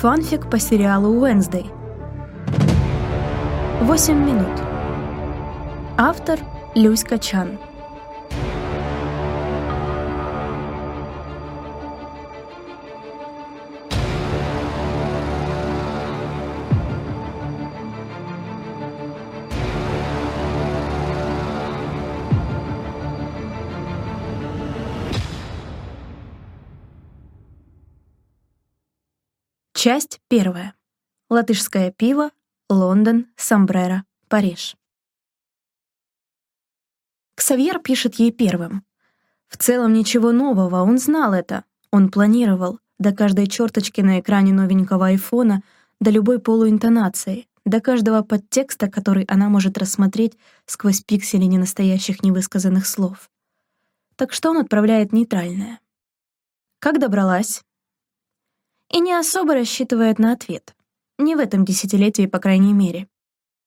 Фанфик по сериалу «Уэнсдей». 8 минут. Автор Люська Чан. Часть первая. Латышское пиво, Лондон, Самбрера, Париж. Ксавьер пишет ей первым. В целом ничего нового, он знал это. Он планировал. До каждой черточки на экране новенького айфона, до любой полуинтонации, до каждого подтекста, который она может рассмотреть сквозь пиксели ненастоящих невысказанных слов. Так что он отправляет нейтральное. Как добралась? И не особо рассчитывает на ответ. Не в этом десятилетии, по крайней мере.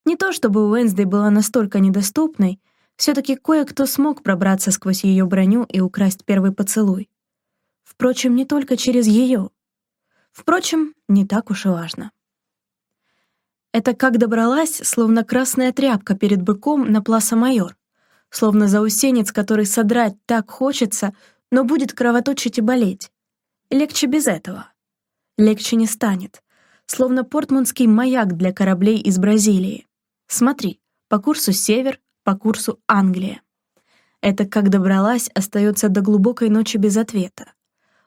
Не то чтобы Уэнсдей была настолько недоступной, все-таки кое-кто смог пробраться сквозь ее броню и украсть первый поцелуй. Впрочем, не только через ее. Впрочем, не так уж и важно. Это как добралась, словно красная тряпка перед быком на Пласа-Майор, словно заусенец, который содрать так хочется, но будет кровоточить и болеть. Легче без этого легче не станет. Словно портманский маяк для кораблей из Бразилии. Смотри, по курсу север, по курсу Англия. Это как добралась, остается до глубокой ночи без ответа.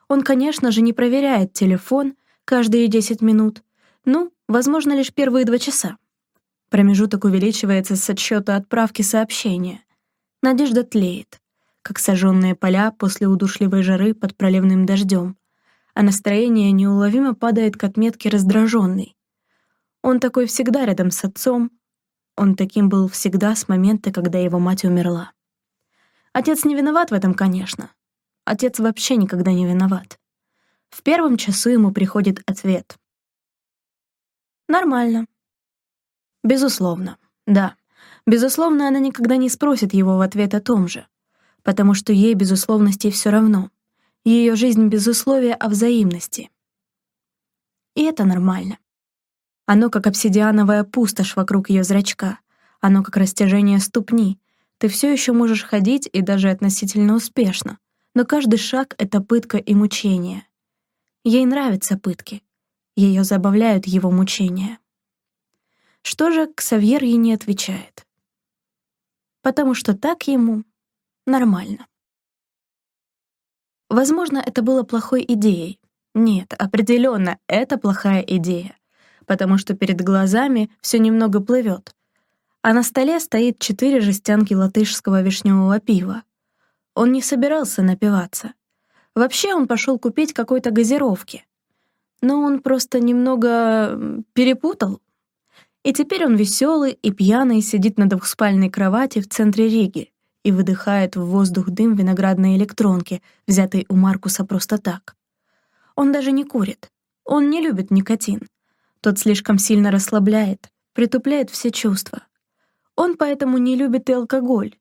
Он, конечно же, не проверяет телефон каждые 10 минут. Ну, возможно, лишь первые два часа. Промежуток увеличивается с отсчета отправки сообщения. Надежда тлеет, как сожженные поля после удушливой жары под проливным дождем а настроение неуловимо падает к отметке раздраженный. Он такой всегда рядом с отцом, он таким был всегда с момента, когда его мать умерла. Отец не виноват в этом, конечно. Отец вообще никогда не виноват. В первом часу ему приходит ответ. Нормально. Безусловно, да. Безусловно, она никогда не спросит его в ответ о том же, потому что ей безусловности все равно. Ее жизнь без условия о взаимности. И это нормально. Оно как обсидиановая пустошь вокруг ее зрачка. Оно как растяжение ступни. Ты все еще можешь ходить и даже относительно успешно. Но каждый шаг — это пытка и мучение. Ей нравятся пытки. Ее забавляют его мучения. Что же Ксавьер ей не отвечает? Потому что так ему нормально. Возможно, это было плохой идеей. Нет, определенно, это плохая идея. Потому что перед глазами все немного плывет. А на столе стоит четыре жестянки латышского вишневого пива. Он не собирался напиваться. Вообще он пошел купить какой-то газировки. Но он просто немного перепутал. И теперь он веселый и пьяный сидит на двухспальной кровати в центре Риги и выдыхает в воздух дым виноградной электронки, взятой у Маркуса просто так. Он даже не курит. Он не любит никотин. Тот слишком сильно расслабляет, притупляет все чувства. Он поэтому не любит и алкоголь.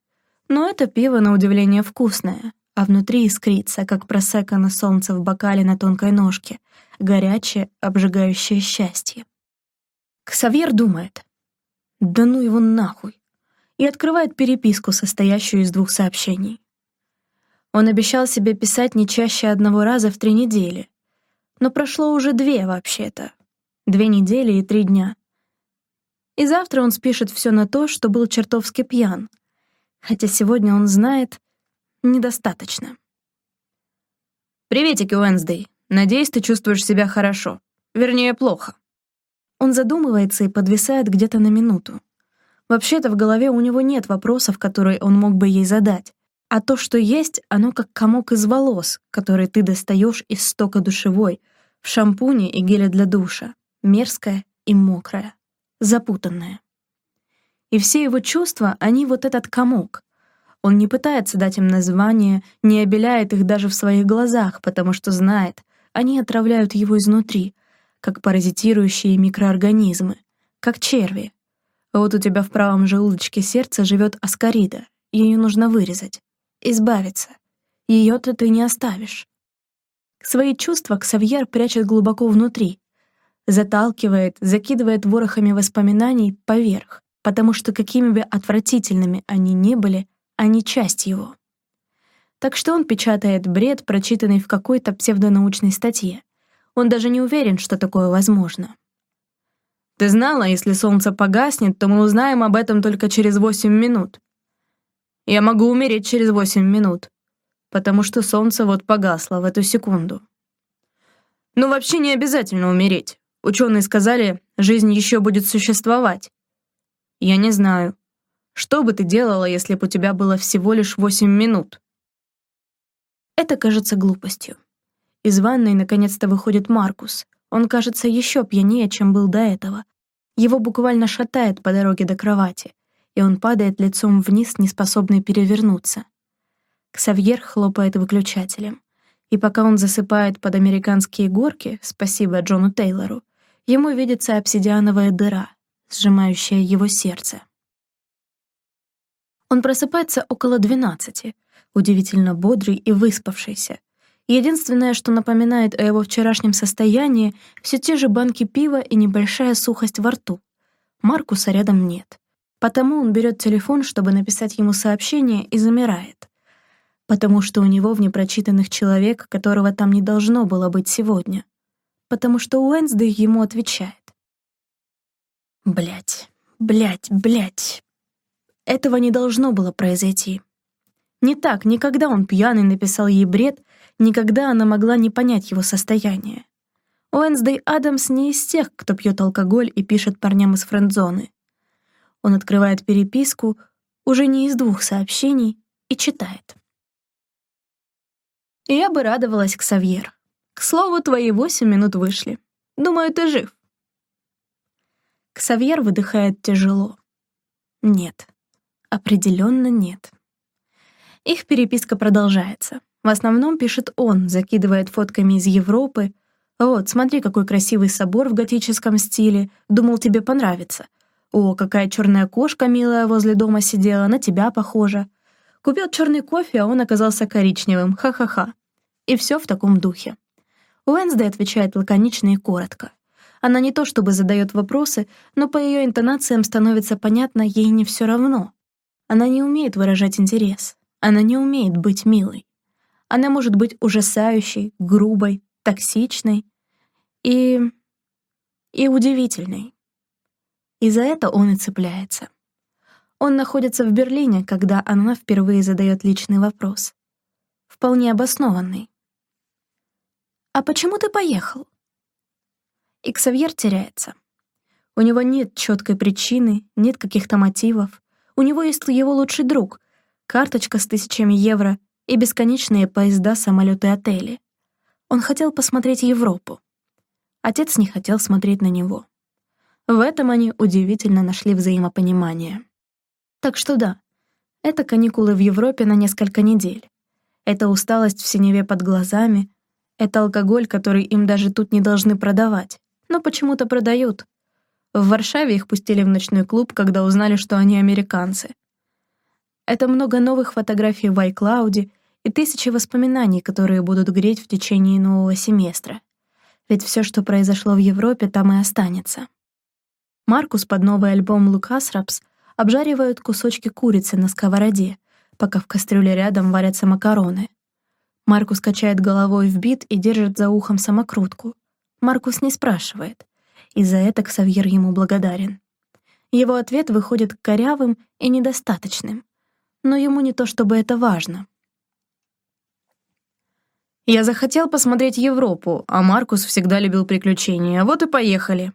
Но это пиво, на удивление, вкусное, а внутри искрится, как просека на солнце в бокале на тонкой ножке, горячее, обжигающее счастье. Ксавьер думает, «Да ну его нахуй! И открывает переписку, состоящую из двух сообщений. Он обещал себе писать не чаще одного раза в три недели. Но прошло уже две, вообще-то. Две недели и три дня. И завтра он спишет все на то, что был чертовски пьян. Хотя сегодня он знает недостаточно. «Приветики, Уэнсдей. Надеюсь, ты чувствуешь себя хорошо. Вернее, плохо». Он задумывается и подвисает где-то на минуту. Вообще-то в голове у него нет вопросов, которые он мог бы ей задать. А то, что есть, оно как комок из волос, который ты достаешь из стока душевой, в шампуне и геле для душа. Мерзкое и мокрое. Запутанное. И все его чувства, они вот этот комок. Он не пытается дать им название, не обеляет их даже в своих глазах, потому что знает, они отравляют его изнутри, как паразитирующие микроорганизмы, как черви, вот у тебя в правом желудочке сердца живет аскарида. Ее нужно вырезать. Избавиться. Ее-то ты не оставишь. Свои чувства Ксавьер прячет глубоко внутри, заталкивает, закидывает ворохами воспоминаний поверх, потому что какими бы отвратительными они ни были, они часть его. Так что он печатает бред, прочитанный в какой-то псевдонаучной статье. Он даже не уверен, что такое возможно. «Ты знала, если солнце погаснет, то мы узнаем об этом только через восемь минут. Я могу умереть через восемь минут, потому что солнце вот погасло в эту секунду. Ну, вообще не обязательно умереть. Ученые сказали, жизнь еще будет существовать. Я не знаю. Что бы ты делала, если бы у тебя было всего лишь восемь минут? Это кажется глупостью. Из ванной наконец-то выходит Маркус. Он кажется еще пьянее, чем был до этого. Его буквально шатает по дороге до кровати, и он падает лицом вниз, неспособный перевернуться. Ксавьер хлопает выключателем. И пока он засыпает под американские горки, спасибо Джону Тейлору, ему видится обсидиановая дыра, сжимающая его сердце. Он просыпается около двенадцати, удивительно бодрый и выспавшийся. Единственное, что напоминает о его вчерашнем состоянии, все те же банки пива и небольшая сухость во рту. Маркуса рядом нет. Потому он берет телефон, чтобы написать ему сообщение, и замирает. Потому что у него в непрочитанных человек, которого там не должно было быть сегодня. Потому что Уэнсдей ему отвечает. Блять, блять, блять. Этого не должно было произойти. Не так, никогда он пьяный написал ей бред, никогда она могла не понять его состояние. Уэнсдей Адамс не из тех, кто пьет алкоголь и пишет парням из френдзоны. Он открывает переписку, уже не из двух сообщений, и читает. «Я бы радовалась, Ксавьер. К слову, твои восемь минут вышли. Думаю, ты жив. Ксавьер выдыхает тяжело. Нет. Определенно нет. Их переписка продолжается. В основном пишет он, закидывает фотками из Европы. «Вот, смотри, какой красивый собор в готическом стиле. Думал, тебе понравится. О, какая черная кошка милая возле дома сидела, на тебя похожа. Купил черный кофе, а он оказался коричневым. Ха-ха-ха». И все в таком духе. Уэнсдей отвечает лаконично и коротко. Она не то чтобы задает вопросы, но по ее интонациям становится понятно, ей не все равно. Она не умеет выражать интерес. Она не умеет быть милой. Она может быть ужасающей, грубой, токсичной и... и удивительной. И за это он и цепляется. Он находится в Берлине, когда она впервые задает личный вопрос. Вполне обоснованный. «А почему ты поехал?» и Ксавьер теряется. У него нет четкой причины, нет каких-то мотивов. У него есть его лучший друг, карточка с тысячами евро и бесконечные поезда, самолеты, отели. Он хотел посмотреть Европу. Отец не хотел смотреть на него. В этом они удивительно нашли взаимопонимание. Так что да, это каникулы в Европе на несколько недель. Это усталость в синеве под глазами, это алкоголь, который им даже тут не должны продавать но почему-то продают. В Варшаве их пустили в ночной клуб, когда узнали, что они американцы. Это много новых фотографий в iCloud и тысячи воспоминаний, которые будут греть в течение нового семестра. Ведь все, что произошло в Европе, там и останется. Маркус под новый альбом «Лукас Рапс» обжаривают кусочки курицы на сковороде, пока в кастрюле рядом варятся макароны. Маркус качает головой в бит и держит за ухом самокрутку. Маркус не спрашивает, и за это Ксавьер ему благодарен. Его ответ выходит корявым и недостаточным, но ему не то чтобы это важно. «Я захотел посмотреть Европу, а Маркус всегда любил приключения, вот и поехали.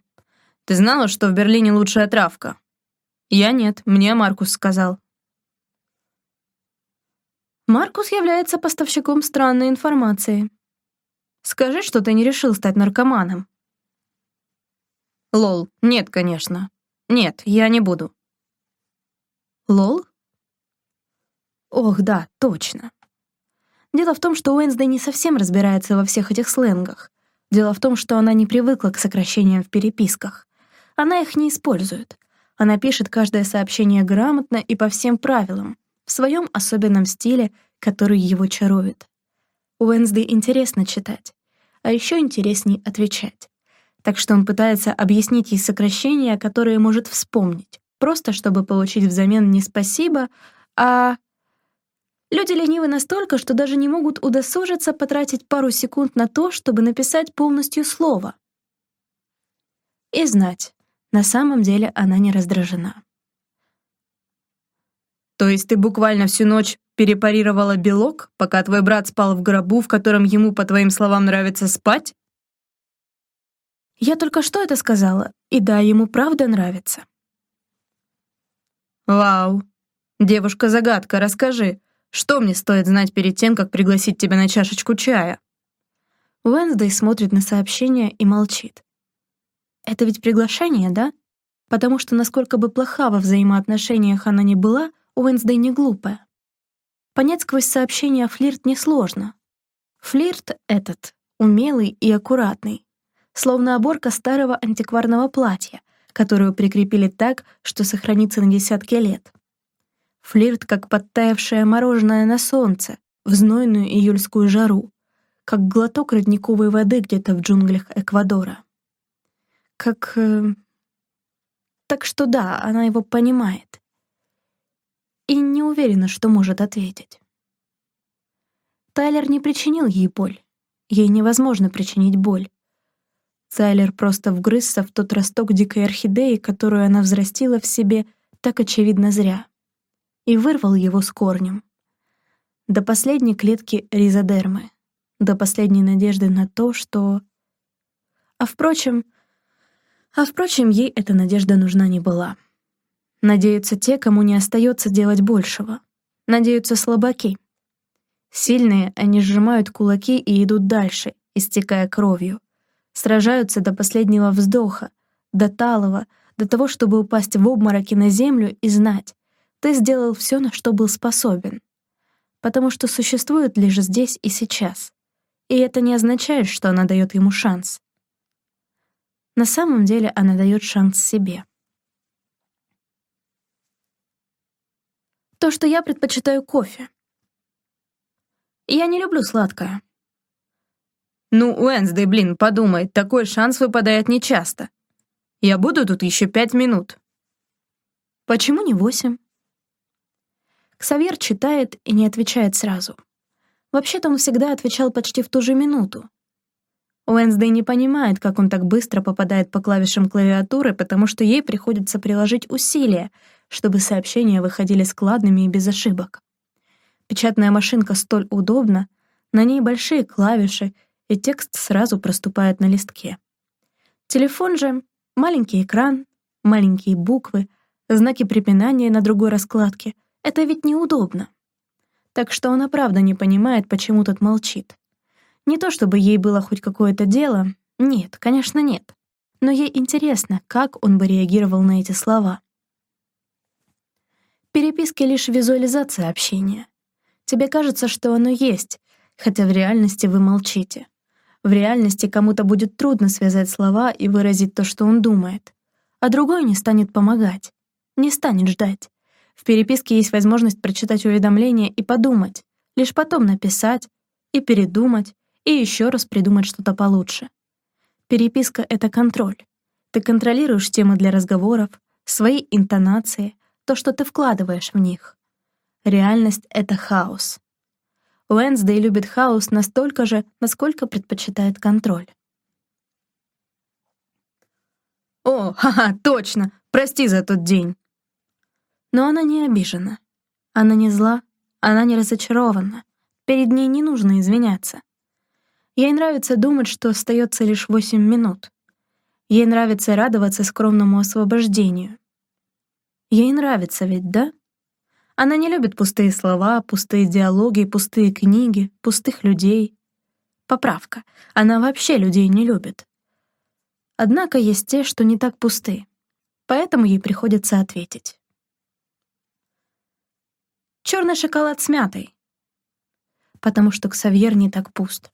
Ты знала, что в Берлине лучшая травка?» «Я нет, мне Маркус сказал». Маркус является поставщиком странной информации. Скажи, что ты не решил стать наркоманом. Лол, нет, конечно. Нет, я не буду. Лол? Ох, да, точно. Дело в том, что Уэнсдей не совсем разбирается во всех этих сленгах. Дело в том, что она не привыкла к сокращениям в переписках. Она их не использует. Она пишет каждое сообщение грамотно и по всем правилам, в своем особенном стиле, который его чарует. Уэнсдей интересно читать, а еще интереснее отвечать. Так что он пытается объяснить ей сокращения, которые может вспомнить, просто чтобы получить взамен не спасибо, а... Люди ленивы настолько, что даже не могут удосужиться потратить пару секунд на то, чтобы написать полностью слово. И знать, на самом деле она не раздражена. То есть ты буквально всю ночь перепарировала белок, пока твой брат спал в гробу, в котором ему, по твоим словам, нравится спать? Я только что это сказала, и да, ему правда нравится. Вау. Девушка-загадка, расскажи, что мне стоит знать перед тем, как пригласить тебя на чашечку чая? Уэнсдей смотрит на сообщение и молчит. Это ведь приглашение, да? Потому что насколько бы плоха во взаимоотношениях она ни была, Уэнсдей не глупая. Понять сквозь сообщение флирт несложно. Флирт этот умелый и аккуратный, словно оборка старого антикварного платья, которую прикрепили так, что сохранится на десятки лет. Флирт, как подтаявшее мороженое на солнце, в знойную июльскую жару, как глоток родниковой воды где-то в джунглях Эквадора. Как... Э... Так что да, она его понимает и не уверена, что может ответить. Тайлер не причинил ей боль. Ей невозможно причинить боль. Тайлер просто вгрызся в тот росток дикой орхидеи, которую она взрастила в себе так очевидно зря, и вырвал его с корнем. До последней клетки ризодермы, до последней надежды на то, что... А впрочем... А впрочем, ей эта надежда нужна не была. Надеются те, кому не остается делать большего. Надеются слабаки. Сильные, они сжимают кулаки и идут дальше, истекая кровью. Сражаются до последнего вздоха, до талого, до того, чтобы упасть в обмороки на землю и знать, ты сделал все, на что был способен. Потому что существует лишь здесь и сейчас. И это не означает, что она дает ему шанс. На самом деле она дает шанс себе. то, что я предпочитаю кофе. Я не люблю сладкое. Ну, Уэнсдей, блин, подумай, такой шанс выпадает нечасто. Я буду тут еще пять минут. Почему не восемь? Ксавьер читает и не отвечает сразу. Вообще-то он всегда отвечал почти в ту же минуту. Уэнсдей не понимает, как он так быстро попадает по клавишам клавиатуры, потому что ей приходится приложить усилия, чтобы сообщения выходили складными и без ошибок. Печатная машинка столь удобна, на ней большие клавиши, и текст сразу проступает на листке. Телефон же — маленький экран, маленькие буквы, знаки препинания на другой раскладке. Это ведь неудобно. Так что она правда не понимает, почему тот молчит. Не то чтобы ей было хоть какое-то дело, нет, конечно, нет. Но ей интересно, как он бы реагировал на эти слова. Переписки — лишь визуализация общения. Тебе кажется, что оно есть, хотя в реальности вы молчите. В реальности кому-то будет трудно связать слова и выразить то, что он думает. А другой не станет помогать, не станет ждать. В переписке есть возможность прочитать уведомление и подумать, лишь потом написать и передумать, и еще раз придумать что-то получше. Переписка — это контроль. Ты контролируешь темы для разговоров, свои интонации, то, что ты вкладываешь в них. Реальность — это хаос. Уэнсдей любит хаос настолько же, насколько предпочитает контроль. «О, ха-ха, точно! Прости за тот день!» Но она не обижена. Она не зла, она не разочарована. Перед ней не нужно извиняться. Ей нравится думать, что остается лишь восемь минут. Ей нравится радоваться скромному освобождению. Ей нравится ведь, да? Она не любит пустые слова, пустые диалоги, пустые книги, пустых людей. Поправка. Она вообще людей не любит. Однако есть те, что не так пусты. Поэтому ей приходится ответить. Черный шоколад с мятой. Потому что Ксавьер не так пуст.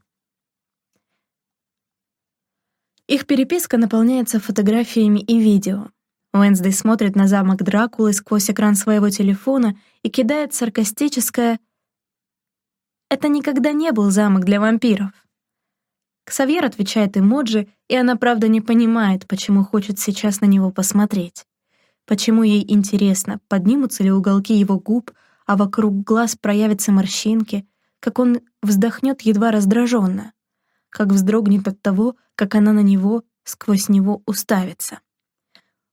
Их переписка наполняется фотографиями и видео. Уэнсдей смотрит на замок Дракулы сквозь экран своего телефона и кидает саркастическое «Это никогда не был замок для вампиров». Ксавьер отвечает эмоджи, и она, правда, не понимает, почему хочет сейчас на него посмотреть. Почему ей интересно, поднимутся ли уголки его губ, а вокруг глаз проявятся морщинки, как он вздохнет едва раздраженно, как вздрогнет от того, как она на него, сквозь него уставится.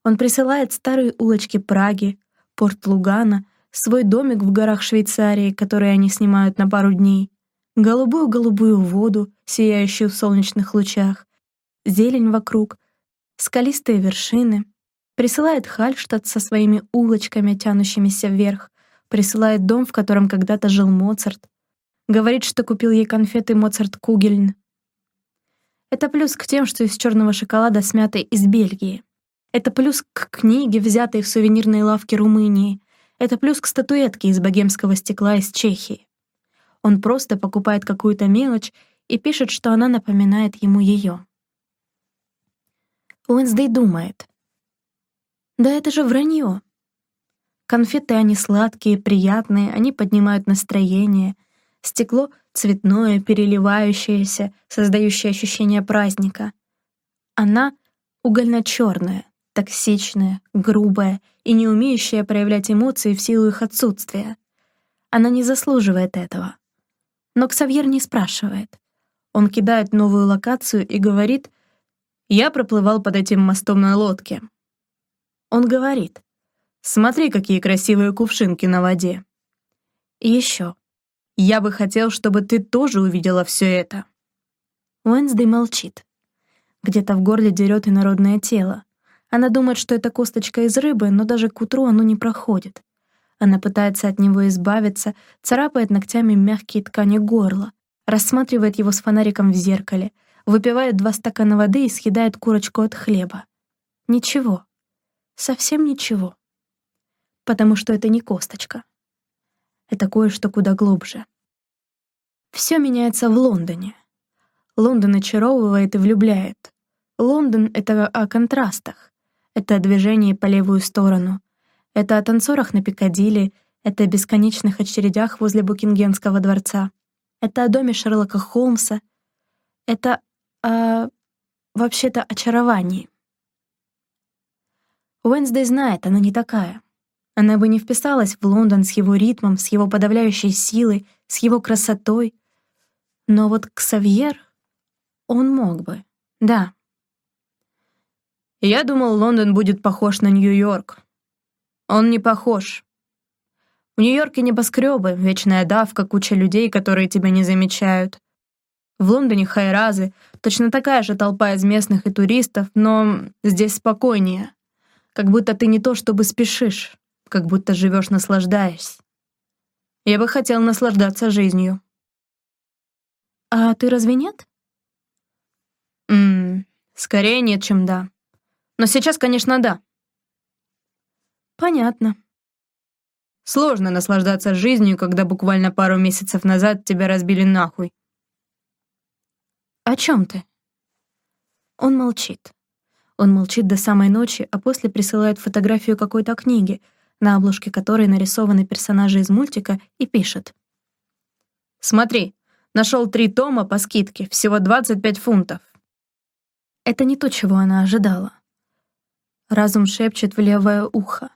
Он присылает старые улочки Праги, порт Лугана, свой домик в горах Швейцарии, который они снимают на пару дней, голубую-голубую воду, сияющую в солнечных лучах, зелень вокруг, скалистые вершины, присылает Хальштадт со своими улочками, тянущимися вверх, присылает дом, в котором когда-то жил Моцарт, говорит, что купил ей конфеты Моцарт Кугельн. Это плюс к тем, что из черного шоколада смятый из Бельгии. Это плюс к книге, взятой в сувенирной лавке Румынии. Это плюс к статуэтке из богемского стекла из Чехии. Он просто покупает какую-то мелочь и пишет, что она напоминает ему ее. Уэнсдей думает. Да это же вранье. Конфеты, они сладкие, приятные, они поднимают настроение. Стекло цветное, переливающееся, создающее ощущение праздника. Она угольно-черная, токсичная, грубая и не умеющая проявлять эмоции в силу их отсутствия. Она не заслуживает этого. Но Ксавьер не спрашивает. Он кидает новую локацию и говорит, «Я проплывал под этим мостом на лодке». Он говорит, «Смотри, какие красивые кувшинки на воде». И еще, «Я бы хотел, чтобы ты тоже увидела все это». Уэнсдей молчит. Где-то в горле дерет инородное тело. Она думает, что это косточка из рыбы, но даже к утру оно не проходит. Она пытается от него избавиться, царапает ногтями мягкие ткани горла, рассматривает его с фонариком в зеркале, выпивает два стакана воды и съедает курочку от хлеба. Ничего. Совсем ничего. Потому что это не косточка. Это кое-что куда глубже. Все меняется в Лондоне. Лондон очаровывает и влюбляет. Лондон — это о контрастах. Это о движении по левую сторону, это о танцорах на Пикадилли, это о бесконечных очередях возле Букингемского дворца. Это о доме Шерлока Холмса. Это о... вообще-то очаровании. Уэнсдей знает, она не такая. Она бы не вписалась в Лондон с его ритмом, с его подавляющей силой, с его красотой. Но вот Ксавьер, он мог бы, да. Я думал, Лондон будет похож на Нью-Йорк, он не похож. В Нью-Йорке небоскребы, вечная давка, куча людей, которые тебя не замечают. В Лондоне хайразы, точно такая же толпа из местных и туристов, но здесь спокойнее. Как будто ты не то чтобы спешишь, как будто живешь наслаждаясь. Я бы хотел наслаждаться жизнью. А ты разве нет? Ммм, скорее нет, чем да. Но сейчас, конечно, да. Понятно. Сложно наслаждаться жизнью, когда буквально пару месяцев назад тебя разбили нахуй. О чем ты? Он молчит. Он молчит до самой ночи, а после присылает фотографию какой-то книги, на обложке которой нарисованы персонажи из мультика, и пишет. «Смотри, нашел три тома по скидке, всего 25 фунтов». Это не то, чего она ожидала. Разум шепчет в левое ухо.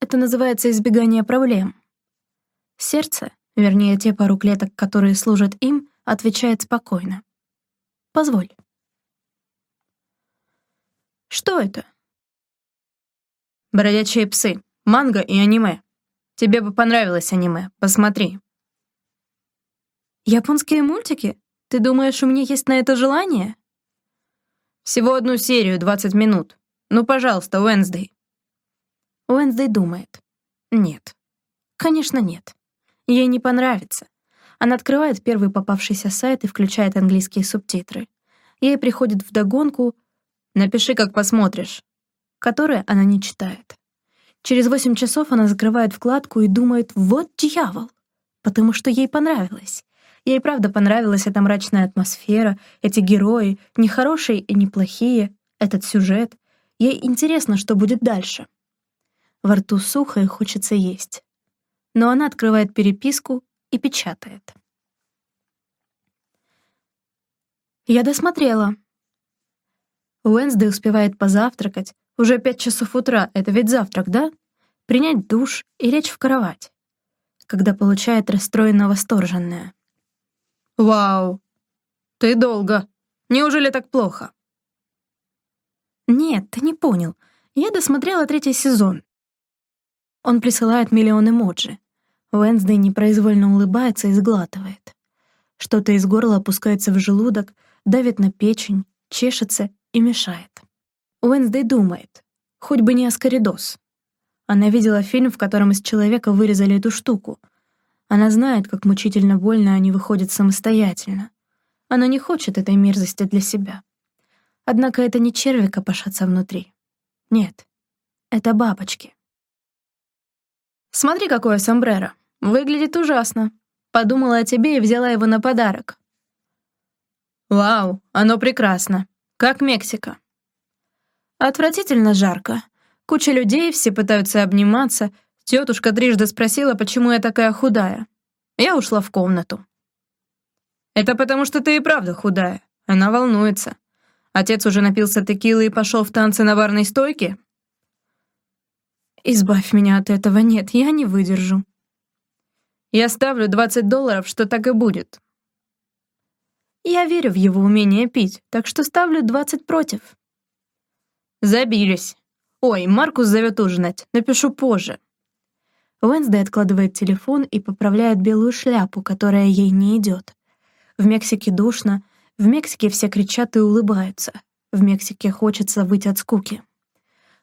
Это называется избегание проблем. Сердце, вернее, те пару клеток, которые служат им, отвечает спокойно. Позволь. Что это? Бродячие псы, манго и аниме. Тебе бы понравилось аниме, посмотри. Японские мультики? Ты думаешь, у меня есть на это желание? Всего одну серию, 20 минут. Ну, пожалуйста, Уэнсдей. Уэнсдей думает. Нет. Конечно, нет. Ей не понравится. Она открывает первый попавшийся сайт и включает английские субтитры. Ей приходит вдогонку «Напиши, как посмотришь», которые она не читает. Через восемь часов она закрывает вкладку и думает «Вот дьявол!» Потому что ей понравилось. Ей правда понравилась эта мрачная атмосфера, эти герои, не хорошие и не плохие, этот сюжет. Ей интересно, что будет дальше. Во рту сухо и хочется есть. Но она открывает переписку и печатает. Я досмотрела. Уэнсдей успевает позавтракать. Уже пять часов утра, это ведь завтрак, да? Принять душ и лечь в кровать. Когда получает расстроенно восторженное. «Вау! Ты долго. Неужели так плохо?» «Нет, ты не понял. Я досмотрела третий сезон». Он присылает миллион эмоджи. Уэнсдей непроизвольно улыбается и сглатывает. Что-то из горла опускается в желудок, давит на печень, чешется и мешает. Уэнсдей думает, хоть бы не аскоридоз. Она видела фильм, в котором из человека вырезали эту штуку. Она знает, как мучительно больно они выходят самостоятельно. Она не хочет этой мерзости для себя. Однако это не черви копошатся внутри. Нет, это бабочки. «Смотри, какое сомбреро. Выглядит ужасно. Подумала о тебе и взяла его на подарок». «Вау, оно прекрасно. Как Мексика». «Отвратительно жарко. Куча людей, все пытаются обниматься. Тетушка трижды спросила, почему я такая худая. Я ушла в комнату». «Это потому, что ты и правда худая. Она волнуется. Отец уже напился текилы и пошел в танцы на барной стойке? Избавь меня от этого, нет, я не выдержу. Я ставлю 20 долларов, что так и будет. Я верю в его умение пить, так что ставлю 20 против. Забились. Ой, Маркус зовет ужинать, напишу позже. Уэнсдей откладывает телефон и поправляет белую шляпу, которая ей не идет. В Мексике душно, в Мексике все кричат и улыбаются. В Мексике хочется выйти от скуки.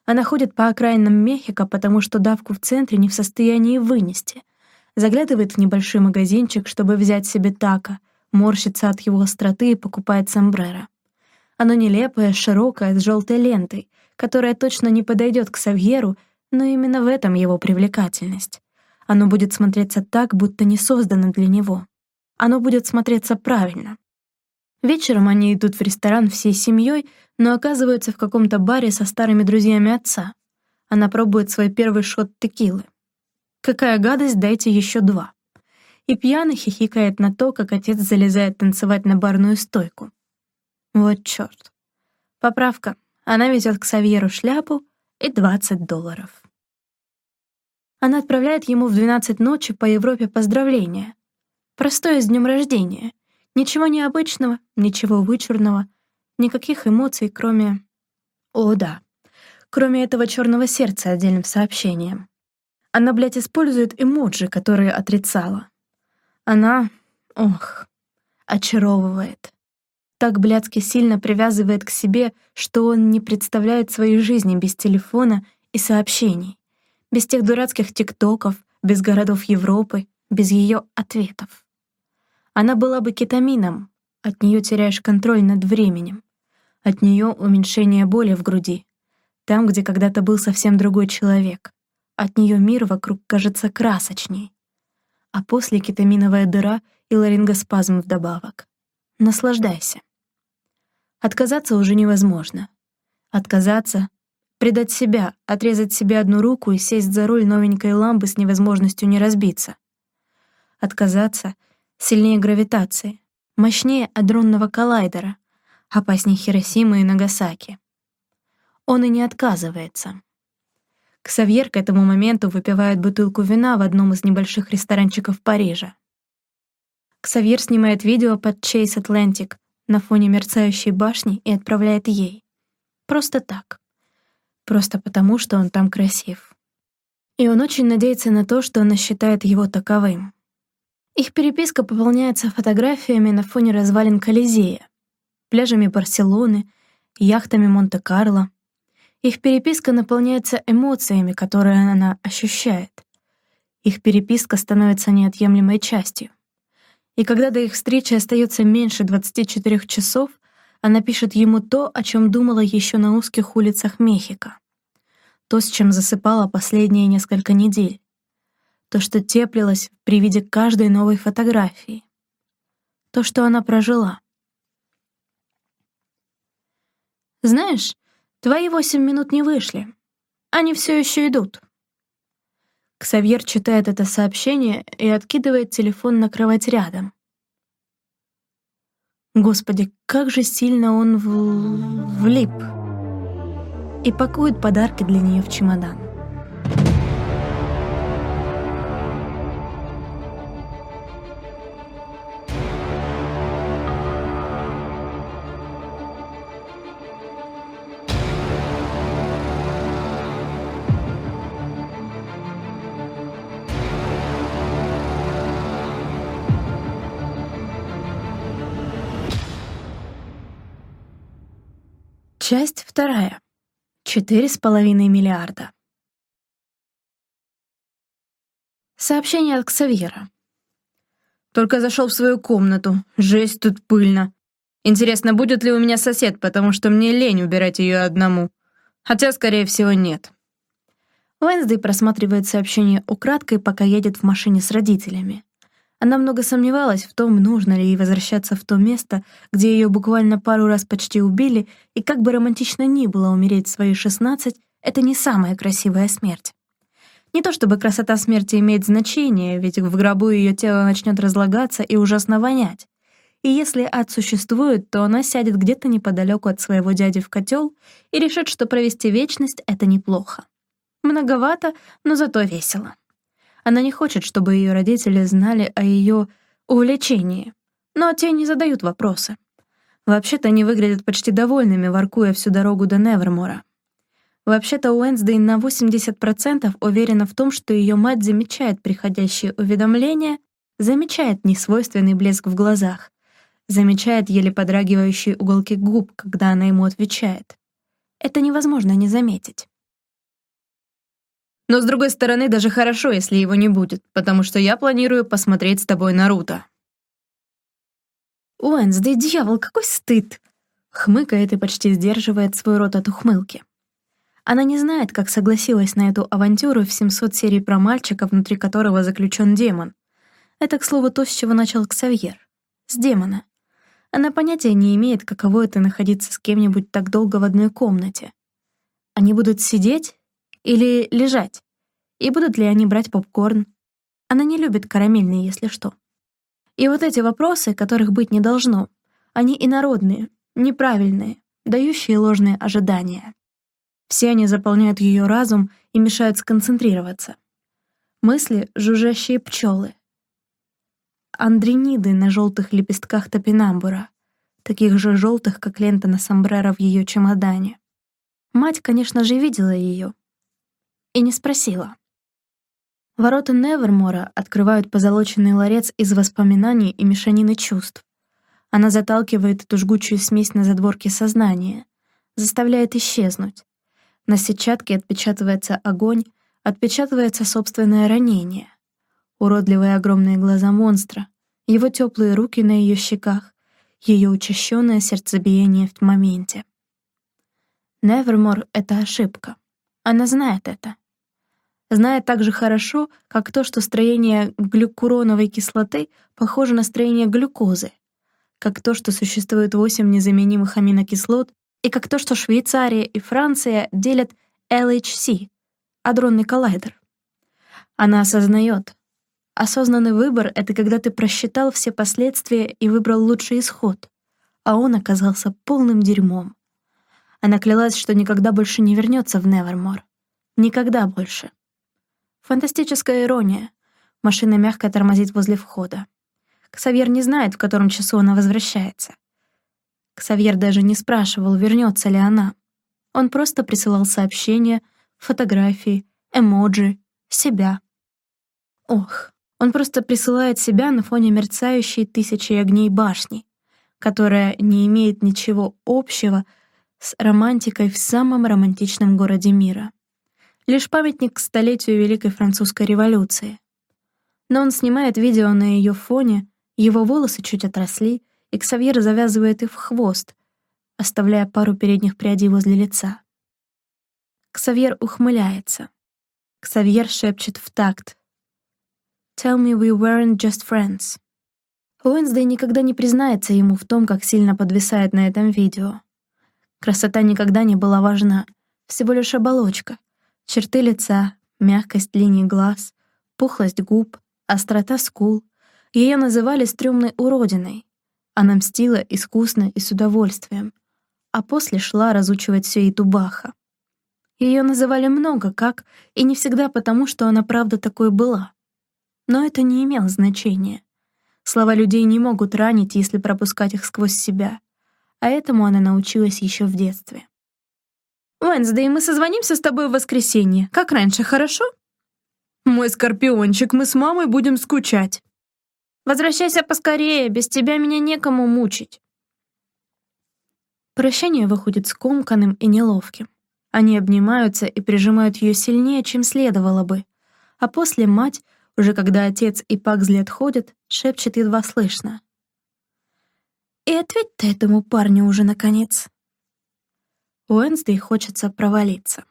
Она ходит по окраинам Мехико, потому что давку в центре не в состоянии вынести. Заглядывает в небольшой магазинчик, чтобы взять себе тако, морщится от его остроты и покупает сомбреро. Оно нелепое, широкое, с желтой лентой, которая точно не подойдет к Савьеру, но именно в этом его привлекательность. Оно будет смотреться так, будто не создано для него. Оно будет смотреться правильно. Вечером они идут в ресторан всей семьей, но оказываются в каком-то баре со старыми друзьями отца. Она пробует свой первый шот текилы. Какая гадость, дайте еще два. И пьяно хихикает на то, как отец залезает танцевать на барную стойку. Вот чёрт. Поправка. Она везет к Савьеру шляпу и 20 долларов. Она отправляет ему в 12 ночи по Европе поздравления. Простое с днем рождения — Ничего необычного, ничего вычурного, никаких эмоций, кроме... О, да. Кроме этого черного сердца отдельным сообщением. Она, блядь, использует эмоджи, которые отрицала. Она... Ох... Очаровывает. Так блядски сильно привязывает к себе, что он не представляет своей жизни без телефона и сообщений, без тех дурацких тиктоков, без городов Европы, без ее ответов. Она была бы кетамином, от нее теряешь контроль над временем. От нее уменьшение боли в груди, там, где когда-то был совсем другой человек. От нее мир вокруг кажется красочней. А после кетаминовая дыра и ларингоспазм вдобавок. Наслаждайся. Отказаться уже невозможно. Отказаться — предать себя, отрезать себе одну руку и сесть за руль новенькой ламбы с невозможностью не разбиться. Отказаться — сильнее гравитации, мощнее адронного коллайдера, опаснее Хиросимы и Нагасаки. Он и не отказывается. Ксавьер к этому моменту выпивает бутылку вина в одном из небольших ресторанчиков Парижа. Ксавьер снимает видео под Chase Atlantic на фоне мерцающей башни и отправляет ей. Просто так. Просто потому, что он там красив. И он очень надеется на то, что она считает его таковым. Их переписка пополняется фотографиями на фоне развалин Колизея, пляжами Барселоны, яхтами Монте-Карло. Их переписка наполняется эмоциями, которые она ощущает. Их переписка становится неотъемлемой частью. И когда до их встречи остается меньше 24 часов, она пишет ему то, о чем думала еще на узких улицах Мехико. То, с чем засыпала последние несколько недель то, что теплилось при виде каждой новой фотографии, то, что она прожила. «Знаешь, твои восемь минут не вышли. Они все еще идут». Ксавьер читает это сообщение и откидывает телефон на кровать рядом. Господи, как же сильно он в... влип. И пакует подарки для нее в чемодан. Часть вторая. Четыре с половиной миллиарда. Сообщение от Ксавьера. Только зашел в свою комнату. Жесть, тут пыльно. Интересно, будет ли у меня сосед, потому что мне лень убирать ее одному. Хотя, скорее всего, нет. Уэнсдей просматривает сообщение украдкой, пока едет в машине с родителями. Она много сомневалась в том, нужно ли ей возвращаться в то место, где ее буквально пару раз почти убили, и как бы романтично ни было умереть в свои 16, это не самая красивая смерть. Не то чтобы красота смерти имеет значение, ведь в гробу ее тело начнет разлагаться и ужасно вонять. И если ад существует, то она сядет где-то неподалеку от своего дяди в котел и решит, что провести вечность — это неплохо. Многовато, но зато весело. Она не хочет, чтобы ее родители знали о ее увлечении, но те не задают вопросы. Вообще-то они выглядят почти довольными, воркуя всю дорогу до Невермора. Вообще-то Уэнсдей на 80% уверена в том, что ее мать замечает приходящие уведомления, замечает несвойственный блеск в глазах, замечает еле подрагивающие уголки губ, когда она ему отвечает. Это невозможно не заметить. Но, с другой стороны, даже хорошо, если его не будет, потому что я планирую посмотреть с тобой Наруто. «Уэнсдей, дьявол, какой стыд!» Хмыкает и почти сдерживает свой рот от ухмылки. Она не знает, как согласилась на эту авантюру в 700 серий про мальчика, внутри которого заключен демон. Это, к слову, то, с чего начал Ксавьер. С демона. Она понятия не имеет, каково это находиться с кем-нибудь так долго в одной комнате. Они будут сидеть или лежать? И будут ли они брать попкорн? Она не любит карамельные, если что. И вот эти вопросы, которых быть не должно, они инородные, неправильные, дающие ложные ожидания. Все они заполняют ее разум и мешают сконцентрироваться. Мысли — жужжащие пчелы. Андрениды на желтых лепестках топинамбура, таких же желтых, как лента на сомбреро в ее чемодане. Мать, конечно же, видела ее, и не спросила. Ворота Невермора открывают позолоченный ларец из воспоминаний и мешанины чувств. Она заталкивает эту жгучую смесь на задворке сознания, заставляет исчезнуть. На сетчатке отпечатывается огонь, отпечатывается собственное ранение. Уродливые огромные глаза монстра, его теплые руки на ее щеках, ее учащенное сердцебиение в моменте. Невермор — это ошибка. Она знает это знает так же хорошо, как то, что строение глюкуроновой кислоты похоже на строение глюкозы, как то, что существует восемь незаменимых аминокислот, и как то, что Швейцария и Франция делят LHC — адронный коллайдер. Она осознает. Осознанный выбор — это когда ты просчитал все последствия и выбрал лучший исход, а он оказался полным дерьмом. Она клялась, что никогда больше не вернется в Невермор. Никогда больше. Фантастическая ирония. Машина мягко тормозит возле входа. Ксавьер не знает, в котором часу она возвращается. Ксавьер даже не спрашивал, вернется ли она. Он просто присылал сообщения, фотографии, эмоджи, себя. Ох, он просто присылает себя на фоне мерцающей тысячи огней башни, которая не имеет ничего общего с романтикой в самом романтичном городе мира лишь памятник к столетию Великой Французской революции. Но он снимает видео на ее фоне, его волосы чуть отросли, и Ксавьер завязывает их в хвост, оставляя пару передних прядей возле лица. Ксавьер ухмыляется. Ксавьер шепчет в такт. «Tell me we weren't just friends». Уэнсдей никогда не признается ему в том, как сильно подвисает на этом видео. Красота никогда не была важна, всего лишь оболочка — Черты лица, мягкость линий глаз, пухлость губ, острота скул. Ее называли стрёмной уродиной. Она мстила искусно и с удовольствием, а после шла разучивать все и Тубаха. Ее называли много как, и не всегда потому, что она правда такой была. Но это не имело значения. Слова людей не могут ранить, если пропускать их сквозь себя, а этому она научилась еще в детстве. «Уэнсдей, мы созвонимся с тобой в воскресенье, как раньше, хорошо?» «Мой скорпиончик, мы с мамой будем скучать». «Возвращайся поскорее, без тебя меня некому мучить». Прощание выходит скомканным и неловким. Они обнимаются и прижимают ее сильнее, чем следовало бы. А после мать, уже когда отец и Пакзли отходят, шепчет едва слышно. «И ответь ты этому парню уже, наконец». Уэнсдей хочется провалиться.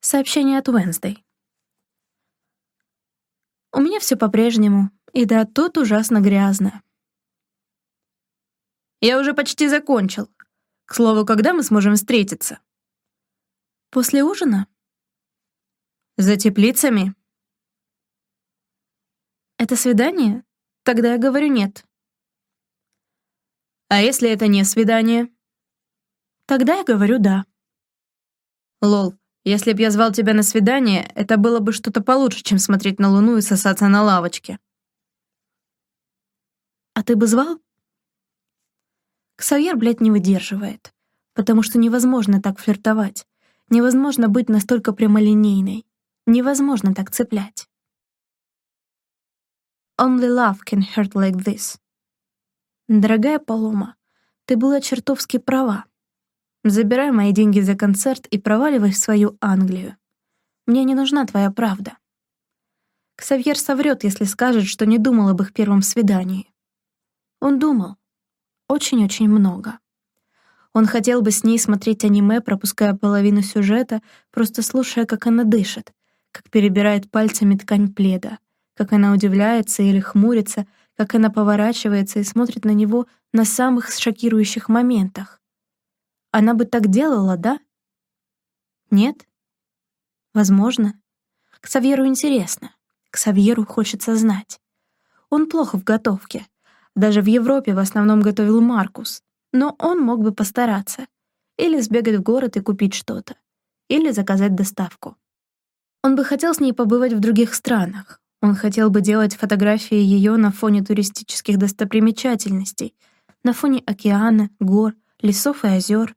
Сообщение от Уэнсдей. У меня все по-прежнему, и да, тут ужасно грязно. Я уже почти закончил. К слову, когда мы сможем встретиться? После ужина? За теплицами? Это свидание? Тогда я говорю нет. А если это не свидание? Тогда я говорю да. Лол, если б я звал тебя на свидание, это было бы что-то получше, чем смотреть на луну и сосаться на лавочке. А ты бы звал? Ксавьер, блядь, не выдерживает. Потому что невозможно так флиртовать. Невозможно быть настолько прямолинейной. Невозможно так цеплять. Only love can hurt like this. Дорогая Палома, ты была чертовски права. Забирай мои деньги за концерт и проваливай в свою Англию. Мне не нужна твоя правда. Ксавьер соврет, если скажет, что не думал об их первом свидании. Он думал очень-очень много. Он хотел бы с ней смотреть аниме, пропуская половину сюжета, просто слушая, как она дышит, как перебирает пальцами ткань пледа, как она удивляется или хмурится, как она поворачивается и смотрит на него на самых шокирующих моментах. Она бы так делала, да? Нет? Возможно. К Савьеру интересно. К Савьеру хочется знать. Он плохо в готовке, даже в Европе в основном готовил Маркус, но он мог бы постараться. Или сбегать в город и купить что-то. Или заказать доставку. Он бы хотел с ней побывать в других странах. Он хотел бы делать фотографии ее на фоне туристических достопримечательностей, на фоне океана, гор, лесов и озер.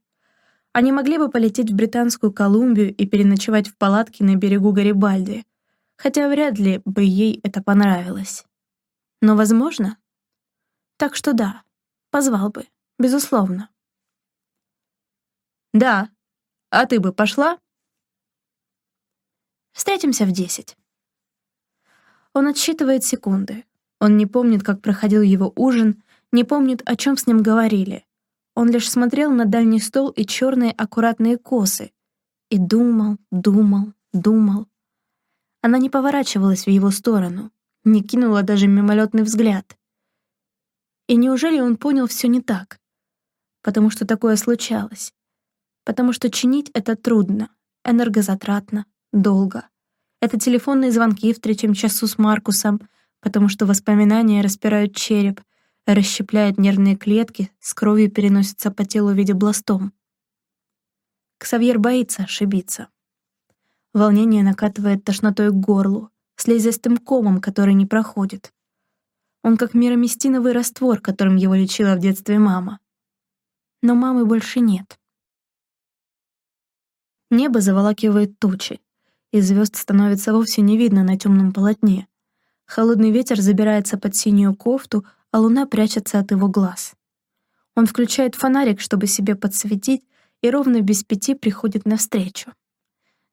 Они могли бы полететь в Британскую Колумбию и переночевать в палатке на берегу Гарибальди, хотя вряд ли бы ей это понравилось. Но, возможно, так что да, позвал бы, безусловно. Да. А ты бы пошла? Встретимся в десять. Он отсчитывает секунды. Он не помнит, как проходил его ужин, не помнит, о чем с ним говорили. Он лишь смотрел на дальний стол и черные аккуратные косы. И думал, думал, думал. Она не поворачивалась в его сторону, не кинула даже мимолетный взгляд. И неужели он понял все не так? Потому что такое случалось. Потому что чинить это трудно, энергозатратно, долго. Это телефонные звонки в третьем часу с Маркусом, потому что воспоминания распирают череп, расщепляют нервные клетки, с кровью переносятся по телу в виде бластом. Ксавьер боится ошибиться. Волнение накатывает тошнотой к горлу, слезистым комом, который не проходит. Он как мироместиновый раствор, которым его лечила в детстве мама. Но мамы больше нет. Небо заволакивает тучи, и звезд становится вовсе не видно на темном полотне. Холодный ветер забирается под синюю кофту, а луна прячется от его глаз. Он включает фонарик, чтобы себе подсветить, и ровно без пяти приходит навстречу.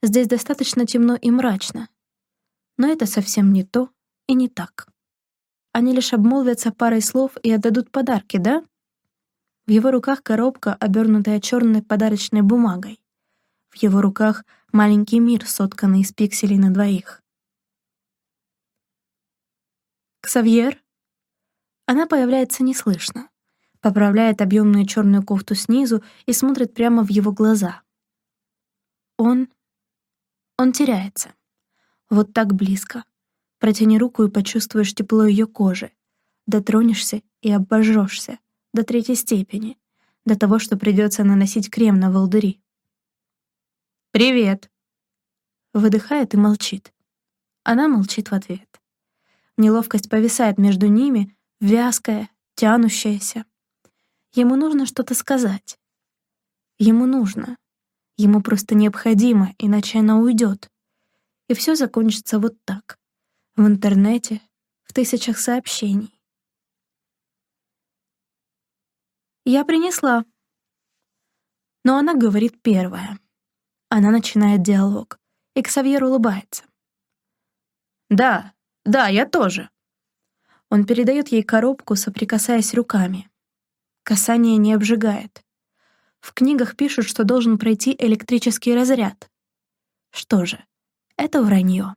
Здесь достаточно темно и мрачно. Но это совсем не то и не так. Они лишь обмолвятся парой слов и отдадут подарки, да? В его руках коробка, обернутая черной подарочной бумагой. В его руках маленький мир, сотканный из пикселей на двоих. «Ксавьер?» Она появляется неслышно, поправляет объемную черную кофту снизу и смотрит прямо в его глаза. Он... он теряется. Вот так близко. Протяни руку и почувствуешь тепло ее кожи. дотронешься и обожжешься до третьей степени, до того, что придется наносить крем на волдыри. «Привет!» Выдыхает и молчит. Она молчит в ответ. Неловкость повисает между ними, вязкая, тянущаяся. Ему нужно что-то сказать. Ему нужно. Ему просто необходимо, иначе она уйдет. И все закончится вот так. В интернете, в тысячах сообщений. «Я принесла». Но она говорит первая. Она начинает диалог, и Ксавьер улыбается. «Да, да, я тоже». Он передает ей коробку, соприкасаясь руками. Касание не обжигает. В книгах пишут, что должен пройти электрический разряд. Что же, это вранье.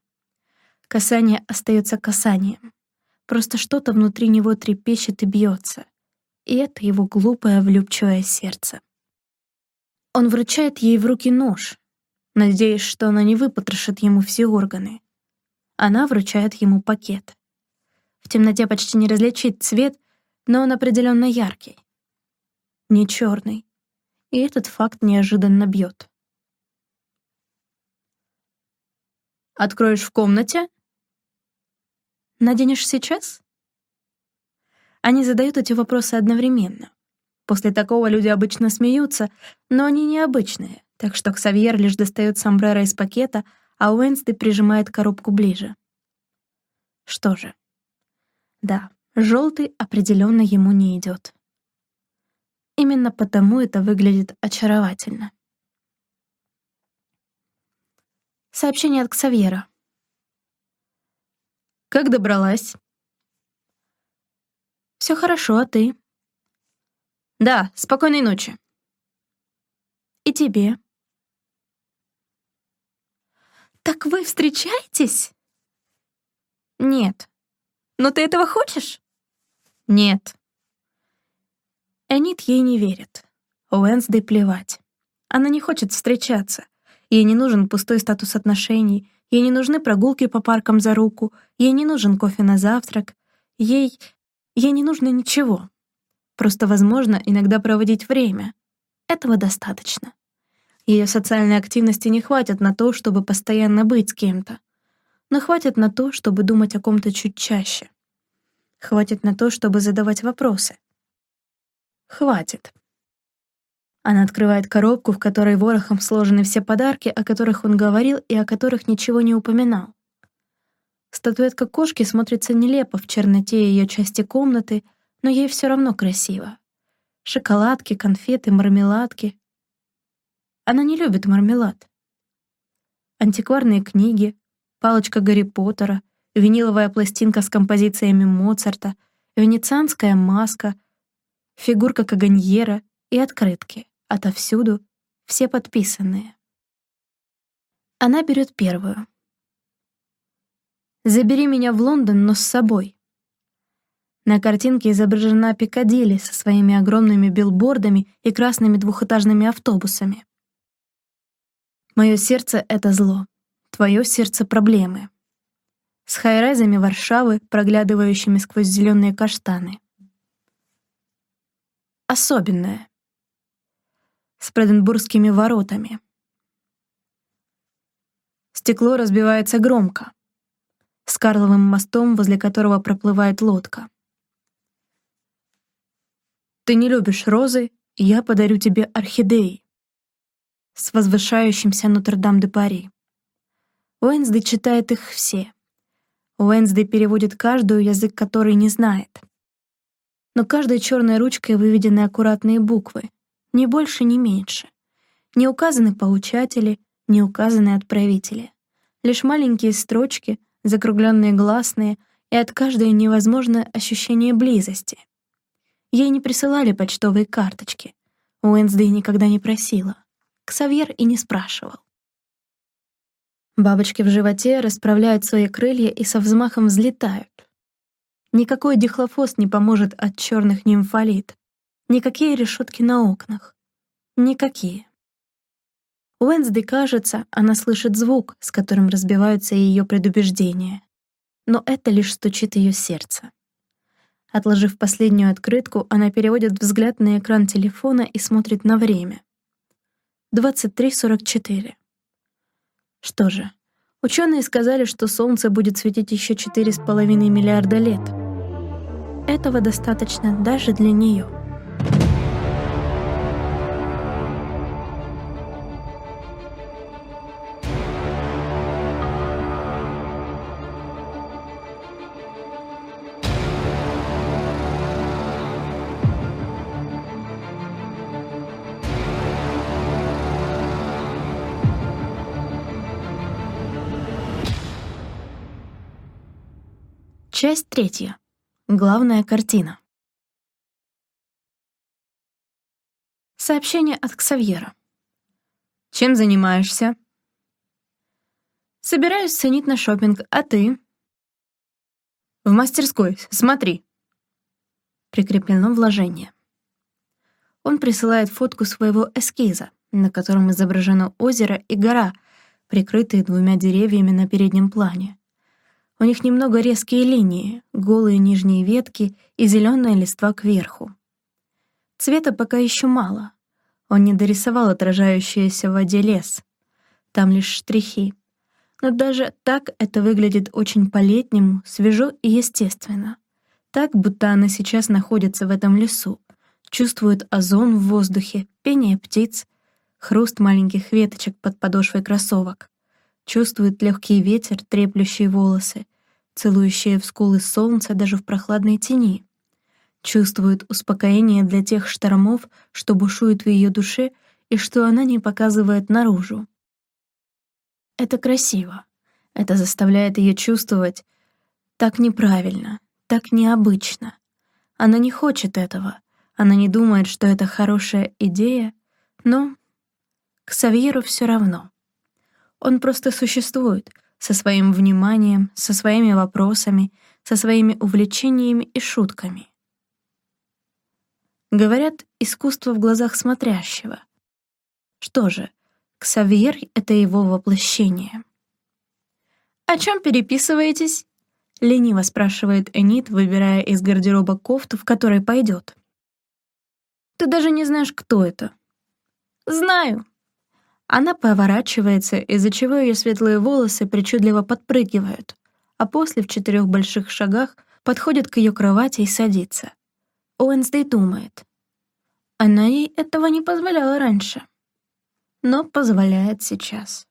Касание остается касанием. Просто что-то внутри него трепещет и бьется. И это его глупое влюбчивое сердце. Он вручает ей в руки нож, надеясь, что она не выпотрошит ему все органы. Она вручает ему пакет. В темноте почти не различить цвет, но он определенно яркий. Не черный, и этот факт неожиданно бьет. «Откроешь в комнате?» «Наденешь сейчас?» Они задают эти вопросы одновременно. После такого люди обычно смеются, но они необычные, так что Ксавьер лишь достает сомбреро из пакета, а Уэнсди прижимает коробку ближе. Что же? Да, желтый определенно ему не идет. Именно потому это выглядит очаровательно. Сообщение от Ксавьера. «Как добралась?» «Все хорошо, а ты?» «Да, спокойной ночи». «И тебе?» «Так вы встречаетесь?» «Нет». «Но ты этого хочешь?» «Нет». Энит ей не верит. Уэнсдей плевать. Она не хочет встречаться. Ей не нужен пустой статус отношений, ей не нужны прогулки по паркам за руку, ей не нужен кофе на завтрак, ей... ей не нужно ничего. Просто возможно иногда проводить время. Этого достаточно. Ее социальной активности не хватит на то, чтобы постоянно быть с кем-то. Но хватит на то, чтобы думать о ком-то чуть чаще. Хватит на то, чтобы задавать вопросы. Хватит. Она открывает коробку, в которой ворохом сложены все подарки, о которых он говорил и о которых ничего не упоминал. Статуэтка кошки смотрится нелепо в черноте ее части комнаты, но ей все равно красиво. Шоколадки, конфеты, мармеладки. Она не любит мармелад. Антикварные книги, палочка Гарри Поттера, виниловая пластинка с композициями Моцарта, венецианская маска — фигурка Каганьера и открытки, отовсюду, все подписанные. Она берет первую. «Забери меня в Лондон, но с собой». На картинке изображена Пикадилли со своими огромными билбордами и красными двухэтажными автобусами. Мое сердце — это зло, твое сердце — проблемы. С хайрезами Варшавы, проглядывающими сквозь зеленые каштаны особенное. С Преденбургскими воротами. Стекло разбивается громко. С Карловым мостом, возле которого проплывает лодка. Ты не любишь розы, я подарю тебе орхидеи. С возвышающимся Нотр-Дам-де-Пари. Уэнсдей читает их все. Уэнсдей переводит каждую, язык который не знает но каждой черной ручкой выведены аккуратные буквы, ни больше, ни меньше. Не указаны получатели, не указаны отправители. Лишь маленькие строчки, закругленные гласные, и от каждой невозможно ощущение близости. Ей не присылали почтовые карточки. Уэнсдей никогда не просила. Ксавьер и не спрашивал. Бабочки в животе расправляют свои крылья и со взмахом взлетают. Никакой дихлофос не поможет от черных нимфолит. Никакие решетки на окнах. Никакие. Уэнсди кажется, она слышит звук, с которым разбиваются ее предубеждения. Но это лишь стучит ее сердце. Отложив последнюю открытку, она переводит взгляд на экран телефона и смотрит на время. 23.44. Что же, ученые сказали, что Солнце будет светить еще 4,5 миллиарда лет. Этого достаточно даже для нее. Часть третья. Главная картина. Сообщение от Ксавьера. «Чем занимаешься?» «Собираюсь ценить на шопинг, а ты?» «В мастерской, смотри». Прикреплено вложение. Он присылает фотку своего эскиза, на котором изображено озеро и гора, прикрытые двумя деревьями на переднем плане. У них немного резкие линии, голые нижние ветки и зеленая листва кверху. Цвета пока еще мало. Он не дорисовал отражающийся в воде лес. Там лишь штрихи. Но даже так это выглядит очень по-летнему, свежо и естественно. Так, будто она сейчас находится в этом лесу, чувствует озон в воздухе, пение птиц, хруст маленьких веточек под подошвой кроссовок чувствует легкий ветер, треплющий волосы, целующее в скулы солнце даже в прохладной тени, чувствует успокоение для тех штормов, что бушуют в ее душе и что она не показывает наружу. Это красиво. Это заставляет ее чувствовать так неправильно, так необычно. Она не хочет этого. Она не думает, что это хорошая идея, но к Савьеру все равно. Он просто существует, со своим вниманием, со своими вопросами, со своими увлечениями и шутками. Говорят, искусство в глазах смотрящего. Что же, Ксавьер — это его воплощение. «О чем переписываетесь?» — лениво спрашивает Энит, выбирая из гардероба кофту, в которой пойдет. «Ты даже не знаешь, кто это». «Знаю», она поворачивается, из-за чего ее светлые волосы причудливо подпрыгивают, а после в четырех больших шагах подходит к ее кровати и садится. Уэнсдей думает. Она ей этого не позволяла раньше, но позволяет сейчас.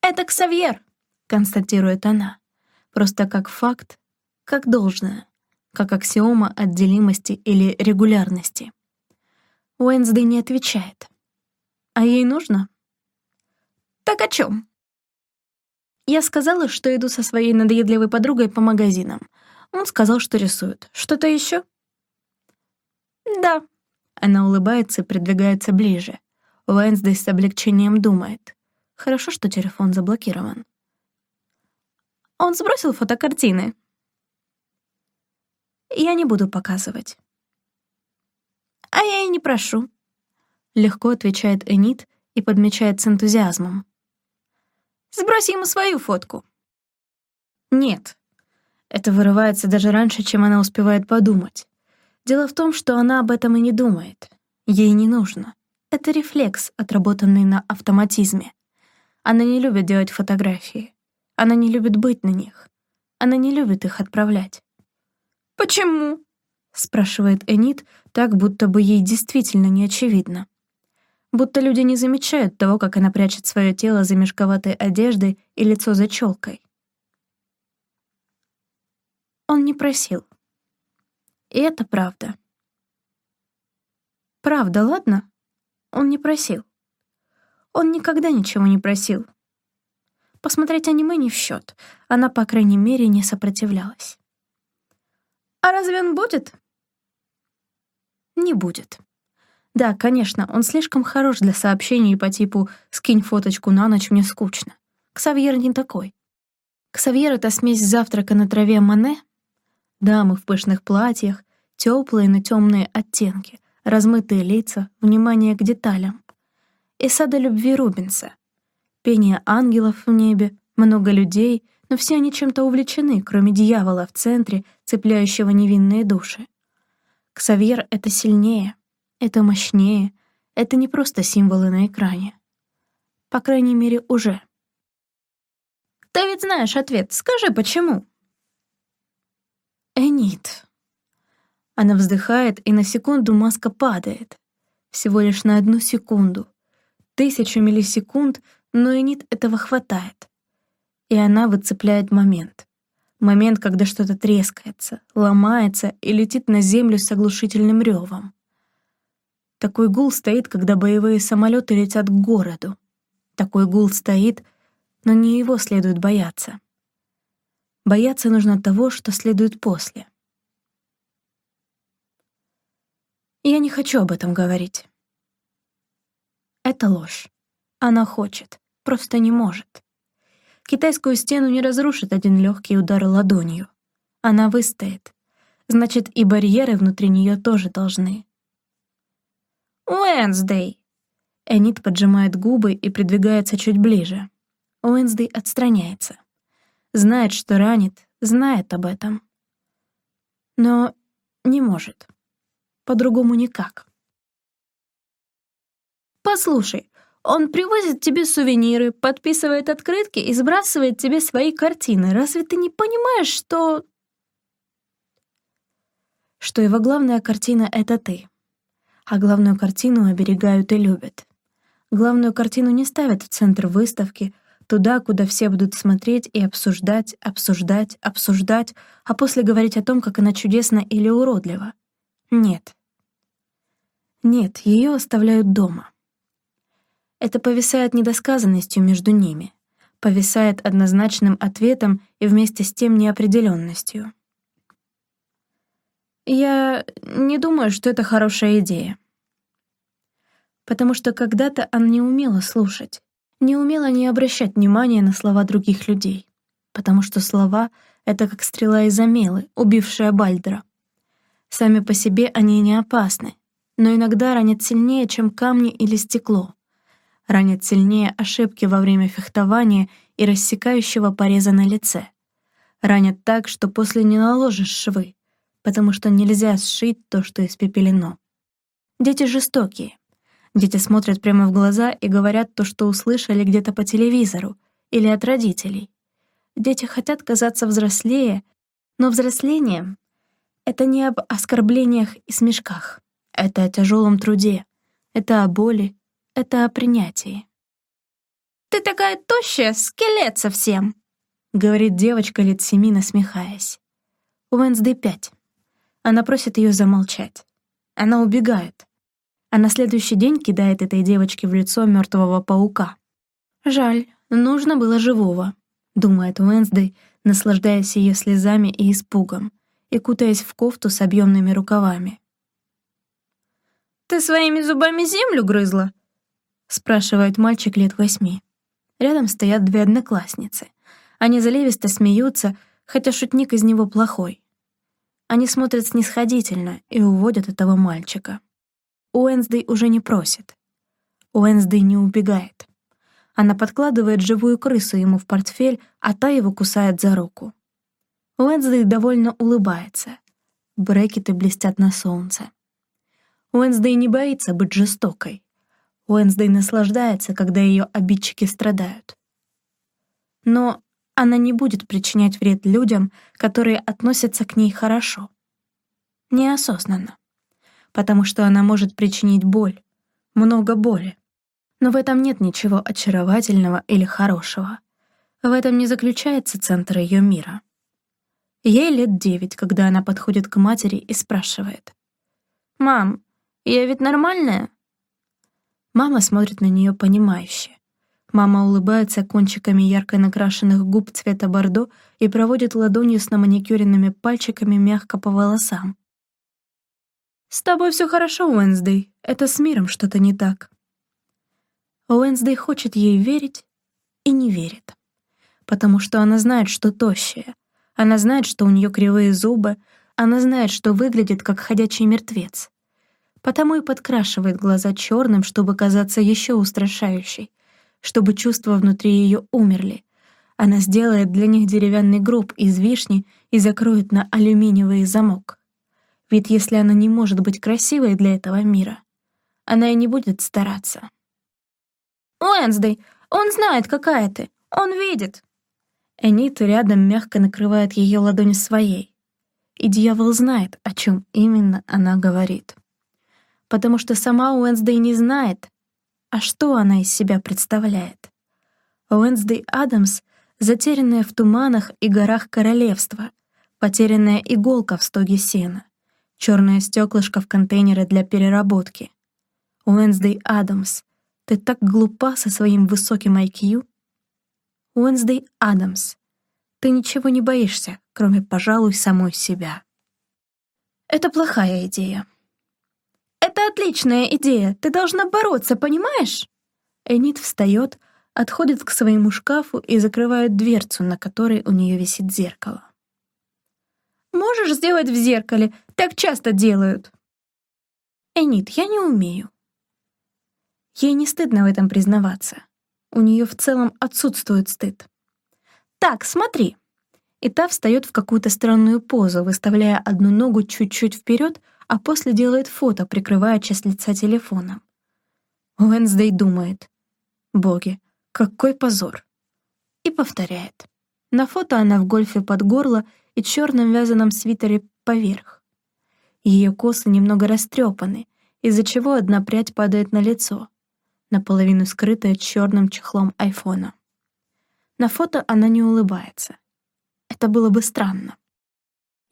«Это Ксавьер», — констатирует она, просто как факт, как должное, как аксиома отделимости или регулярности. Уэнсдей не отвечает. А ей нужно? Так о чем? Я сказала, что иду со своей надоедливой подругой по магазинам. Он сказал, что рисует. Что-то еще? Да. Она улыбается и придвигается ближе. Уэнсдей с облегчением думает. Хорошо, что телефон заблокирован. Он сбросил фотокартины. Я не буду показывать. А я и не прошу. Легко отвечает Энит и подмечает с энтузиазмом. «Сбрось ему свою фотку». «Нет». Это вырывается даже раньше, чем она успевает подумать. Дело в том, что она об этом и не думает. Ей не нужно. Это рефлекс, отработанный на автоматизме. Она не любит делать фотографии. Она не любит быть на них. Она не любит их отправлять. «Почему?» — спрашивает Энит, так, будто бы ей действительно не очевидно будто люди не замечают того, как она прячет свое тело за мешковатой одеждой и лицо за челкой. Он не просил. И это правда. Правда, ладно? Он не просил. Он никогда ничего не просил. Посмотреть аниме не в счет. Она, по крайней мере, не сопротивлялась. А разве он будет? Не будет. Да, конечно, он слишком хорош для сообщений по типу «скинь фоточку на ночь, мне скучно». Ксавьер не такой. Ксавьер — это смесь завтрака на траве Мане, дамы в пышных платьях, теплые, но темные оттенки, размытые лица, внимание к деталям. И сада любви Рубинса. Пение ангелов в небе, много людей, но все они чем-то увлечены, кроме дьявола в центре, цепляющего невинные души. Ксавьер — это сильнее, это мощнее, это не просто символы на экране. По крайней мере, уже. Ты ведь знаешь ответ, скажи, почему? Энит. Она вздыхает, и на секунду маска падает. Всего лишь на одну секунду. Тысячу миллисекунд, но Энит этого хватает. И она выцепляет момент. Момент, когда что-то трескается, ломается и летит на землю с оглушительным ревом. Такой гул стоит, когда боевые самолеты летят к городу. Такой гул стоит, но не его следует бояться. Бояться нужно того, что следует после. Я не хочу об этом говорить. Это ложь. Она хочет, просто не может. Китайскую стену не разрушит один легкий удар ладонью. Она выстоит. Значит, и барьеры внутри нее тоже должны. «Уэнсдей!» Энит поджимает губы и придвигается чуть ближе. Уэнсдей отстраняется. Знает, что ранит, знает об этом. Но не может. По-другому никак. «Послушай, он привозит тебе сувениры, подписывает открытки и сбрасывает тебе свои картины. Разве ты не понимаешь, что...» Что его главная картина — это ты. А главную картину оберегают и любят. Главную картину не ставят в центр выставки, туда, куда все будут смотреть и обсуждать, обсуждать, обсуждать, а после говорить о том, как она чудесна или уродлива. Нет. Нет, ее оставляют дома. Это повисает недосказанностью между ними, повисает однозначным ответом и вместе с тем неопределенностью. Я не думаю, что это хорошая идея. Потому что когда-то она не умела слушать, не умела не обращать внимания на слова других людей. Потому что слова — это как стрела из Амелы, убившая Бальдера. Сами по себе они не опасны, но иногда ранят сильнее, чем камни или стекло. Ранят сильнее ошибки во время фехтования и рассекающего пореза на лице. Ранят так, что после не наложишь швы, потому что нельзя сшить то, что испепелено. Дети жестокие. Дети смотрят прямо в глаза и говорят то, что услышали где-то по телевизору или от родителей. Дети хотят казаться взрослее, но взросление это не об оскорблениях и смешках. Это о тяжелом труде. Это о боли. Это о принятии. «Ты такая тощая, скелет совсем!» — говорит девочка лет семи, насмехаясь. У Венсдей пять. Она просит ее замолчать. Она убегает. А на следующий день кидает этой девочке в лицо мертвого паука. «Жаль, нужно было живого», — думает Уэнсдей, наслаждаясь ее слезами и испугом и кутаясь в кофту с объемными рукавами. «Ты своими зубами землю грызла?» — спрашивает мальчик лет восьми. Рядом стоят две одноклассницы. Они заливисто смеются, хотя шутник из него плохой. Они смотрят снисходительно и уводят этого мальчика. Уэнсдей уже не просит. Уэнсдей не убегает. Она подкладывает живую крысу ему в портфель, а та его кусает за руку. Уэнсдей довольно улыбается. Брекеты блестят на солнце. Уэнсдей не боится быть жестокой. Уэнсдей наслаждается, когда ее обидчики страдают. Но она не будет причинять вред людям, которые относятся к ней хорошо. Неосознанно. Потому что она может причинить боль, много боли. Но в этом нет ничего очаровательного или хорошего. В этом не заключается центр ее мира. Ей лет девять, когда она подходит к матери и спрашивает. «Мам, я ведь нормальная?» Мама смотрит на нее понимающе. Мама улыбается кончиками ярко накрашенных губ цвета бордо и проводит ладонью с наманикюренными пальчиками мягко по волосам. «С тобой все хорошо, Уэнсдей. Это с миром что-то не так». Уэнсдей хочет ей верить и не верит, потому что она знает, что тощая, она знает, что у нее кривые зубы, она знает, что выглядит как ходячий мертвец. Потому и подкрашивает глаза черным, чтобы казаться еще устрашающей, чтобы чувства внутри ее умерли, Она сделает для них деревянный гроб из вишни и закроет на алюминиевый замок. Ведь если она не может быть красивой для этого мира, она и не будет стараться. «Уэнсдей, он знает, какая ты. Он видит». Энит рядом мягко накрывает ее ладонь своей. И дьявол знает, о чем именно она говорит. Потому что сама Уэнсдей не знает, а что она из себя представляет. Уэнсдей Адамс затерянная в туманах и горах королевства, потерянная иголка в стоге сена, черное стеклышко в контейнере для переработки. Уэнсдей Адамс, ты так глупа со своим высоким IQ. Уэнсдей Адамс, ты ничего не боишься, кроме, пожалуй, самой себя. Это плохая идея. Отличная идея, ты должна бороться, понимаешь? Энит встает, отходит к своему шкафу и закрывает дверцу, на которой у нее висит зеркало. «Можешь сделать в зеркале? Так часто делают». «Энит, я не умею». Ей не стыдно в этом признаваться. У нее в целом отсутствует стыд. «Так, смотри». И та встает в какую-то странную позу, выставляя одну ногу чуть-чуть вперед, а после делает фото, прикрывая часть лица телефоном. Уэнсдей думает. «Боги, какой позор!» И повторяет. На фото она в гольфе под горло и черном вязаном свитере поверх. Ее косы немного растрепаны, из-за чего одна прядь падает на лицо, наполовину скрытая черным чехлом айфона. На фото она не улыбается. Это было бы странно.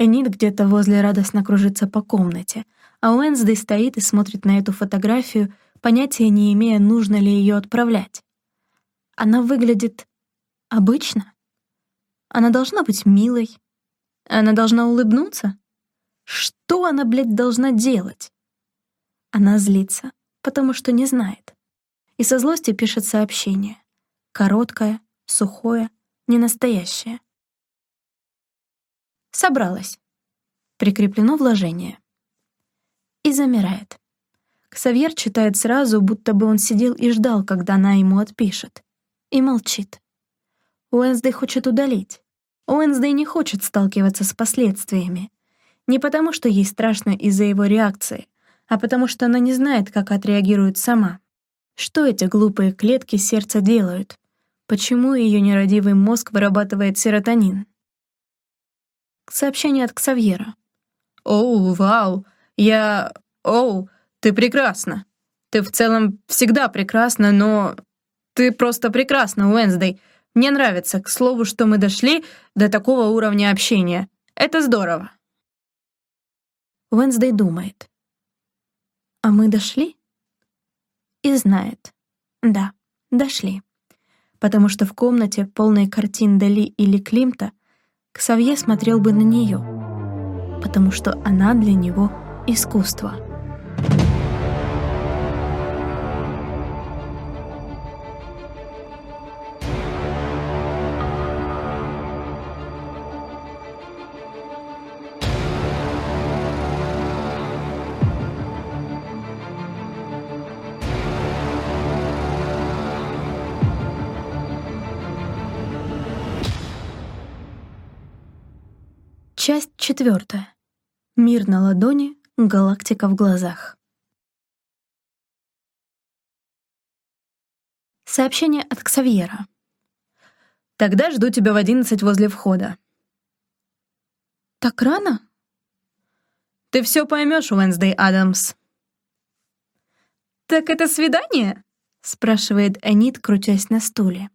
Энит где-то возле радостно кружится по комнате, а Уэнсдей стоит и смотрит на эту фотографию, понятия не имея, нужно ли ее отправлять. Она выглядит обычно. Она должна быть милой. Она должна улыбнуться. Что она, блядь, должна делать? Она злится, потому что не знает. И со злости пишет сообщение. Короткое, сухое, ненастоящее. Собралась. Прикреплено вложение. И замирает. Ксавьер читает сразу, будто бы он сидел и ждал, когда она ему отпишет и молчит. Уэнсдей хочет удалить. Уэнсдей не хочет сталкиваться с последствиями. Не потому, что ей страшно из-за его реакции, а потому что она не знает, как отреагирует сама. Что эти глупые клетки сердца делают? Почему ее нерадивый мозг вырабатывает серотонин? Сообщение от Ксавьера. «Оу, вау, я... Оу, ты прекрасна. Ты в целом всегда прекрасна, но ты просто прекрасна, Уэнсдей. Мне нравится, к слову, что мы дошли до такого уровня общения. Это здорово. Уэнсдей думает. А мы дошли? И знает. Да, дошли. Потому что в комнате, полной картин Дали или Климта, Ксавье смотрел бы на нее. Потому что она для него искусство. Часть четвертая. Мир на ладони, галактика в глазах. Сообщение от Ксавьера. «Тогда жду тебя в одиннадцать возле входа». «Так рано?» «Ты все поймешь, Уэнсдей Адамс». «Так это свидание?» — спрашивает Энит, крутясь на стуле.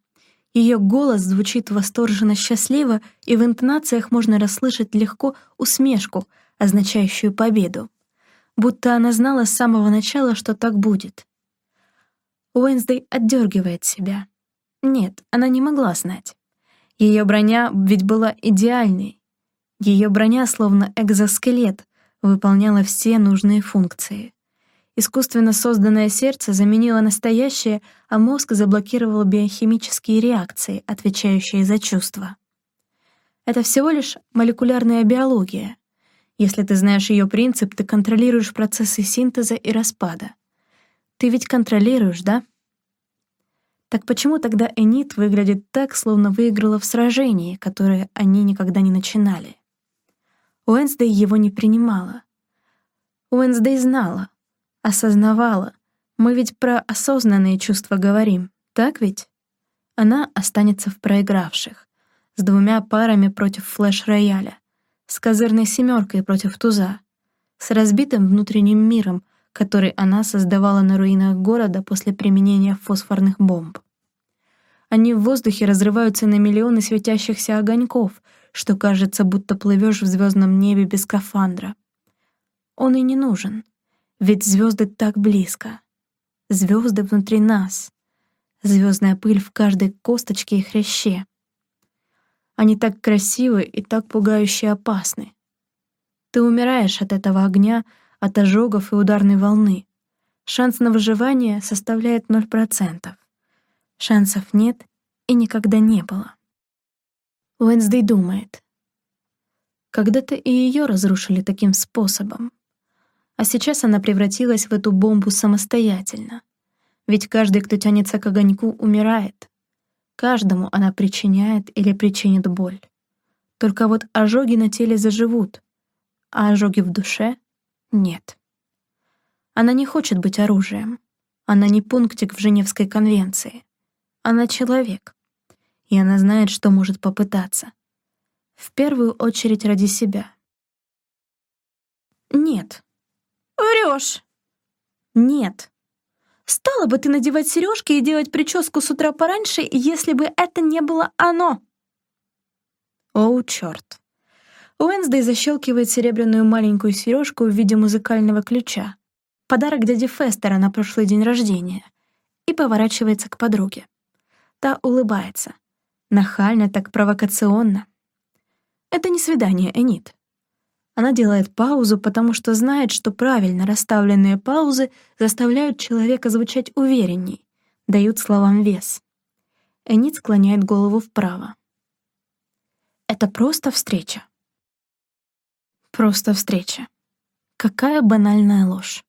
Ее голос звучит восторженно счастливо, и в интонациях можно расслышать легко усмешку, означающую победу. Будто она знала с самого начала, что так будет. Уэнсдей отдергивает себя. Нет, она не могла знать. Ее броня ведь была идеальной. Ее броня, словно экзоскелет, выполняла все нужные функции. Искусственно созданное сердце заменило настоящее, а мозг заблокировал биохимические реакции, отвечающие за чувства. Это всего лишь молекулярная биология. Если ты знаешь ее принцип, ты контролируешь процессы синтеза и распада. Ты ведь контролируешь, да? Так почему тогда Энит выглядит так, словно выиграла в сражении, которое они никогда не начинали? Уэнсдей его не принимала. Уэнсдей знала, осознавала. Мы ведь про осознанные чувства говорим, так ведь? Она останется в проигравших, с двумя парами против флеш-рояля, с козырной семеркой против туза, с разбитым внутренним миром, который она создавала на руинах города после применения фосфорных бомб. Они в воздухе разрываются на миллионы светящихся огоньков, что кажется, будто плывешь в звездном небе без скафандра. Он и не нужен, ведь звезды так близко. Звезды внутри нас. Звездная пыль в каждой косточке и хряще. Они так красивы и так пугающе опасны. Ты умираешь от этого огня, от ожогов и ударной волны. Шанс на выживание составляет 0%. Шансов нет и никогда не было. Уэнсдей думает. Когда-то и ее разрушили таким способом. А сейчас она превратилась в эту бомбу самостоятельно. Ведь каждый, кто тянется к огоньку, умирает. Каждому она причиняет или причинит боль. Только вот ожоги на теле заживут, а ожоги в душе — нет. Она не хочет быть оружием. Она не пунктик в Женевской конвенции. Она человек. И она знает, что может попытаться. В первую очередь ради себя. Нет. Врешь. Нет. Стала бы ты надевать сережки и делать прическу с утра пораньше, если бы это не было оно. О, черт. Уэнсдей защелкивает серебряную маленькую сережку в виде музыкального ключа. Подарок дяди Фестера на прошлый день рождения. И поворачивается к подруге. Та улыбается. Нахально, так провокационно. Это не свидание, Энит. Она делает паузу, потому что знает, что правильно расставленные паузы заставляют человека звучать уверенней, дают словам вес. Энит склоняет голову вправо. Это просто встреча. Просто встреча. Какая банальная ложь.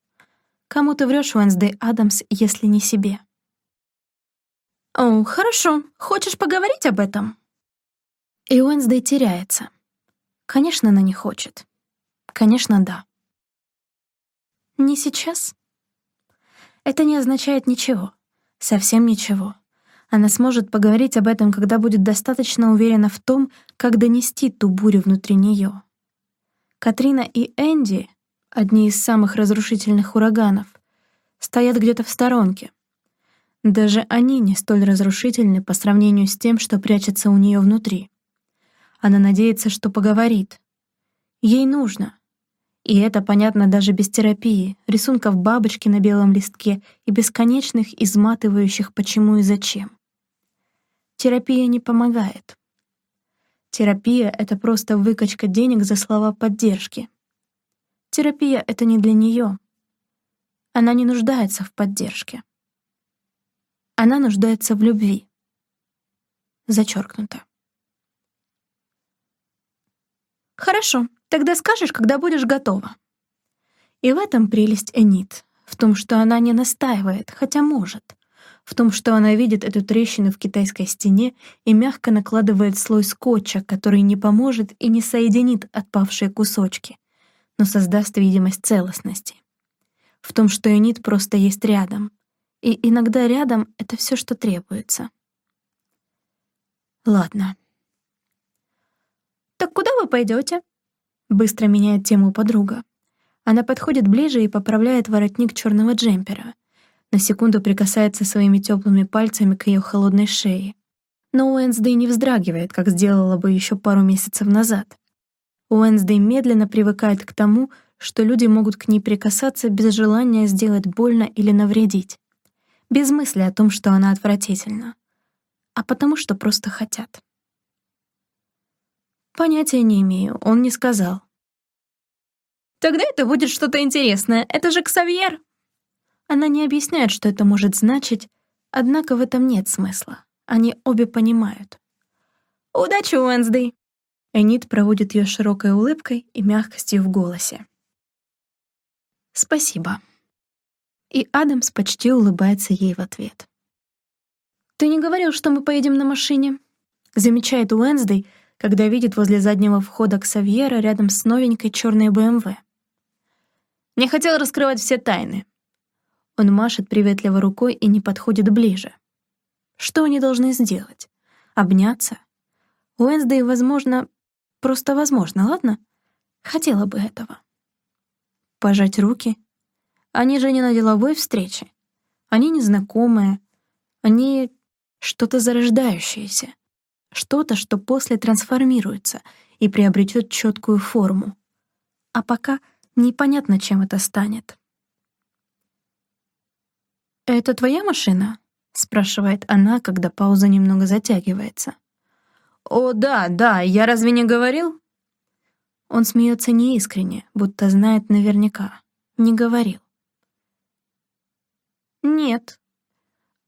Кому ты врешь, Уэнсдей Адамс, если не себе? О, хорошо. Хочешь поговорить об этом? И Уэнсдей теряется. Конечно, она не хочет. Конечно, да. Не сейчас? Это не означает ничего. Совсем ничего. Она сможет поговорить об этом, когда будет достаточно уверена в том, как донести ту бурю внутри нее. Катрина и Энди, одни из самых разрушительных ураганов, стоят где-то в сторонке. Даже они не столь разрушительны по сравнению с тем, что прячется у нее внутри. Она надеется, что поговорит. Ей нужно. И это понятно даже без терапии, рисунков бабочки на белом листке и бесконечных изматывающих почему и зачем. Терапия не помогает. Терапия — это просто выкачка денег за слова поддержки. Терапия — это не для нее. Она не нуждается в поддержке. Она нуждается в любви. Зачеркнуто. Хорошо, тогда скажешь, когда будешь готова. И в этом прелесть Энит, в том, что она не настаивает, хотя может — в том, что она видит эту трещину в китайской стене и мягко накладывает слой скотча, который не поможет и не соединит отпавшие кусочки, но создаст видимость целостности. В том, что юнит просто есть рядом, и иногда рядом — это все, что требуется. Ладно. «Так куда вы пойдете? Быстро меняет тему подруга. Она подходит ближе и поправляет воротник черного джемпера — на секунду прикасается своими теплыми пальцами к ее холодной шее. Но Уэнсдей не вздрагивает, как сделала бы еще пару месяцев назад. Уэнсдей медленно привыкает к тому, что люди могут к ней прикасаться без желания сделать больно или навредить, без мысли о том, что она отвратительна, а потому что просто хотят. Понятия не имею, он не сказал. «Тогда это будет что-то интересное, это же Ксавьер!» Она не объясняет, что это может значить, однако в этом нет смысла. Они обе понимают. «Удачи, Уэнсдей!» Энит проводит ее широкой улыбкой и мягкостью в голосе. «Спасибо». И Адамс почти улыбается ей в ответ. «Ты не говорил, что мы поедем на машине?» Замечает Уэнсдей, когда видит возле заднего входа к Савьера рядом с новенькой черной БМВ. «Не хотел раскрывать все тайны». Он машет приветливо рукой и не подходит ближе. Что они должны сделать? Обняться? Уэнсдей, возможно, просто возможно, ладно? Хотела бы этого. Пожать руки? Они же не на деловой встрече. Они незнакомые. Они что-то зарождающееся. Что-то, что после трансформируется и приобретет четкую форму. А пока непонятно, чем это станет. «Это твоя машина?» — спрашивает она, когда пауза немного затягивается. «О, да, да, я разве не говорил?» Он смеется неискренне, будто знает наверняка. Не говорил. «Нет».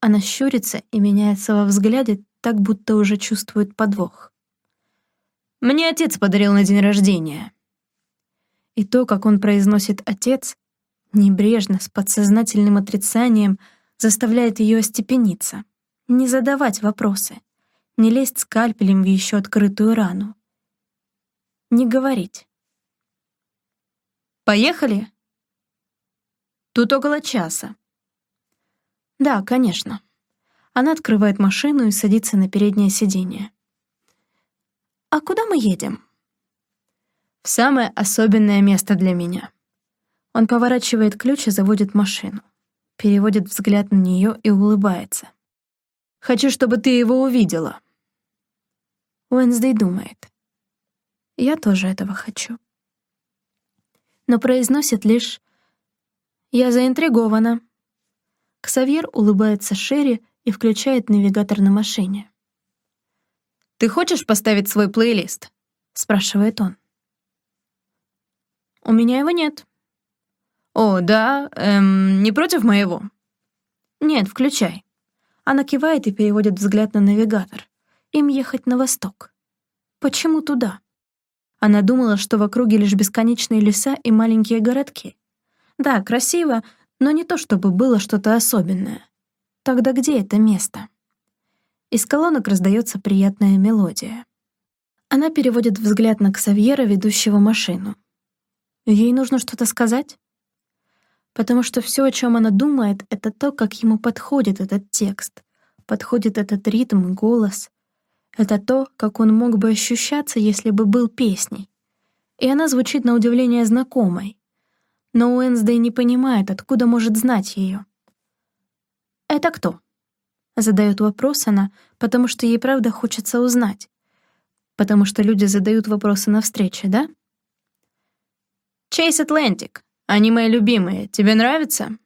Она щурится и меняется во взгляде, так будто уже чувствует подвох. «Мне отец подарил на день рождения». И то, как он произносит «отец», небрежно, с подсознательным отрицанием, заставляет ее остепениться, не задавать вопросы, не лезть скальпелем в еще открытую рану. Не говорить. «Поехали?» «Тут около часа». «Да, конечно». Она открывает машину и садится на переднее сиденье. «А куда мы едем?» «В самое особенное место для меня». Он поворачивает ключ и заводит машину, переводит взгляд на нее и улыбается. «Хочу, чтобы ты его увидела». Уэнсдей думает. «Я тоже этого хочу». Но произносит лишь «Я заинтригована». Ксавьер улыбается шире и включает навигатор на машине. «Ты хочешь поставить свой плейлист?» — спрашивает он. «У меня его нет». «О, да? Эм, не против моего?» «Нет, включай». Она кивает и переводит взгляд на навигатор. Им ехать на восток. Почему туда? Она думала, что в округе лишь бесконечные леса и маленькие городки. Да, красиво, но не то чтобы было что-то особенное. Тогда где это место? Из колонок раздается приятная мелодия. Она переводит взгляд на Ксавьера, ведущего машину. Ей нужно что-то сказать? Потому что все, о чем она думает, это то, как ему подходит этот текст, подходит этот ритм голос. Это то, как он мог бы ощущаться, если бы был песней. И она звучит на удивление знакомой. Но Уэнсдей не понимает, откуда может знать ее. «Это кто?» Задает вопрос она, потому что ей правда хочется узнать. Потому что люди задают вопросы на встрече, да? «Чейз Атлантик. Они мои любимые. Тебе нравится?»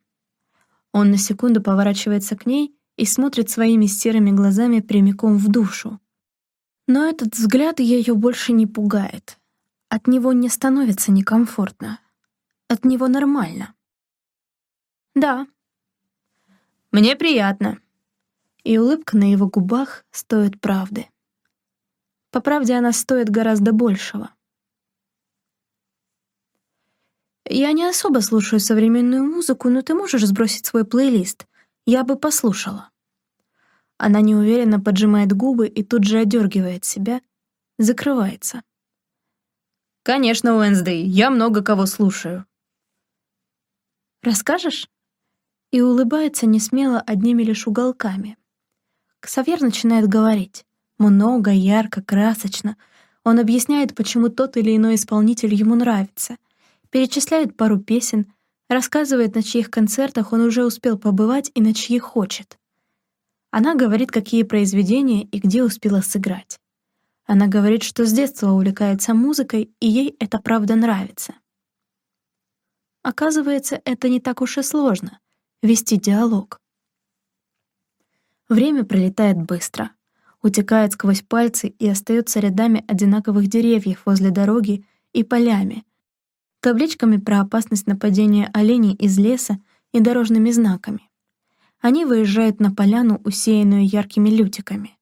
Он на секунду поворачивается к ней и смотрит своими серыми глазами прямиком в душу. Но этот взгляд ее больше не пугает. От него не становится некомфортно. От него нормально. «Да», мне приятно». И улыбка на его губах стоит правды. По правде, она стоит гораздо большего. Я не особо слушаю современную музыку, но ты можешь сбросить свой плейлист. Я бы послушала. Она неуверенно поджимает губы и тут же одергивает себя, закрывается. «Конечно, Уэнсдей, я много кого слушаю». «Расскажешь?» И улыбается несмело одними лишь уголками. Ксавьер начинает говорить. Много, ярко, красочно. Он объясняет, почему тот или иной исполнитель ему нравится. Перечисляет пару песен, рассказывает, на чьих концертах он уже успел побывать и на чьих хочет. Она говорит, какие произведения и где успела сыграть. Она говорит, что с детства увлекается музыкой, и ей это правда нравится. Оказывается, это не так уж и сложно — вести диалог. Время пролетает быстро, утекает сквозь пальцы и остается рядами одинаковых деревьев возле дороги и полями, табличками про опасность нападения оленей из леса и дорожными знаками. Они выезжают на поляну, усеянную яркими лютиками.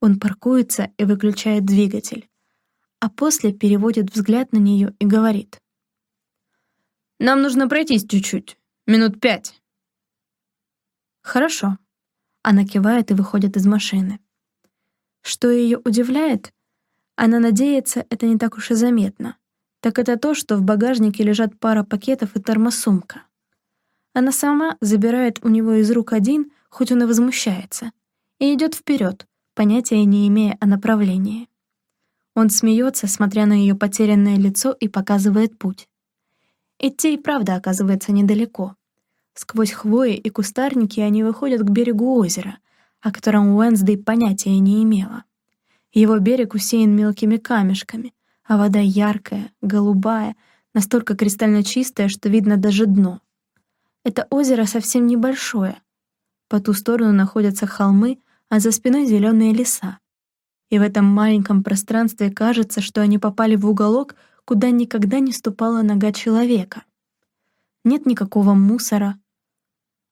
Он паркуется и выключает двигатель, а после переводит взгляд на нее и говорит. «Нам нужно пройтись чуть-чуть, минут пять». «Хорошо». Она кивает и выходит из машины. Что ее удивляет? Она надеется, это не так уж и заметно. Так это то, что в багажнике лежат пара пакетов и термосумка. Она сама забирает у него из рук один, хоть он и возмущается, и идет вперед, понятия не имея о направлении. Он смеется, смотря на ее потерянное лицо, и показывает путь. Идти и правда оказывается недалеко. Сквозь хвои и кустарники они выходят к берегу озера, о котором Уэнсдей понятия не имела. Его берег усеян мелкими камешками, а вода яркая, голубая, настолько кристально чистая, что видно даже дно. Это озеро совсем небольшое. По ту сторону находятся холмы, а за спиной зеленые леса. И в этом маленьком пространстве кажется, что они попали в уголок, куда никогда не ступала нога человека. Нет никакого мусора,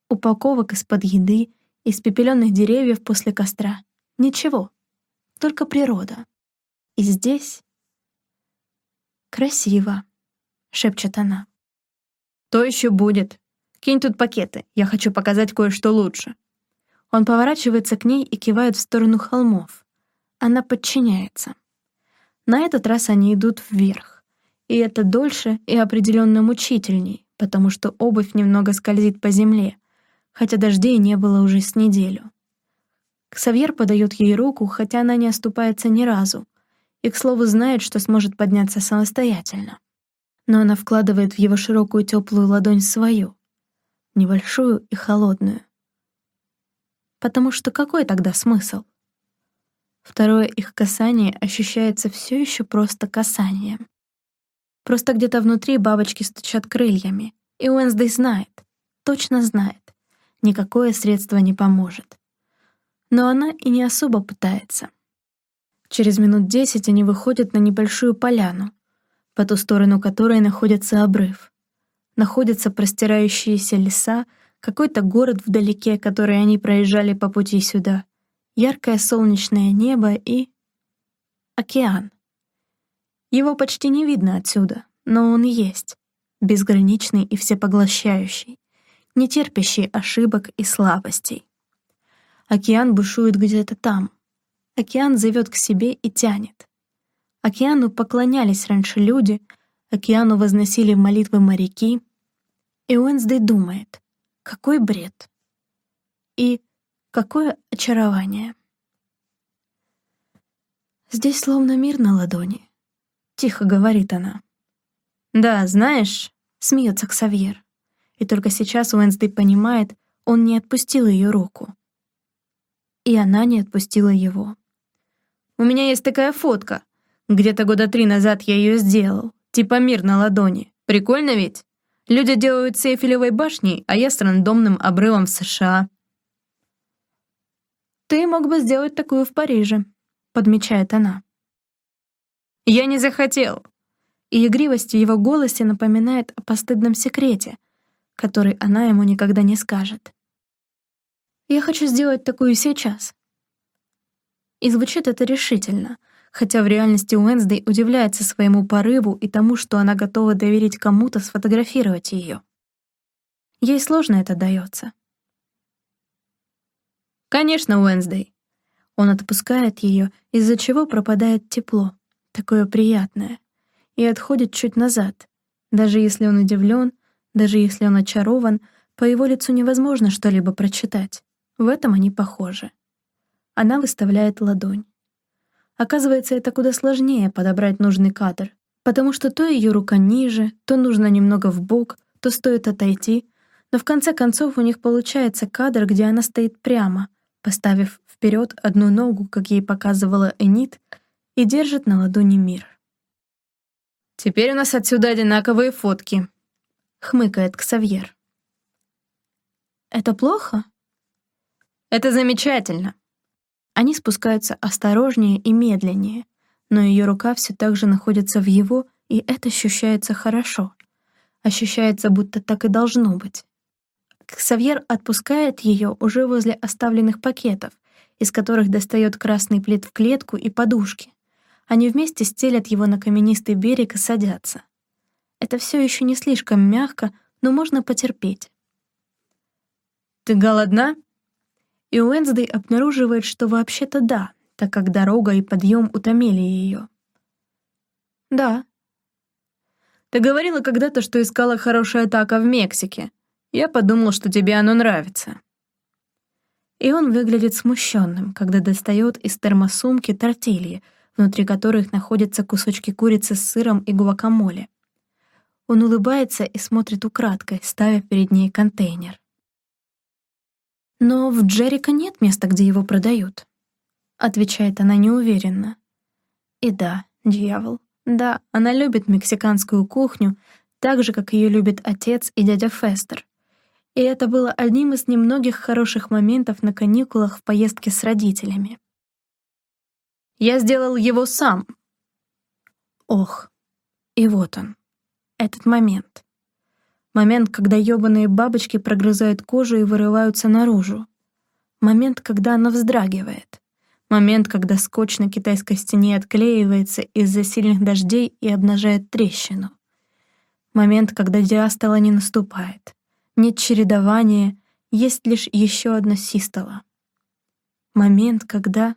упаковок из-под еды, испепеленных деревьев после костра. Ничего, только природа. И здесь красиво, шепчет она. То еще будет. Кинь тут пакеты, я хочу показать кое-что лучше. Он поворачивается к ней и кивает в сторону холмов. Она подчиняется. На этот раз они идут вверх. И это дольше и определенно мучительней, потому что обувь немного скользит по земле, хотя дождей не было уже с неделю. Ксавьер подает ей руку, хотя она не оступается ни разу, и, к слову, знает, что сможет подняться самостоятельно. Но она вкладывает в его широкую теплую ладонь свою, небольшую и холодную. Потому что какой тогда смысл? Второе их касание ощущается все еще просто касанием. Просто где-то внутри бабочки стучат крыльями. И Уэнсдей знает, точно знает, никакое средство не поможет. Но она и не особо пытается. Через минут десять они выходят на небольшую поляну, по ту сторону которой находится обрыв. Находятся простирающиеся леса, какой-то город вдалеке, который они проезжали по пути сюда, яркое солнечное небо и... океан. Его почти не видно отсюда, но он есть, безграничный и всепоглощающий, не терпящий ошибок и слабостей. Океан бушует где-то там. Океан зовет к себе и тянет. Океану поклонялись раньше люди, океану возносили молитвы моряки. И Уэнсдей думает, какой бред. И какое очарование. Здесь словно мир на ладони. — тихо говорит она. «Да, знаешь», — смеется Ксавьер. И только сейчас Уэнсдей понимает, он не отпустил ее руку. И она не отпустила его. «У меня есть такая фотка. Где-то года три назад я ее сделал. Типа мир на ладони. Прикольно ведь? Люди делают с Эйфелевой башней, а я с рандомным обрывом в США». «Ты мог бы сделать такую в Париже», — подмечает она. «Я не захотел!» И игривость в его голосе напоминает о постыдном секрете, который она ему никогда не скажет. «Я хочу сделать такую сейчас». И звучит это решительно, хотя в реальности Уэнсдей удивляется своему порыву и тому, что она готова доверить кому-то сфотографировать ее. Ей сложно это дается. «Конечно, Уэнсдей». Он отпускает ее, из-за чего пропадает тепло такое приятное, и отходит чуть назад. Даже если он удивлен, даже если он очарован, по его лицу невозможно что-либо прочитать. В этом они похожи. Она выставляет ладонь. Оказывается, это куда сложнее подобрать нужный кадр, потому что то ее рука ниже, то нужно немного в бок, то стоит отойти, но в конце концов у них получается кадр, где она стоит прямо, поставив вперед одну ногу, как ей показывала Энит, и держит на ладони мир. «Теперь у нас отсюда одинаковые фотки», — хмыкает Ксавьер. «Это плохо?» «Это замечательно». Они спускаются осторожнее и медленнее, но ее рука все так же находится в его, и это ощущается хорошо. Ощущается, будто так и должно быть. Ксавьер отпускает ее уже возле оставленных пакетов, из которых достает красный плед в клетку и подушки. Они вместе стелят его на каменистый берег и садятся. Это все еще не слишком мягко, но можно потерпеть. «Ты голодна?» И Уэнсдей обнаруживает, что вообще-то да, так как дорога и подъем утомили ее. «Да». «Ты говорила когда-то, что искала хорошая атака в Мексике. Я подумал, что тебе оно нравится». И он выглядит смущенным, когда достает из термосумки тортильи, внутри которых находятся кусочки курицы с сыром и гуакамоле. Он улыбается и смотрит украдкой, ставя перед ней контейнер. «Но в Джерика нет места, где его продают», — отвечает она неуверенно. И да, дьявол, да, она любит мексиканскую кухню, так же, как ее любит отец и дядя Фестер. И это было одним из немногих хороших моментов на каникулах в поездке с родителями. «Я сделал его сам». Ох, и вот он, этот момент. Момент, когда ёбаные бабочки прогрызают кожу и вырываются наружу. Момент, когда она вздрагивает. Момент, когда скотч на китайской стене отклеивается из-за сильных дождей и обнажает трещину. Момент, когда диастола не наступает. Нет чередования, есть лишь еще одна систола. Момент, когда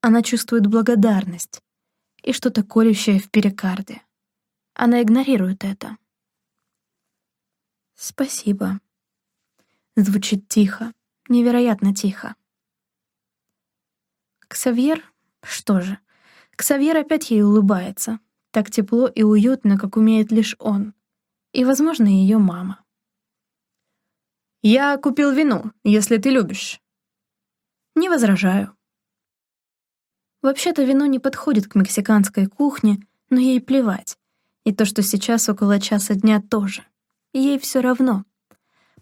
она чувствует благодарность и что-то колющее в перикарде. Она игнорирует это. «Спасибо». Звучит тихо, невероятно тихо. Ксавьер? Что же? Ксавьер опять ей улыбается. Так тепло и уютно, как умеет лишь он. И, возможно, ее мама. «Я купил вино, если ты любишь». «Не возражаю». Вообще-то вино не подходит к мексиканской кухне, но ей плевать. И то, что сейчас около часа дня тоже ей все равно.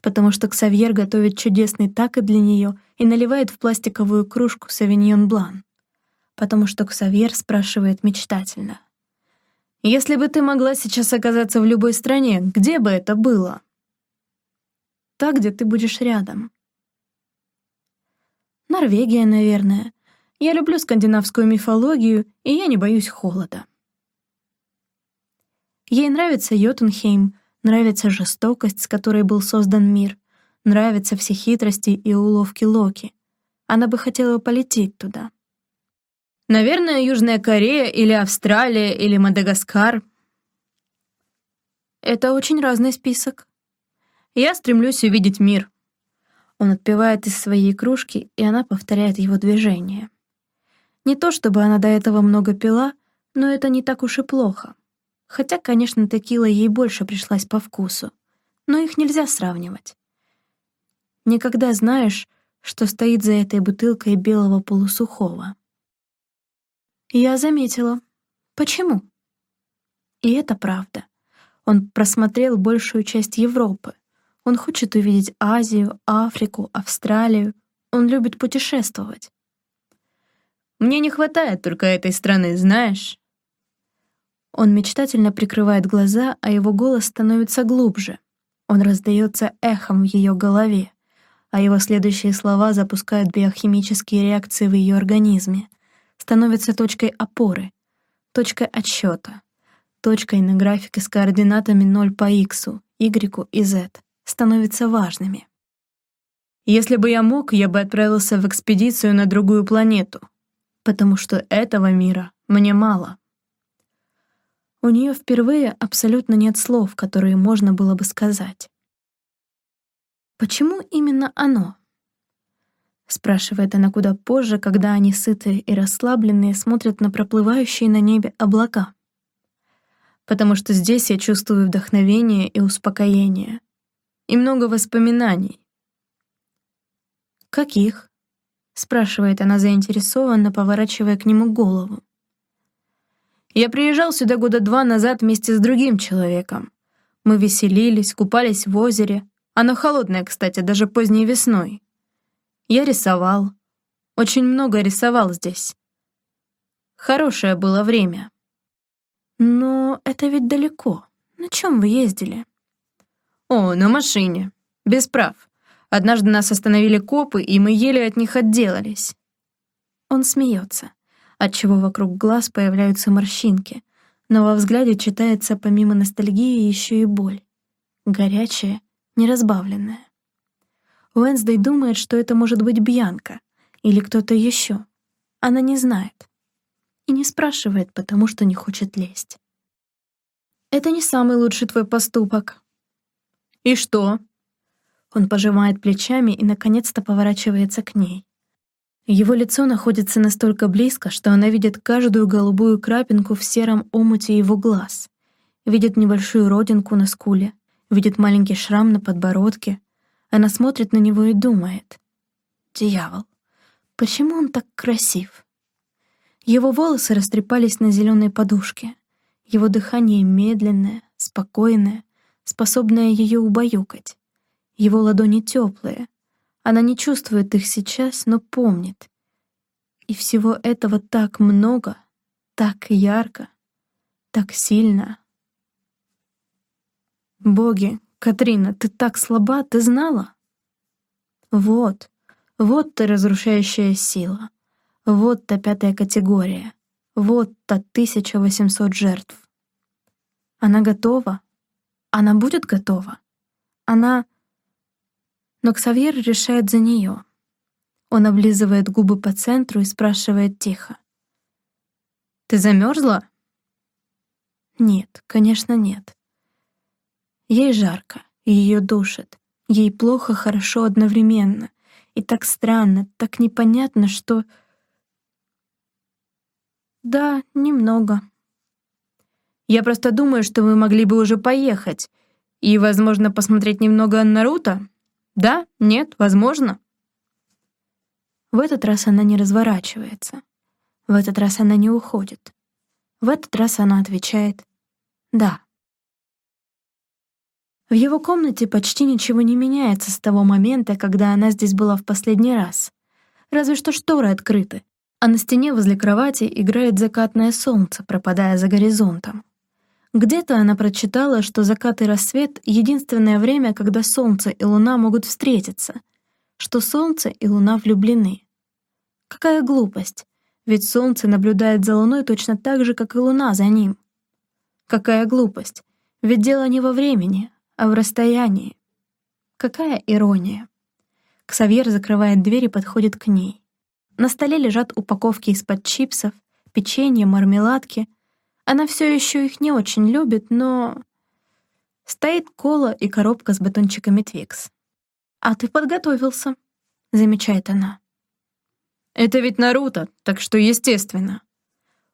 Потому что Ксавьер готовит чудесный так и для нее и наливает в пластиковую кружку савиньон блан. Потому что Ксавьер спрашивает мечтательно. «Если бы ты могла сейчас оказаться в любой стране, где бы это было?» «Так, где ты будешь рядом». «Норвегия, наверное. Я люблю скандинавскую мифологию, и я не боюсь холода». Ей нравится Йотунхейм — Нравится жестокость, с которой был создан мир. Нравятся все хитрости и уловки Локи. Она бы хотела полететь туда. Наверное, Южная Корея или Австралия или Мадагаскар. Это очень разный список. Я стремлюсь увидеть мир. Он отпивает из своей кружки, и она повторяет его движение. Не то чтобы она до этого много пила, но это не так уж и плохо. Хотя, конечно, текила ей больше пришлась по вкусу, но их нельзя сравнивать. Никогда знаешь, что стоит за этой бутылкой белого полусухого. Я заметила. Почему? И это правда. Он просмотрел большую часть Европы. Он хочет увидеть Азию, Африку, Австралию. Он любит путешествовать. Мне не хватает только этой страны, знаешь? Он мечтательно прикрывает глаза, а его голос становится глубже. Он раздается эхом в ее голове, а его следующие слова запускают биохимические реакции в ее организме, становятся точкой опоры, точкой отсчета, точкой на графике с координатами 0 по x, y и z, становятся важными. Если бы я мог, я бы отправился в экспедицию на другую планету, потому что этого мира мне мало. У нее впервые абсолютно нет слов, которые можно было бы сказать. «Почему именно оно?» Спрашивает она куда позже, когда они сытые и расслабленные смотрят на проплывающие на небе облака. «Потому что здесь я чувствую вдохновение и успокоение. И много воспоминаний». «Каких?» — спрашивает она заинтересованно, поворачивая к нему голову. Я приезжал сюда года два назад вместе с другим человеком. Мы веселились, купались в озере. Оно холодное, кстати, даже поздней весной. Я рисовал. Очень много рисовал здесь. Хорошее было время. Но это ведь далеко. На чем вы ездили? О, на машине. Без прав. Однажды нас остановили копы, и мы еле от них отделались. Он смеется отчего вокруг глаз появляются морщинки, но во взгляде читается помимо ностальгии еще и боль. Горячая, неразбавленная. Уэнсдей думает, что это может быть Бьянка или кто-то еще. Она не знает. И не спрашивает, потому что не хочет лезть. «Это не самый лучший твой поступок». «И что?» Он пожимает плечами и, наконец-то, поворачивается к ней. Его лицо находится настолько близко, что она видит каждую голубую крапинку в сером омуте его глаз, видит небольшую родинку на скуле, видит маленький шрам на подбородке. Она смотрит на него и думает. «Дьявол, почему он так красив?» Его волосы растрепались на зеленой подушке. Его дыхание медленное, спокойное, способное ее убаюкать. Его ладони теплые. Она не чувствует их сейчас, но помнит. И всего этого так много, так ярко, так сильно. Боги, Катрина, ты так слаба, ты знала? Вот, вот та разрушающая сила. Вот та пятая категория. Вот та 1800 жертв. Она готова? Она будет готова? Она но Ксавьер решает за нее. Он облизывает губы по центру и спрашивает тихо. «Ты замерзла?» Нет, конечно, нет. Ей жарко, ее душит. Ей плохо, хорошо одновременно. И так странно, так непонятно, что... Да, немного. Я просто думаю, что вы могли бы уже поехать и, возможно, посмотреть немного Наруто. Да? Нет? Возможно?» В этот раз она не разворачивается. В этот раз она не уходит. В этот раз она отвечает «да». В его комнате почти ничего не меняется с того момента, когда она здесь была в последний раз. Разве что шторы открыты, а на стене возле кровати играет закатное солнце, пропадая за горизонтом. Где-то она прочитала, что закат и рассвет — единственное время, когда солнце и луна могут встретиться, что солнце и луна влюблены. Какая глупость, ведь солнце наблюдает за луной точно так же, как и луна за ним. Какая глупость, ведь дело не во времени, а в расстоянии. Какая ирония. Ксавьер закрывает дверь и подходит к ней. На столе лежат упаковки из-под чипсов, печенье, мармеладки — она все еще их не очень любит, но... Стоит кола и коробка с батончиками Твикс. «А ты подготовился», — замечает она. «Это ведь Наруто, так что естественно».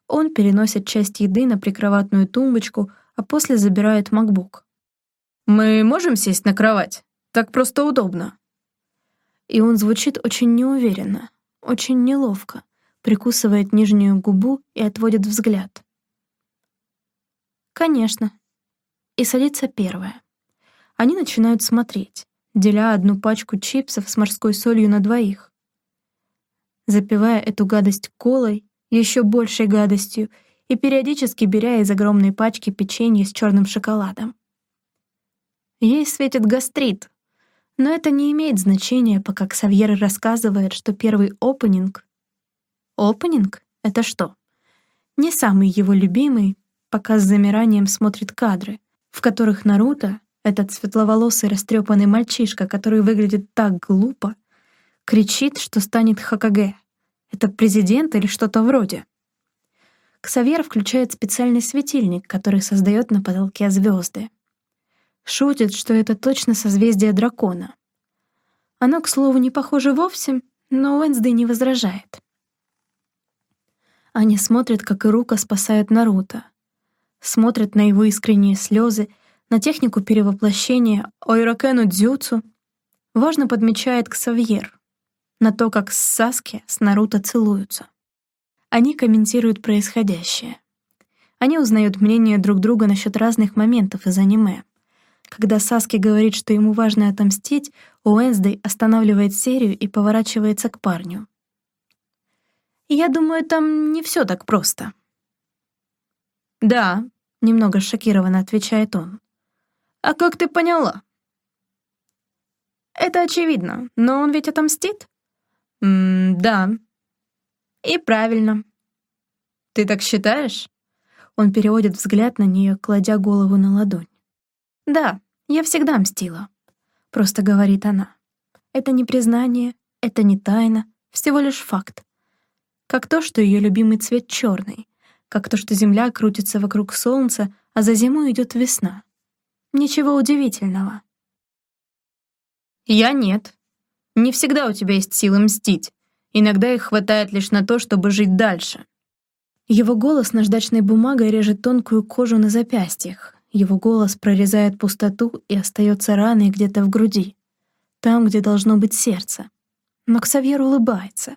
Он переносит часть еды на прикроватную тумбочку, а после забирает макбук. «Мы можем сесть на кровать? Так просто удобно». И он звучит очень неуверенно, очень неловко, прикусывает нижнюю губу и отводит взгляд. «Конечно». И садится первая. Они начинают смотреть, деля одну пачку чипсов с морской солью на двоих. Запивая эту гадость колой, еще большей гадостью, и периодически беря из огромной пачки печенье с черным шоколадом. Ей светит гастрит, но это не имеет значения, пока Ксавьер рассказывает, что первый опенинг... Опенинг — это что? Не самый его любимый, пока с замиранием смотрит кадры, в которых Наруто, этот светловолосый растрепанный мальчишка, который выглядит так глупо, кричит, что станет Хакаге. Это президент или что-то вроде. Ксавьер включает специальный светильник, который создает на потолке звезды. Шутит, что это точно созвездие дракона. Оно, к слову, не похоже вовсе, но Уэнсдей не возражает. Они смотрят, как Ирука спасает Наруто смотрят на его искренние слезы, на технику перевоплощения Ойрокену Дзюцу. Важно подмечает Ксавьер, на то, как Саски с Наруто целуются. Они комментируют происходящее. Они узнают мнение друг друга насчет разных моментов из аниме. Когда Саски говорит, что ему важно отомстить, Уэнсдей останавливает серию и поворачивается к парню. «Я думаю, там не все так просто», «Да», — немного шокированно отвечает он. «А как ты поняла?» «Это очевидно, но он ведь отомстит?» «Ммм, да». «И правильно». «Ты так считаешь?» Он переводит взгляд на нее, кладя голову на ладонь. «Да, я всегда мстила», — просто говорит она. Это не признание, это не тайна, всего лишь факт. Как то, что ее любимый цвет черный, как то, что Земля крутится вокруг Солнца, а за зиму идет весна. Ничего удивительного. Я нет. Не всегда у тебя есть силы мстить. Иногда их хватает лишь на то, чтобы жить дальше. Его голос наждачной бумагой режет тонкую кожу на запястьях. Его голос прорезает пустоту и остается раной где-то в груди, там, где должно быть сердце. Но Ксавьер улыбается.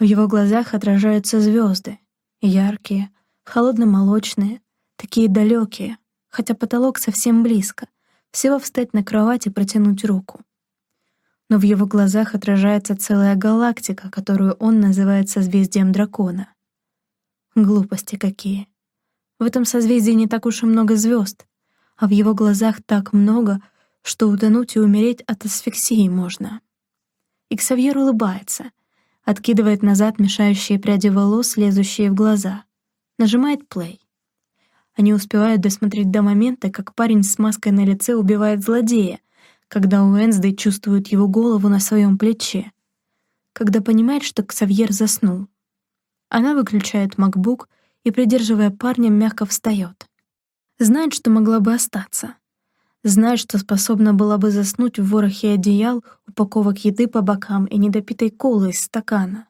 В его глазах отражаются звезды, яркие, холодно-молочные, такие далекие, хотя потолок совсем близко, всего встать на кровать и протянуть руку. Но в его глазах отражается целая галактика, которую он называет созвездием дракона. Глупости какие. В этом созвездии не так уж и много звезд, а в его глазах так много, что утонуть и умереть от асфиксии можно. И Ксавьер улыбается, откидывает назад мешающие пряди волос, лезущие в глаза, нажимает плей. Они успевают досмотреть до момента, как парень с маской на лице убивает злодея, когда Уэнсдей чувствует его голову на своем плече, когда понимает, что Ксавьер заснул. Она выключает макбук и, придерживая парня, мягко встает. Знает, что могла бы остаться. Знает, что способна была бы заснуть в ворохе одеял, упаковок еды по бокам и недопитой колы из стакана.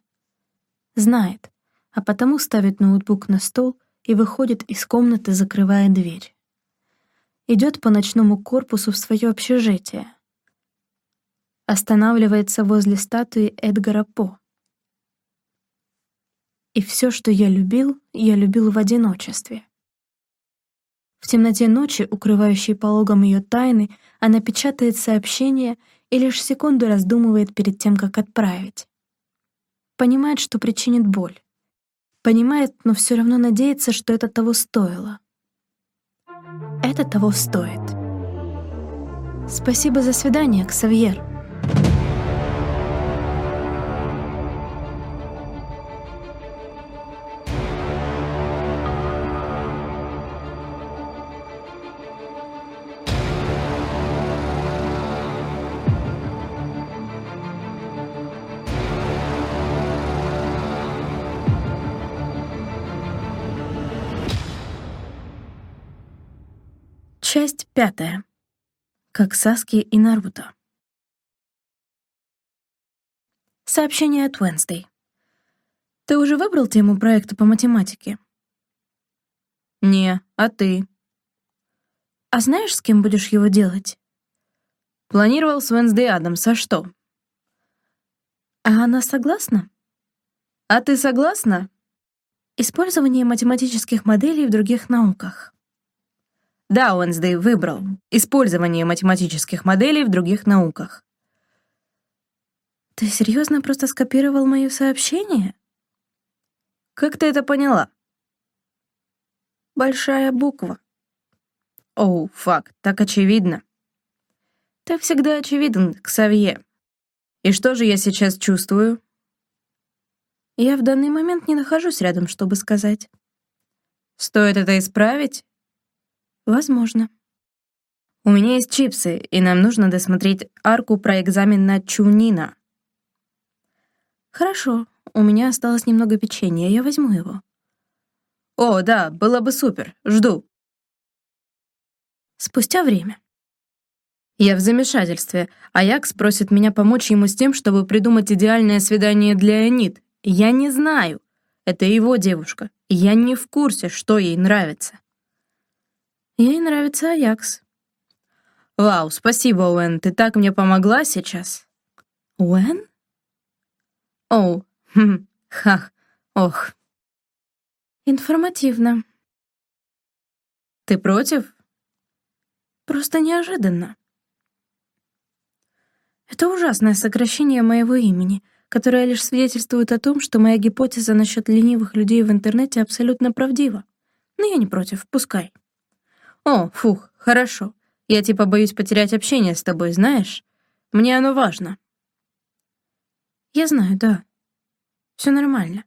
Знает, а потому ставит ноутбук на стол и выходит из комнаты, закрывая дверь. Идет по ночному корпусу в свое общежитие. Останавливается возле статуи Эдгара По. И все, что я любил, я любил в одиночестве. В темноте ночи, укрывающей пологом ее тайны, она печатает сообщение и лишь секунду раздумывает перед тем, как отправить. Понимает, что причинит боль. Понимает, но все равно надеется, что это того стоило. Это того стоит. Спасибо за свидание, Ксавьер. Часть пятая. Как Саски и Наруто. Сообщение от Уэнсдей. Ты уже выбрал тему проекта по математике? Не, а ты? А знаешь, с кем будешь его делать? Планировал с Уэнсдей Адамс, а что? А она согласна? А ты согласна? Использование математических моделей в других науках. Да, Уэнсдей выбрал использование математических моделей в других науках. Ты серьезно просто скопировал мое сообщение? Как ты это поняла? Большая буква. Оу, факт, так очевидно. Так всегда очевиден, Ксавье. И что же я сейчас чувствую? Я в данный момент не нахожусь рядом, чтобы сказать. Стоит это исправить? Возможно. У меня есть чипсы, и нам нужно досмотреть арку про экзамен на Чунина. Хорошо, у меня осталось немного печенья, я возьму его. О, да, было бы супер, жду. Спустя время. Я в замешательстве. Аякс просит меня помочь ему с тем, чтобы придумать идеальное свидание для Энит. Я не знаю. Это его девушка. Я не в курсе, что ей нравится. Ей нравится Аякс. Вау, спасибо, Уэн, ты так мне помогла сейчас. Уэн? Оу, хм, хах, ох. Информативно. Ты против? Просто неожиданно. Это ужасное сокращение моего имени, которое лишь свидетельствует о том, что моя гипотеза насчет ленивых людей в интернете абсолютно правдива. Но я не против, пускай. «О, фух, хорошо. Я типа боюсь потерять общение с тобой, знаешь? Мне оно важно». «Я знаю, да. Все нормально».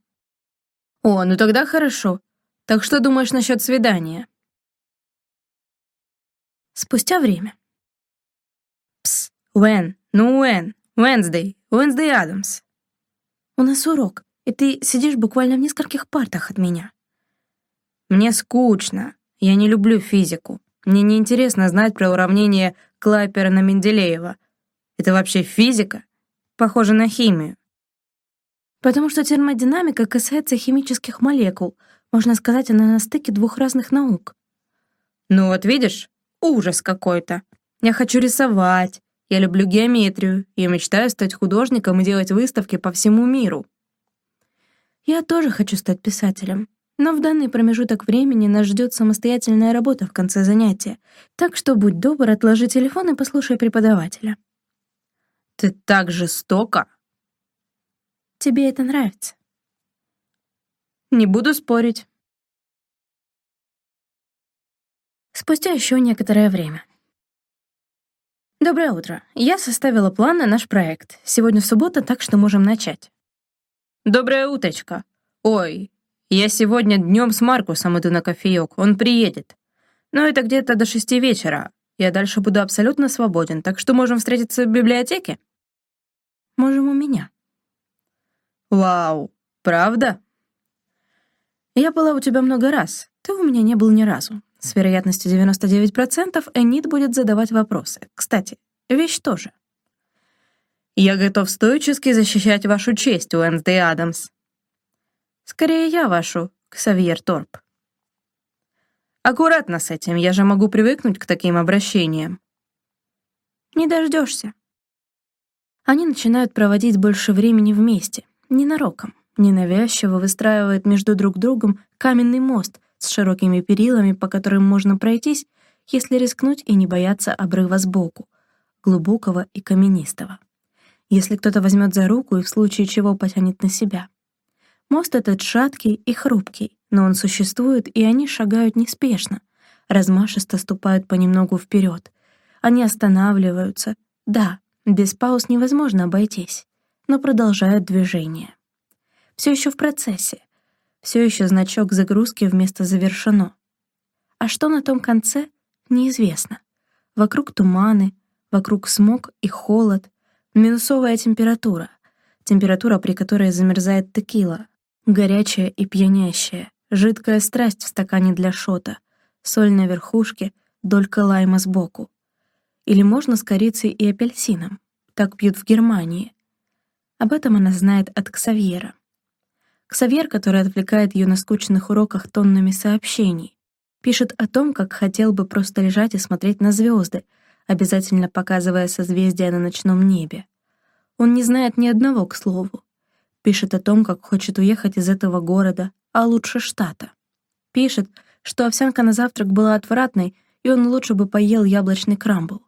«О, ну тогда хорошо. Так что думаешь насчет свидания?» Спустя время. «Пс, Уэн, ну Уэн, Уэнсдей, Уэнсдей Адамс. У нас урок, и ты сидишь буквально в нескольких партах от меня. Мне скучно. Я не люблю физику. Мне неинтересно знать про уравнение Клайпера на Менделеева. Это вообще физика? Похоже на химию. Потому что термодинамика касается химических молекул. Можно сказать, она на стыке двух разных наук. Ну вот видишь, ужас какой-то. Я хочу рисовать, я люблю геометрию, я мечтаю стать художником и делать выставки по всему миру. Я тоже хочу стать писателем. Но в данный промежуток времени нас ждет самостоятельная работа в конце занятия, так что будь добр, отложи телефон и послушай преподавателя. Ты так жестоко. Тебе это нравится? Не буду спорить. Спустя еще некоторое время. Доброе утро. Я составила план на наш проект. Сегодня суббота, так что можем начать. Доброе уточка. Ой, я сегодня днем с Маркусом иду на кофеек, он приедет. Но это где-то до шести вечера. Я дальше буду абсолютно свободен, так что можем встретиться в библиотеке? Можем у меня. Вау, правда? Я была у тебя много раз, ты у меня не был ни разу. С вероятностью 99% Энит будет задавать вопросы. Кстати, вещь тоже. Я готов стоически защищать вашу честь, Уэнсдей Адамс. Скорее я вашу, Ксавьер Торп. Аккуратно с этим, я же могу привыкнуть к таким обращениям. Не дождешься. Они начинают проводить больше времени вместе, ненароком, ненавязчиво выстраивают между друг другом каменный мост с широкими перилами, по которым можно пройтись, если рискнуть и не бояться обрыва сбоку, глубокого и каменистого. Если кто-то возьмет за руку и в случае чего потянет на себя. Мост этот шаткий и хрупкий, но он существует, и они шагают неспешно, размашисто ступают понемногу вперед. Они останавливаются. Да, без пауз невозможно обойтись, но продолжают движение. Все еще в процессе. Все еще значок загрузки вместо «завершено». А что на том конце, неизвестно. Вокруг туманы, вокруг смог и холод, минусовая температура, температура, при которой замерзает текила, горячая и пьянящая, жидкая страсть в стакане для шота, соль на верхушке, долька лайма сбоку. Или можно с корицей и апельсином. Так пьют в Германии. Об этом она знает от Ксавьера. Ксавьер, который отвлекает ее на скучных уроках тоннами сообщений, пишет о том, как хотел бы просто лежать и смотреть на звезды, обязательно показывая созвездия на ночном небе. Он не знает ни одного, к слову. Пишет о том, как хочет уехать из этого города, а лучше штата. Пишет, что овсянка на завтрак была отвратной, и он лучше бы поел яблочный крамбл.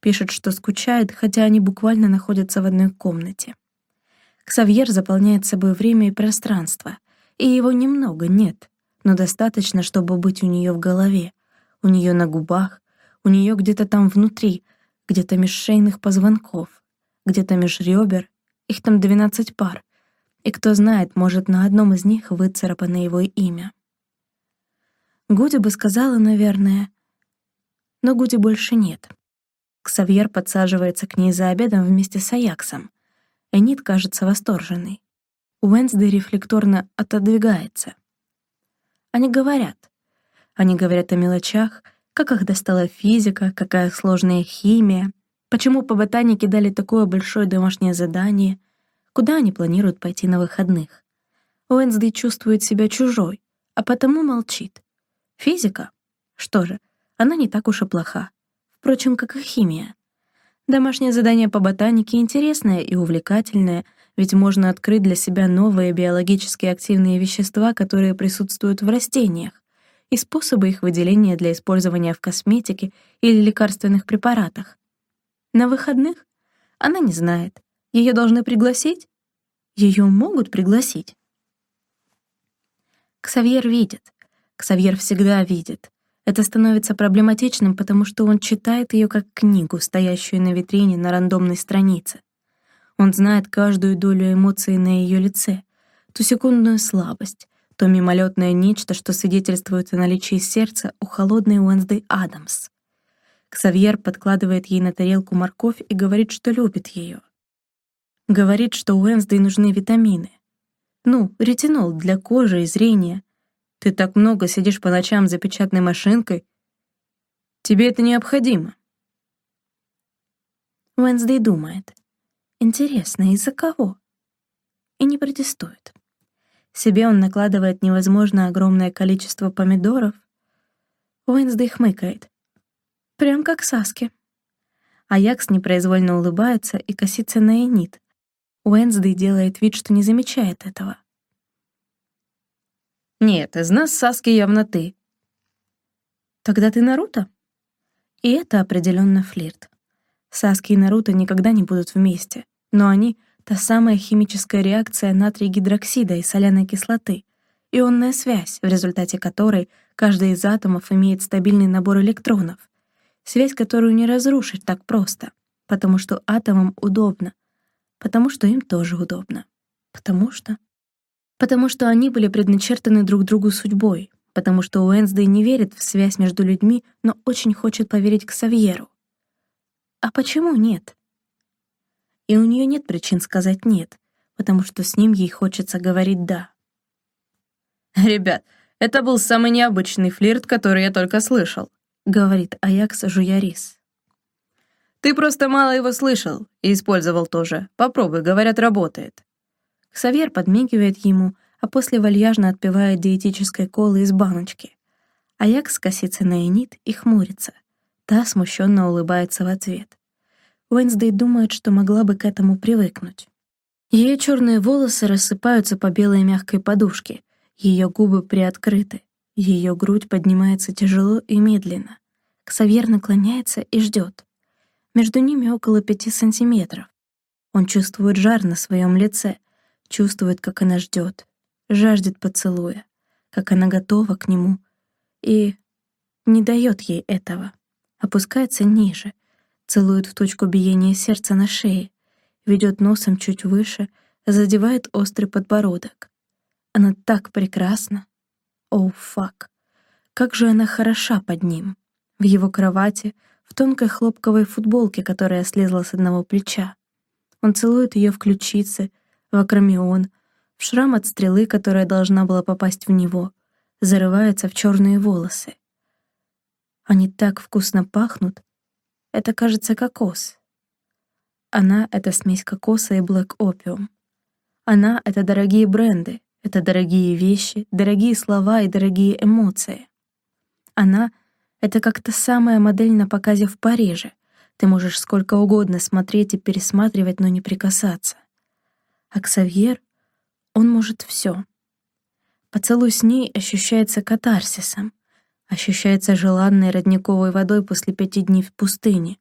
Пишет, что скучает, хотя они буквально находятся в одной комнате. Ксавьер заполняет собой время и пространство, и его немного нет, но достаточно, чтобы быть у нее в голове, у нее на губах, у нее где-то там внутри, где-то меж шейных позвонков, где-то меж ребер, их там двенадцать пар, и кто знает, может, на одном из них выцарапано его имя. Гуди бы сказала, наверное, но Гуди больше нет. Ксавьер подсаживается к ней за обедом вместе с Аяксом. Энит кажется восторженной. Уэнсдей рефлекторно отодвигается. Они говорят. Они говорят о мелочах, как их достала физика, какая сложная химия, почему по ботанике дали такое большое домашнее задание — куда они планируют пойти на выходных. Уэнсдей чувствует себя чужой, а потому молчит. Физика? Что же, она не так уж и плоха. Впрочем, как и химия. Домашнее задание по ботанике интересное и увлекательное, ведь можно открыть для себя новые биологически активные вещества, которые присутствуют в растениях, и способы их выделения для использования в косметике или лекарственных препаратах. На выходных она не знает, ее должны пригласить? Ее могут пригласить. Ксавьер видит. Ксавьер всегда видит. Это становится проблематичным, потому что он читает ее как книгу, стоящую на витрине на рандомной странице. Он знает каждую долю эмоций на ее лице, ту секундную слабость, то мимолетное нечто, что свидетельствует о наличии сердца у холодной Уэнсдей Адамс. Ксавьер подкладывает ей на тарелку морковь и говорит, что любит ее. Говорит, что Уэнсдей нужны витамины. Ну, ретинол для кожи и зрения. Ты так много сидишь по ночам за печатной машинкой. Тебе это необходимо. Уэнсдей думает. Интересно, из-за кого? И не протестует. Себе он накладывает невозможно огромное количество помидоров. Уэнсдей хмыкает. Прям как Саски. Аякс непроизвольно улыбается и косится на Энит. Уэнсдей делает вид, что не замечает этого. Нет, из нас Саски явно ты. Тогда ты Наруто? И это определенно флирт. Саски и Наруто никогда не будут вместе, но они — та самая химическая реакция натрия гидроксида и соляной кислоты, ионная связь, в результате которой каждый из атомов имеет стабильный набор электронов, связь, которую не разрушить так просто, потому что атомам удобно, потому что им тоже удобно, потому что потому что они были предначертаны друг другу судьбой, потому что Уэнсдей не верит в связь между людьми, но очень хочет поверить к Савьеру. А почему нет? И у нее нет причин сказать «нет», потому что с ним ей хочется говорить «да». «Ребят, это был самый необычный флирт, который я только слышал», — говорит Аякс Жуярис. «Ты просто мало его слышал и использовал тоже. Попробуй, говорят, работает». Ксавьер подмигивает ему, а после вальяжно отпивает диетической колы из баночки. Аякс косится на Энит и хмурится. Та смущенно улыбается в ответ. Уэнсдей думает, что могла бы к этому привыкнуть. Ее черные волосы рассыпаются по белой мягкой подушке, ее губы приоткрыты, ее грудь поднимается тяжело и медленно. Ксавьер наклоняется и ждет. Между ними около пяти сантиметров. Он чувствует жар на своем лице, чувствует, как она ждет, жаждет поцелуя, как она готова к нему и не дает ей этого, опускается ниже, целует в точку биения сердца на шее, ведет носом чуть выше, задевает острый подбородок. Она так прекрасна. Оу, oh, фак. Как же она хороша под ним. В его кровати, в тонкой хлопковой футболке, которая слезла с одного плеча. Он целует ее в ключицы, в акромеон, в шрам от стрелы, которая должна была попасть в него, зарывается в черные волосы. Они так вкусно пахнут. Это, кажется, кокос. Она — это смесь кокоса и блэк опиум. Она — это дорогие бренды, это дорогие вещи, дорогие слова и дорогие эмоции. Она — это как та самая модель на показе в Париже. Ты можешь сколько угодно смотреть и пересматривать, но не прикасаться. А Ксавьер, он может все. Поцелуй с ней ощущается катарсисом, ощущается желанной родниковой водой после пяти дней в пустыне,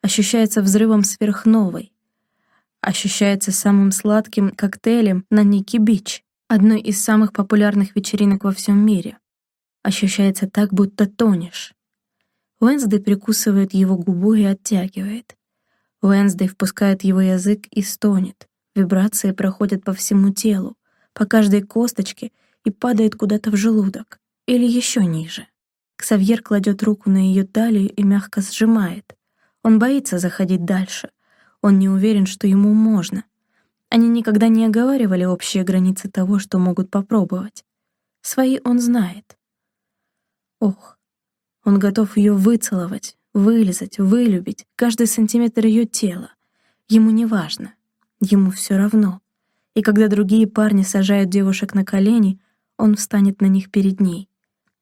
ощущается взрывом сверхновой, ощущается самым сладким коктейлем на Ники-Бич, одной из самых популярных вечеринок во всем мире. Ощущается так, будто тонешь. Уэнсдей прикусывает его губу и оттягивает. Уэнсдей впускает его язык и стонет. Вибрации проходят по всему телу, по каждой косточке и падает куда-то в желудок или еще ниже. Ксавьер кладет руку на ее талию и мягко сжимает. Он боится заходить дальше. Он не уверен, что ему можно. Они никогда не оговаривали общие границы того, что могут попробовать. Свои он знает. Ох, он готов ее выцеловать, вылезать, вылюбить, каждый сантиметр ее тела. Ему не важно. Ему все равно. И когда другие парни сажают девушек на колени, он встанет на них перед ней,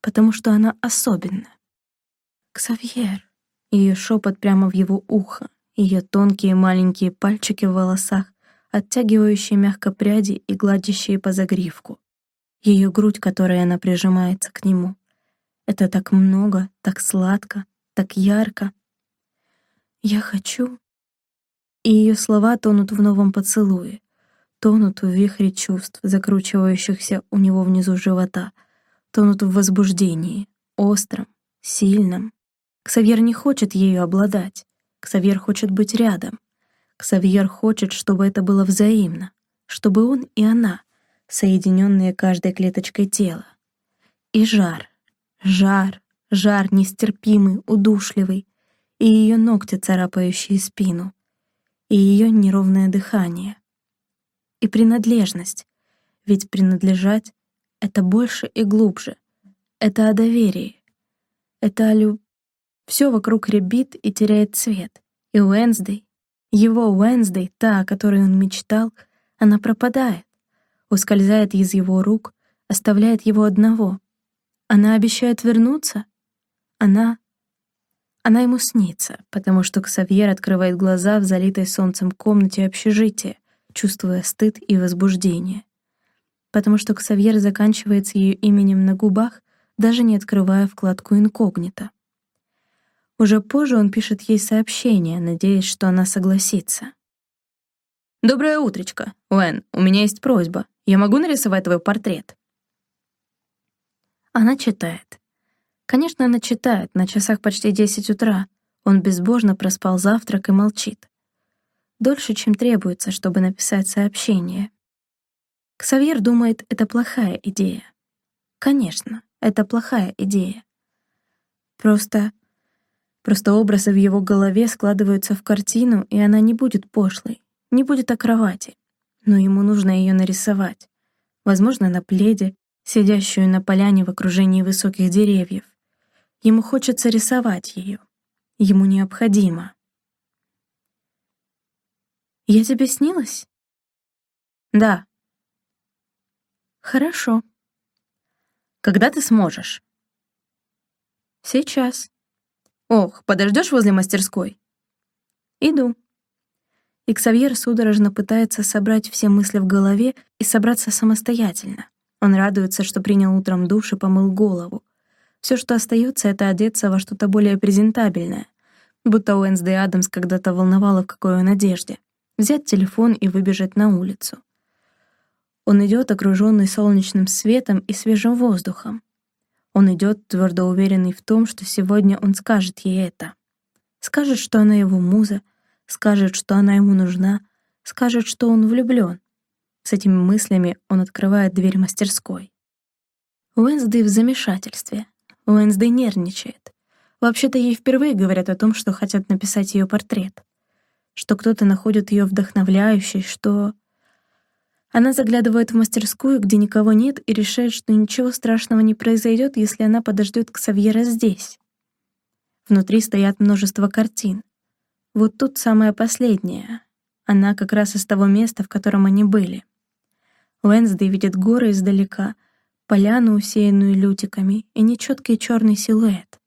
потому что она особенна. «Ксавьер!» Ее шепот прямо в его ухо, ее тонкие маленькие пальчики в волосах, оттягивающие мягко пряди и гладящие по загривку. Ее грудь, которой она прижимается к нему. Это так много, так сладко, так ярко. «Я хочу...» и ее слова тонут в новом поцелуе, тонут в вихре чувств, закручивающихся у него внизу живота, тонут в возбуждении, остром, сильном. Ксавьер не хочет ею обладать, Ксавьер хочет быть рядом. Ксавьер хочет, чтобы это было взаимно, чтобы он и она, соединенные каждой клеточкой тела. И жар, жар, жар нестерпимый, удушливый, и ее ногти, царапающие спину, и ее неровное дыхание. И принадлежность, ведь принадлежать — это больше и глубже. Это о доверии. Это о люб... Все вокруг рябит и теряет цвет. И Уэнсдей, его Уэнсдей, та, о которой он мечтал, она пропадает, ускользает из его рук, оставляет его одного. Она обещает вернуться. Она... Она ему снится, потому что Ксавьер открывает глаза в залитой солнцем комнате общежития, чувствуя стыд и возбуждение. Потому что Ксавьер заканчивается ее именем на губах, даже не открывая вкладку инкогнито. Уже позже он пишет ей сообщение, надеясь, что она согласится. «Доброе утречко, Уэн, у меня есть просьба. Я могу нарисовать твой портрет?» Она читает. Конечно, она читает, на часах почти десять утра. Он безбожно проспал завтрак и молчит. Дольше, чем требуется, чтобы написать сообщение. Ксавьер думает, это плохая идея. Конечно, это плохая идея. Просто Просто образы в его голове складываются в картину, и она не будет пошлой, не будет о кровати. Но ему нужно ее нарисовать. Возможно, на пледе, сидящую на поляне в окружении высоких деревьев. Ему хочется рисовать ее. Ему необходимо. «Я тебе снилась?» «Да». «Хорошо». «Когда ты сможешь?» «Сейчас». «Ох, подождешь возле мастерской?» «Иду». И Ксавьер судорожно пытается собрать все мысли в голове и собраться самостоятельно. Он радуется, что принял утром душ и помыл голову. Все, что остается, это одеться во что-то более презентабельное, будто Уэнсдей Адамс когда-то волновала, в какой он одежде. Взять телефон и выбежать на улицу. Он идет, окруженный солнечным светом и свежим воздухом. Он идет, твердо уверенный в том, что сегодня он скажет ей это. Скажет, что она его муза, скажет, что она ему нужна, скажет, что он влюблен. С этими мыслями он открывает дверь мастерской. Уэнсдей в замешательстве. Уэнсдей нервничает. Вообще-то ей впервые говорят о том, что хотят написать ее портрет. Что кто-то находит ее вдохновляющей, что... Она заглядывает в мастерскую, где никого нет, и решает, что ничего страшного не произойдет, если она подождет Ксавьера здесь. Внутри стоят множество картин. Вот тут самая последняя. Она как раз из того места, в котором они были. Уэнсдей видит горы издалека, поляну, усеянную лютиками, и нечеткий черный силуэт.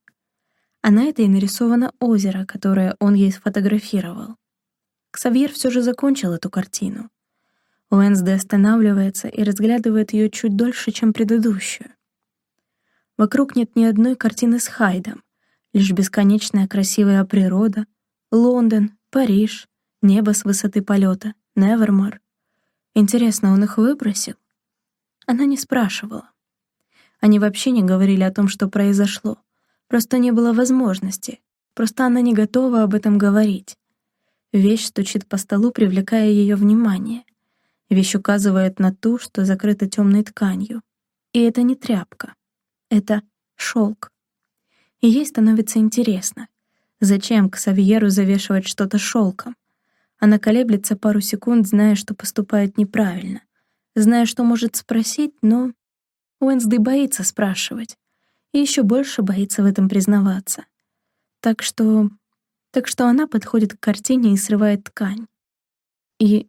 А на этой нарисовано озеро, которое он ей сфотографировал. Ксавьер все же закончил эту картину. Уэнсдей останавливается и разглядывает ее чуть дольше, чем предыдущую. Вокруг нет ни одной картины с Хайдом, лишь бесконечная красивая природа, Лондон, Париж, небо с высоты полета, Невермор. Интересно, он их выбросил? Она не спрашивала. Они вообще не говорили о том, что произошло. Просто не было возможности. Просто она не готова об этом говорить. Вещь стучит по столу, привлекая ее внимание. Вещь указывает на ту, что закрыта темной тканью. И это не тряпка. Это шелк. И ей становится интересно, зачем к Савьеру завешивать что-то шелком. Она колеблется пару секунд, зная, что поступает неправильно, зная, что может спросить, но Уэнсдей боится спрашивать и еще больше боится в этом признаваться. Так что... Так что она подходит к картине и срывает ткань. И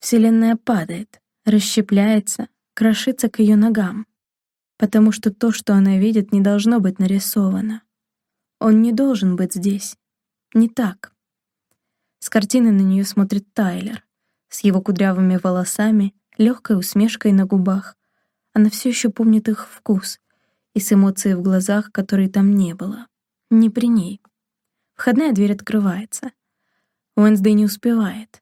Вселенная падает, расщепляется, крошится к ее ногам, потому что то, что она видит, не должно быть нарисовано. Он не должен быть здесь. Не так. С картины на нее смотрит Тайлер, с его кудрявыми волосами, легкой усмешкой на губах. Она все еще помнит их вкус и с эмоцией в глазах, которой там не было. Не при ней. Входная дверь открывается. Уэнсдей не успевает.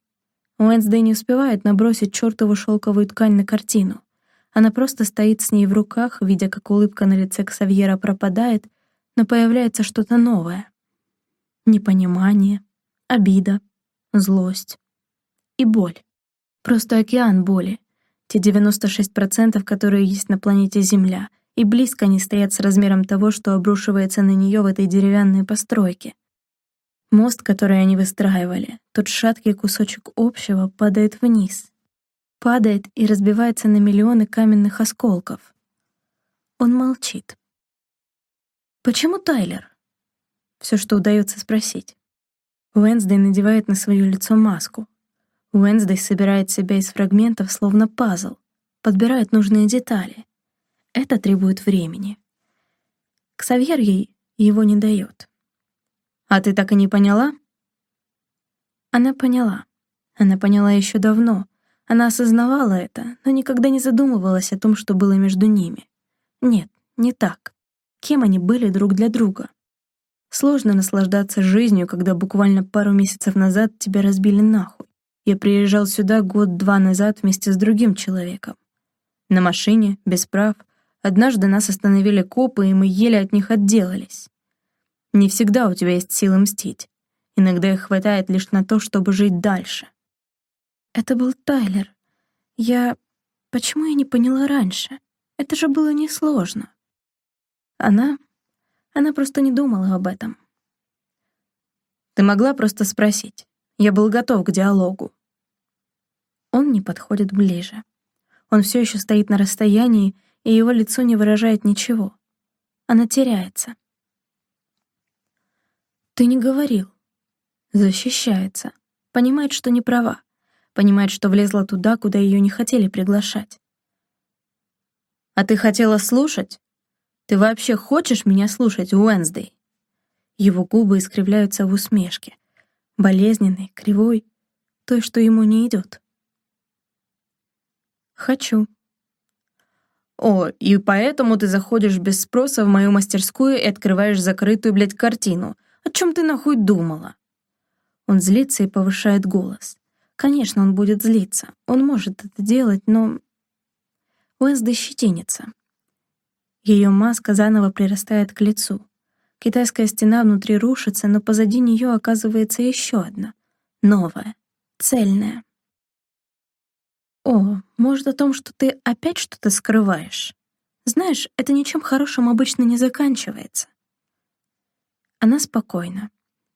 Уэнсдей не успевает набросить чертову шелковую ткань на картину. Она просто стоит с ней в руках, видя, как улыбка на лице Ксавьера пропадает, но появляется что-то новое. Непонимание, обида, злость и боль. Просто океан боли. Те 96%, которые есть на планете Земля, и близко не стоят с размером того, что обрушивается на нее в этой деревянной постройке. Мост, который они выстраивали, тот шаткий кусочек общего, падает вниз. Падает и разбивается на миллионы каменных осколков. Он молчит. «Почему Тайлер?» Все, что удается спросить. Уэнсдей надевает на свое лицо маску. Уэнсдей собирает себя из фрагментов, словно пазл, подбирает нужные детали. Это требует времени. Ксавьер ей его не дает. «А ты так и не поняла?» Она поняла. Она поняла еще давно. Она осознавала это, но никогда не задумывалась о том, что было между ними. Нет, не так. Кем они были друг для друга? Сложно наслаждаться жизнью, когда буквально пару месяцев назад тебя разбили нахуй. Я приезжал сюда год-два назад вместе с другим человеком. На машине, без прав. Однажды нас остановили копы, и мы еле от них отделались. Не всегда у тебя есть силы мстить. Иногда их хватает лишь на то, чтобы жить дальше. Это был Тайлер. Я... Почему я не поняла раньше? Это же было несложно. Она... Она просто не думала об этом. Ты могла просто спросить. Я был готов к диалогу. Он не подходит ближе. Он все еще стоит на расстоянии, и его лицо не выражает ничего. Она теряется. Ты не говорил. Защищается. Понимает, что не права. Понимает, что влезла туда, куда ее не хотели приглашать. А ты хотела слушать? Ты вообще хочешь меня слушать, Уэнсдей? Его губы искривляются в усмешке. Болезненной, кривой, той, что ему не идет. Хочу. О, и поэтому ты заходишь без спроса в мою мастерскую и открываешь закрытую, блядь, картину — о чем ты нахуй думала?» Он злится и повышает голос. Конечно, он будет злиться. Он может это делать, но... Уэсда щетинится. Ее маска заново прирастает к лицу. Китайская стена внутри рушится, но позади нее оказывается еще одна. Новая. Цельная. «О, может, о том, что ты опять что-то скрываешь? Знаешь, это ничем хорошим обычно не заканчивается. Она спокойна.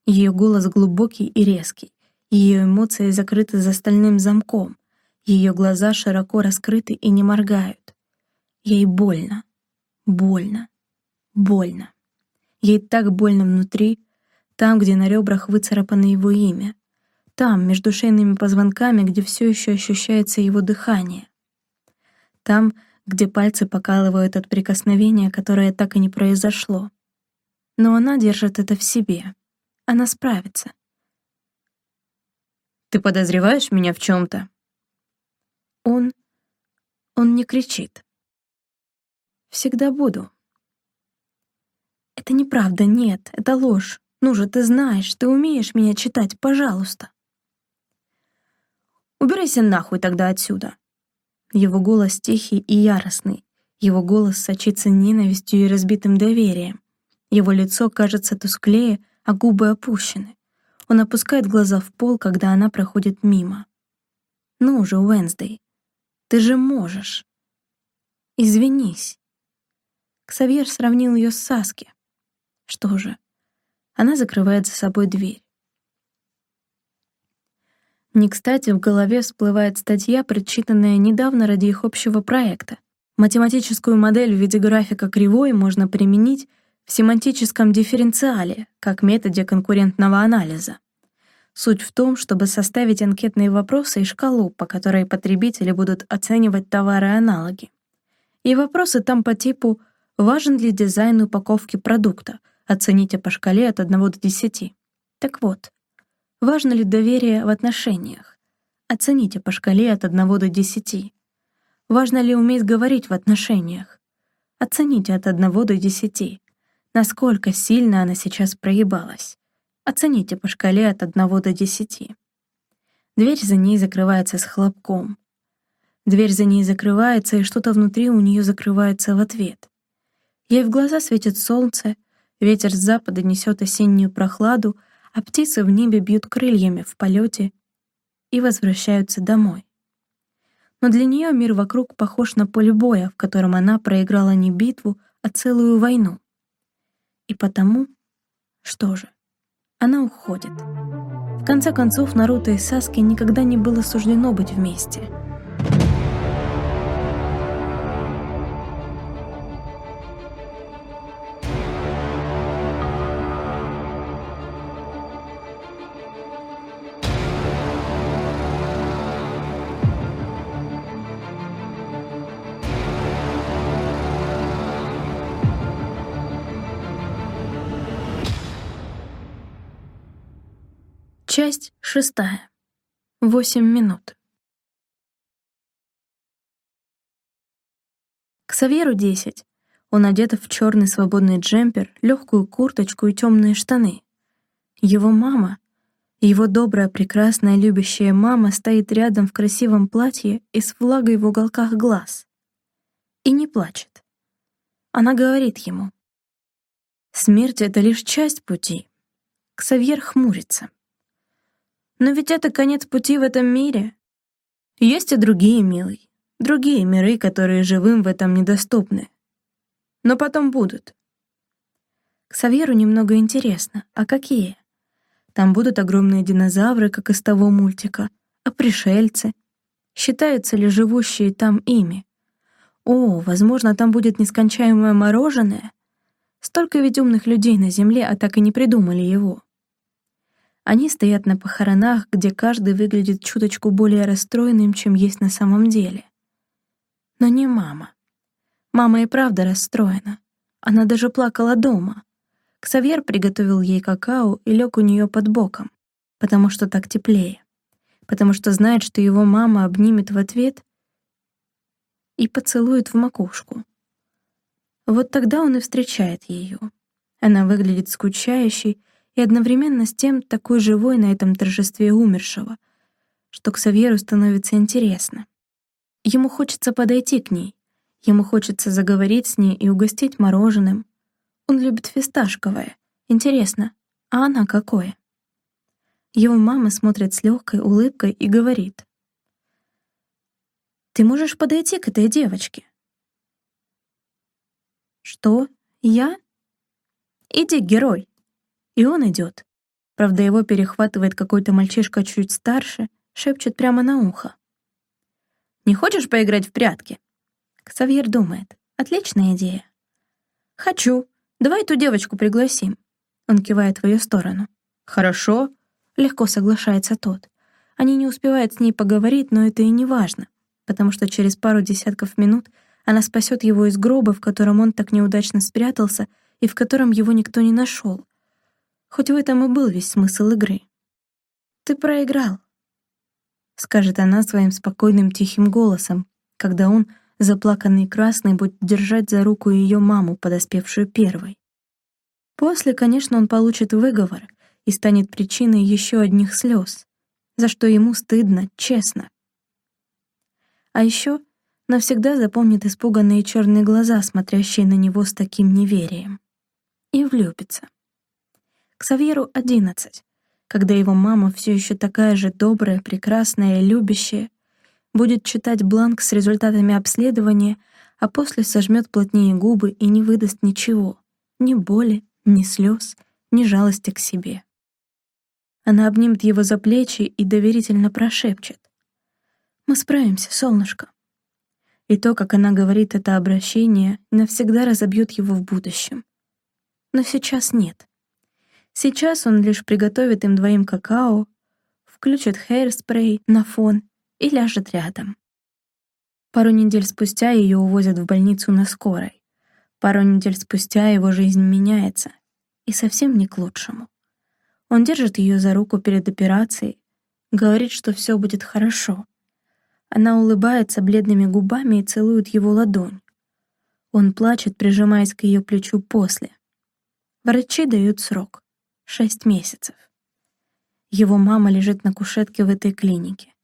Ее голос глубокий и резкий. Ее эмоции закрыты за стальным замком. Ее глаза широко раскрыты и не моргают. Ей больно. Больно. Больно. Ей так больно внутри, там, где на ребрах выцарапано его имя. Там, между шейными позвонками, где все еще ощущается его дыхание. Там, где пальцы покалывают от прикосновения, которое так и не произошло. Но она держит это в себе. Она справится. «Ты подозреваешь меня в чем-то?» Он... он не кричит. «Всегда буду». «Это неправда, нет, это ложь. Ну же, ты знаешь, ты умеешь меня читать, пожалуйста». «Убирайся нахуй тогда отсюда». Его голос тихий и яростный. Его голос сочится ненавистью и разбитым доверием. Его лицо кажется тусклее, а губы опущены. Он опускает глаза в пол, когда она проходит мимо. «Ну же, Уэнсдей, ты же можешь!» «Извинись!» Ксавьер сравнил ее с Саски. Что же, она закрывает за собой дверь. Не кстати, в голове всплывает статья, прочитанная недавно ради их общего проекта. Математическую модель в виде графика кривой можно применить в семантическом дифференциале, как методе конкурентного анализа. Суть в том, чтобы составить анкетные вопросы и шкалу, по которой потребители будут оценивать товары-аналоги. И вопросы там по типу «Важен ли дизайн упаковки продукта?» Оцените по шкале от 1 до 10. Так вот, важно ли доверие в отношениях? Оцените по шкале от 1 до 10. Важно ли уметь говорить в отношениях? Оцените от 1 до 10 насколько сильно она сейчас проебалась. Оцените по шкале от 1 до 10. Дверь за ней закрывается с хлопком. Дверь за ней закрывается, и что-то внутри у нее закрывается в ответ. Ей в глаза светит солнце, ветер с запада несет осеннюю прохладу, а птицы в небе бьют крыльями в полете и возвращаются домой. Но для нее мир вокруг похож на поле боя, в котором она проиграла не битву, а целую войну. И потому, что же, она уходит. В конце концов, Наруто и Саски никогда не было суждено быть вместе — Часть шестая. Восемь минут. К Саверу десять. Он одет в черный свободный джемпер, легкую курточку и темные штаны. Его мама, его добрая, прекрасная, любящая мама стоит рядом в красивом платье и с влагой в уголках глаз. И не плачет. Она говорит ему. Смерть — это лишь часть пути. Ксавьер хмурится. Но ведь это конец пути в этом мире. Есть и другие, милый, другие миры, которые живым в этом недоступны. Но потом будут. К Саверу немного интересно, а какие? Там будут огромные динозавры, как из того мультика, а пришельцы? Считаются ли живущие там ими? О, возможно, там будет нескончаемое мороженое? Столько ведь умных людей на Земле, а так и не придумали его. Они стоят на похоронах, где каждый выглядит чуточку более расстроенным, чем есть на самом деле. Но не мама. Мама и правда расстроена. Она даже плакала дома. Ксавьер приготовил ей какао и лег у нее под боком, потому что так теплее, потому что знает, что его мама обнимет в ответ и поцелует в макушку. Вот тогда он и встречает ее. Она выглядит скучающей, и одновременно с тем такой живой на этом торжестве умершего, что к Савьеру становится интересно. Ему хочется подойти к ней, ему хочется заговорить с ней и угостить мороженым. Он любит фисташковое. Интересно, а она какое? Его мама смотрит с легкой улыбкой и говорит. «Ты можешь подойти к этой девочке?» «Что? Я?» «Иди, герой!» И он идет. Правда, его перехватывает какой-то мальчишка чуть старше, шепчет прямо на ухо. «Не хочешь поиграть в прятки?» Ксавьер думает. «Отличная идея». «Хочу. Давай эту девочку пригласим». Он кивает в ее сторону. «Хорошо», — легко соглашается тот. Они не успевают с ней поговорить, но это и не важно, потому что через пару десятков минут она спасет его из гроба, в котором он так неудачно спрятался и в котором его никто не нашел, Хоть в этом и был весь смысл игры. «Ты проиграл», — скажет она своим спокойным тихим голосом, когда он, заплаканный красный, будет держать за руку ее маму, подоспевшую первой. После, конечно, он получит выговор и станет причиной еще одних слез, за что ему стыдно, честно. А еще навсегда запомнит испуганные черные глаза, смотрящие на него с таким неверием, и влюбится. Ксавьеру одиннадцать, когда его мама все еще такая же добрая, прекрасная и любящая, будет читать бланк с результатами обследования, а после сожмет плотнее губы и не выдаст ничего, ни боли, ни слез, ни жалости к себе. Она обнимет его за плечи и доверительно прошепчет. «Мы справимся, солнышко». И то, как она говорит это обращение, навсегда разобьет его в будущем. Но сейчас нет. Сейчас он лишь приготовит им двоим какао, включит хейр-спрей на фон и ляжет рядом. Пару недель спустя ее увозят в больницу на скорой. Пару недель спустя его жизнь меняется, и совсем не к лучшему. Он держит ее за руку перед операцией, говорит, что все будет хорошо. Она улыбается бледными губами и целует его ладонь. Он плачет, прижимаясь к ее плечу после. Врачи дают срок шесть месяцев. Его мама лежит на кушетке в этой клинике.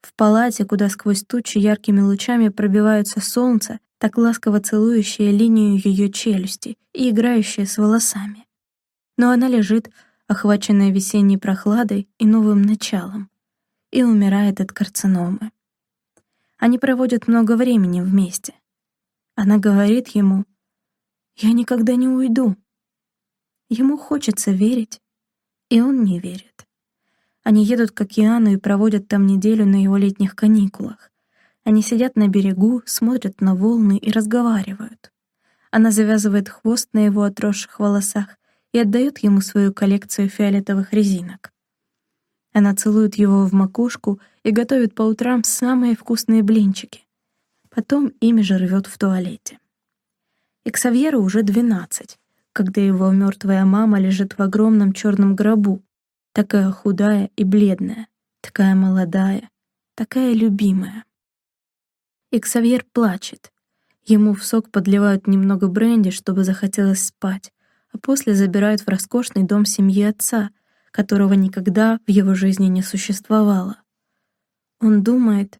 В палате, куда сквозь тучи яркими лучами пробиваются солнце, так ласково целующее линию ее челюсти и играющее с волосами. Но она лежит, охваченная весенней прохладой и новым началом, и умирает от карциномы. Они проводят много времени вместе. Она говорит ему, «Я никогда не уйду, Ему хочется верить, И он не верит. Они едут к океану и проводят там неделю на его летних каникулах. Они сидят на берегу, смотрят на волны и разговаривают. Она завязывает хвост на его отросших волосах и отдает ему свою коллекцию фиолетовых резинок. Она целует его в макушку и готовит по утрам самые вкусные блинчики. Потом ими же рвет в туалете. И Ксавьеру уже двенадцать, когда его мертвая мама лежит в огромном черном гробу, такая худая и бледная, такая молодая, такая любимая. И Ксавьер плачет, Ему в сок подливают немного бренди, чтобы захотелось спать, а после забирают в роскошный дом семьи отца, которого никогда в его жизни не существовало. Он думает,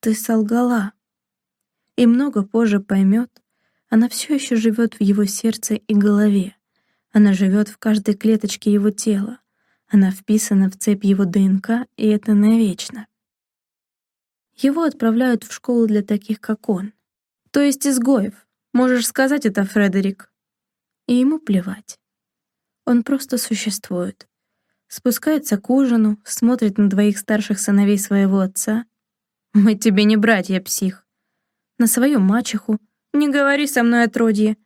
ты солгала. И много позже поймет, она все еще живет в его сердце и голове. Она живет в каждой клеточке его тела. Она вписана в цепь его ДНК, и это навечно. Его отправляют в школу для таких, как он то есть изгоев. Можешь сказать это, Фредерик. И ему плевать. Он просто существует. Спускается к ужину, смотрит на двоих старших сыновей своего отца. Мы тебе не братья, псих. На свою мачеху. Не говори со мной отродье.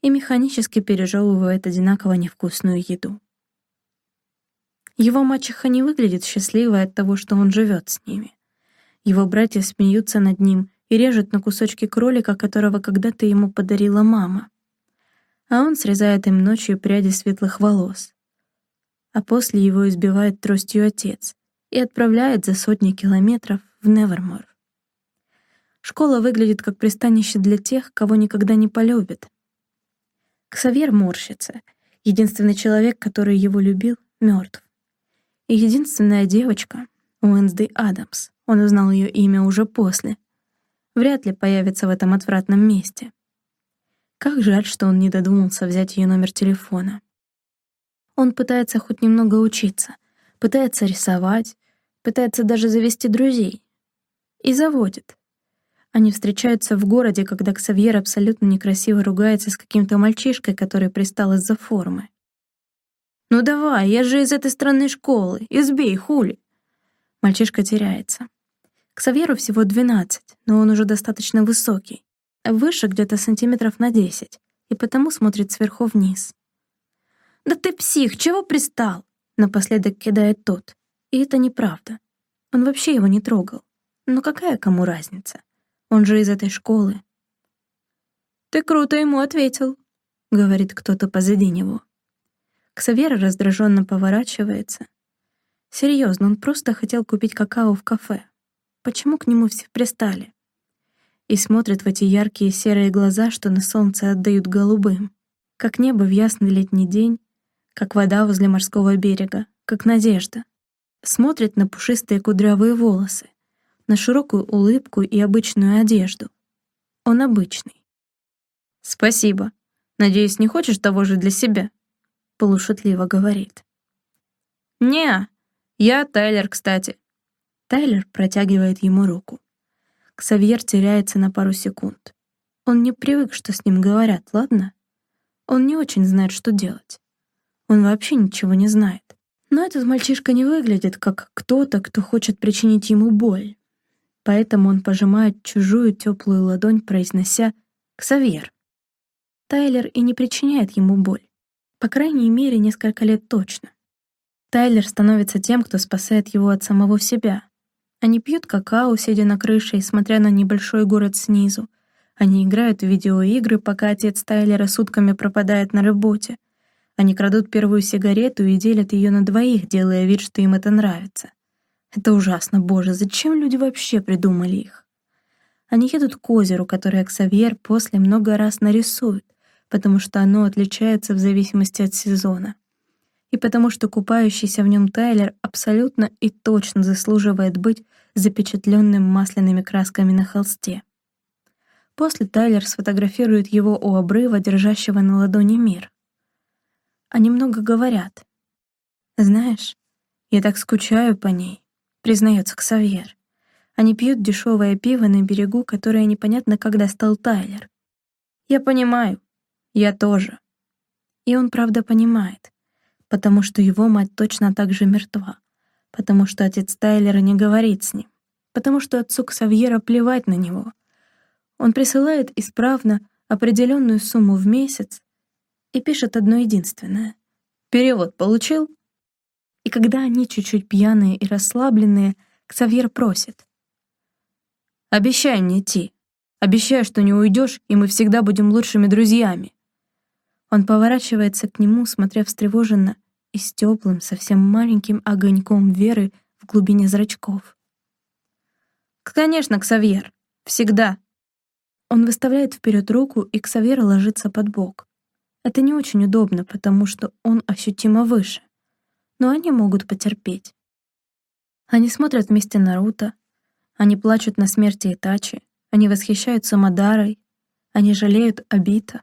И механически пережевывает одинаково невкусную еду. Его мачеха не выглядит счастливой от того, что он живет с ними. Его братья смеются над ним и режет на кусочки кролика, которого когда-то ему подарила мама. А он срезает им ночью пряди светлых волос. А после его избивает тростью отец и отправляет за сотни километров в Невермор. Школа выглядит как пристанище для тех, кого никогда не полюбят. Ксавьер морщится. Единственный человек, который его любил, мертв. И единственная девочка — Уэнсдей Адамс. Он узнал ее имя уже после — вряд ли появится в этом отвратном месте. Как жаль, что он не додумался взять ее номер телефона. Он пытается хоть немного учиться, пытается рисовать, пытается даже завести друзей. И заводит. Они встречаются в городе, когда Ксавьер абсолютно некрасиво ругается с каким-то мальчишкой, который пристал из-за формы. «Ну давай, я же из этой странной школы, избей, хули!» Мальчишка теряется. Ксавьеру всего 12, но он уже достаточно высокий. Выше где-то сантиметров на 10, и потому смотрит сверху вниз. «Да ты псих, чего пристал?» Напоследок кидает тот. И это неправда. Он вообще его не трогал. Но какая кому разница? Он же из этой школы. «Ты круто ему ответил», — говорит кто-то позади него. Ксавьер раздраженно поворачивается. Серьезно, он просто хотел купить какао в кафе. Почему к нему все пристали? И смотрят в эти яркие серые глаза, что на солнце отдают голубым, как небо в ясный летний день, как вода возле морского берега, как надежда. Смотрят на пушистые кудрявые волосы, на широкую улыбку и обычную одежду. Он обычный. «Спасибо. Надеюсь, не хочешь того же для себя?» Полушутливо говорит. «Не, я Тайлер, кстати. Тайлер протягивает ему руку. Ксавьер теряется на пару секунд. Он не привык, что с ним говорят, ладно? Он не очень знает, что делать. Он вообще ничего не знает. Но этот мальчишка не выглядит как кто-то, кто хочет причинить ему боль. Поэтому он пожимает чужую теплую ладонь, произнося «Ксавьер». Тайлер и не причиняет ему боль. По крайней мере, несколько лет точно. Тайлер становится тем, кто спасает его от самого себя, они пьют какао, сидя на крыше и смотря на небольшой город снизу. Они играют в видеоигры, пока отец Тайлера сутками пропадает на работе. Они крадут первую сигарету и делят ее на двоих, делая вид, что им это нравится. Это ужасно, боже, зачем люди вообще придумали их? Они едут к озеру, которое Ксавьер после много раз нарисует, потому что оно отличается в зависимости от сезона и потому что купающийся в нем Тайлер абсолютно и точно заслуживает быть запечатленным масляными красками на холсте. После Тайлер сфотографирует его у обрыва, держащего на ладони мир. Они много говорят. «Знаешь, я так скучаю по ней», — признается Ксавьер. Они пьют дешевое пиво на берегу, которое непонятно когда стал Тайлер. «Я понимаю. Я тоже». И он правда понимает потому что его мать точно так же мертва, потому что отец Тайлера не говорит с ним, потому что отцу Ксавьера плевать на него. Он присылает исправно определенную сумму в месяц и пишет одно единственное. «Перевод получил?» И когда они чуть-чуть пьяные и расслабленные, Ксавьер просит. «Обещай не идти. Обещай, что не уйдешь, и мы всегда будем лучшими друзьями». Он поворачивается к нему, смотря встревоженно и с теплым, совсем маленьким огоньком веры в глубине зрачков. «Конечно, Ксавьер. Всегда». Он выставляет вперед руку, и Ксавьер ложится под бок. Это не очень удобно, потому что он ощутимо выше. Но они могут потерпеть. Они смотрят вместе Наруто, они плачут на смерти Итачи, они восхищаются Мадарой, они жалеют Абита.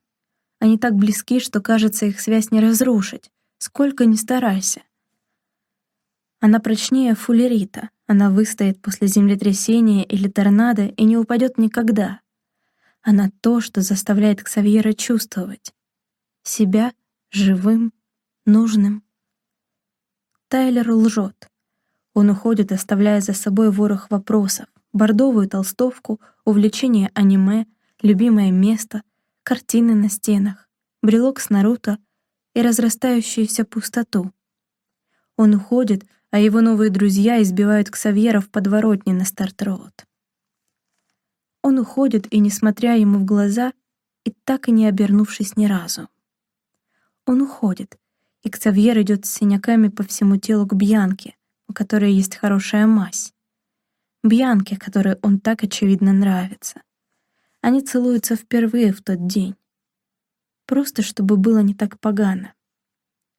Они так близки, что кажется их связь не разрушить, сколько ни старайся. Она прочнее фуллерита, она выстоит после землетрясения или торнадо и не упадет никогда. Она то, что заставляет Ксавьера чувствовать себя живым, нужным. Тайлер лжет. Он уходит, оставляя за собой ворох вопросов, бордовую толстовку, увлечение аниме, любимое место, картины на стенах, брелок с Наруто и разрастающуюся пустоту. Он уходит, а его новые друзья избивают Ксавьера в подворотне на Старт-Роуд. Он уходит, и, несмотря ему в глаза, и так и не обернувшись ни разу. Он уходит, и Ксавьер идет с синяками по всему телу к Бьянке, у которой есть хорошая мазь. Бьянке, которой он так очевидно нравится. Они целуются впервые в тот день. Просто чтобы было не так погано.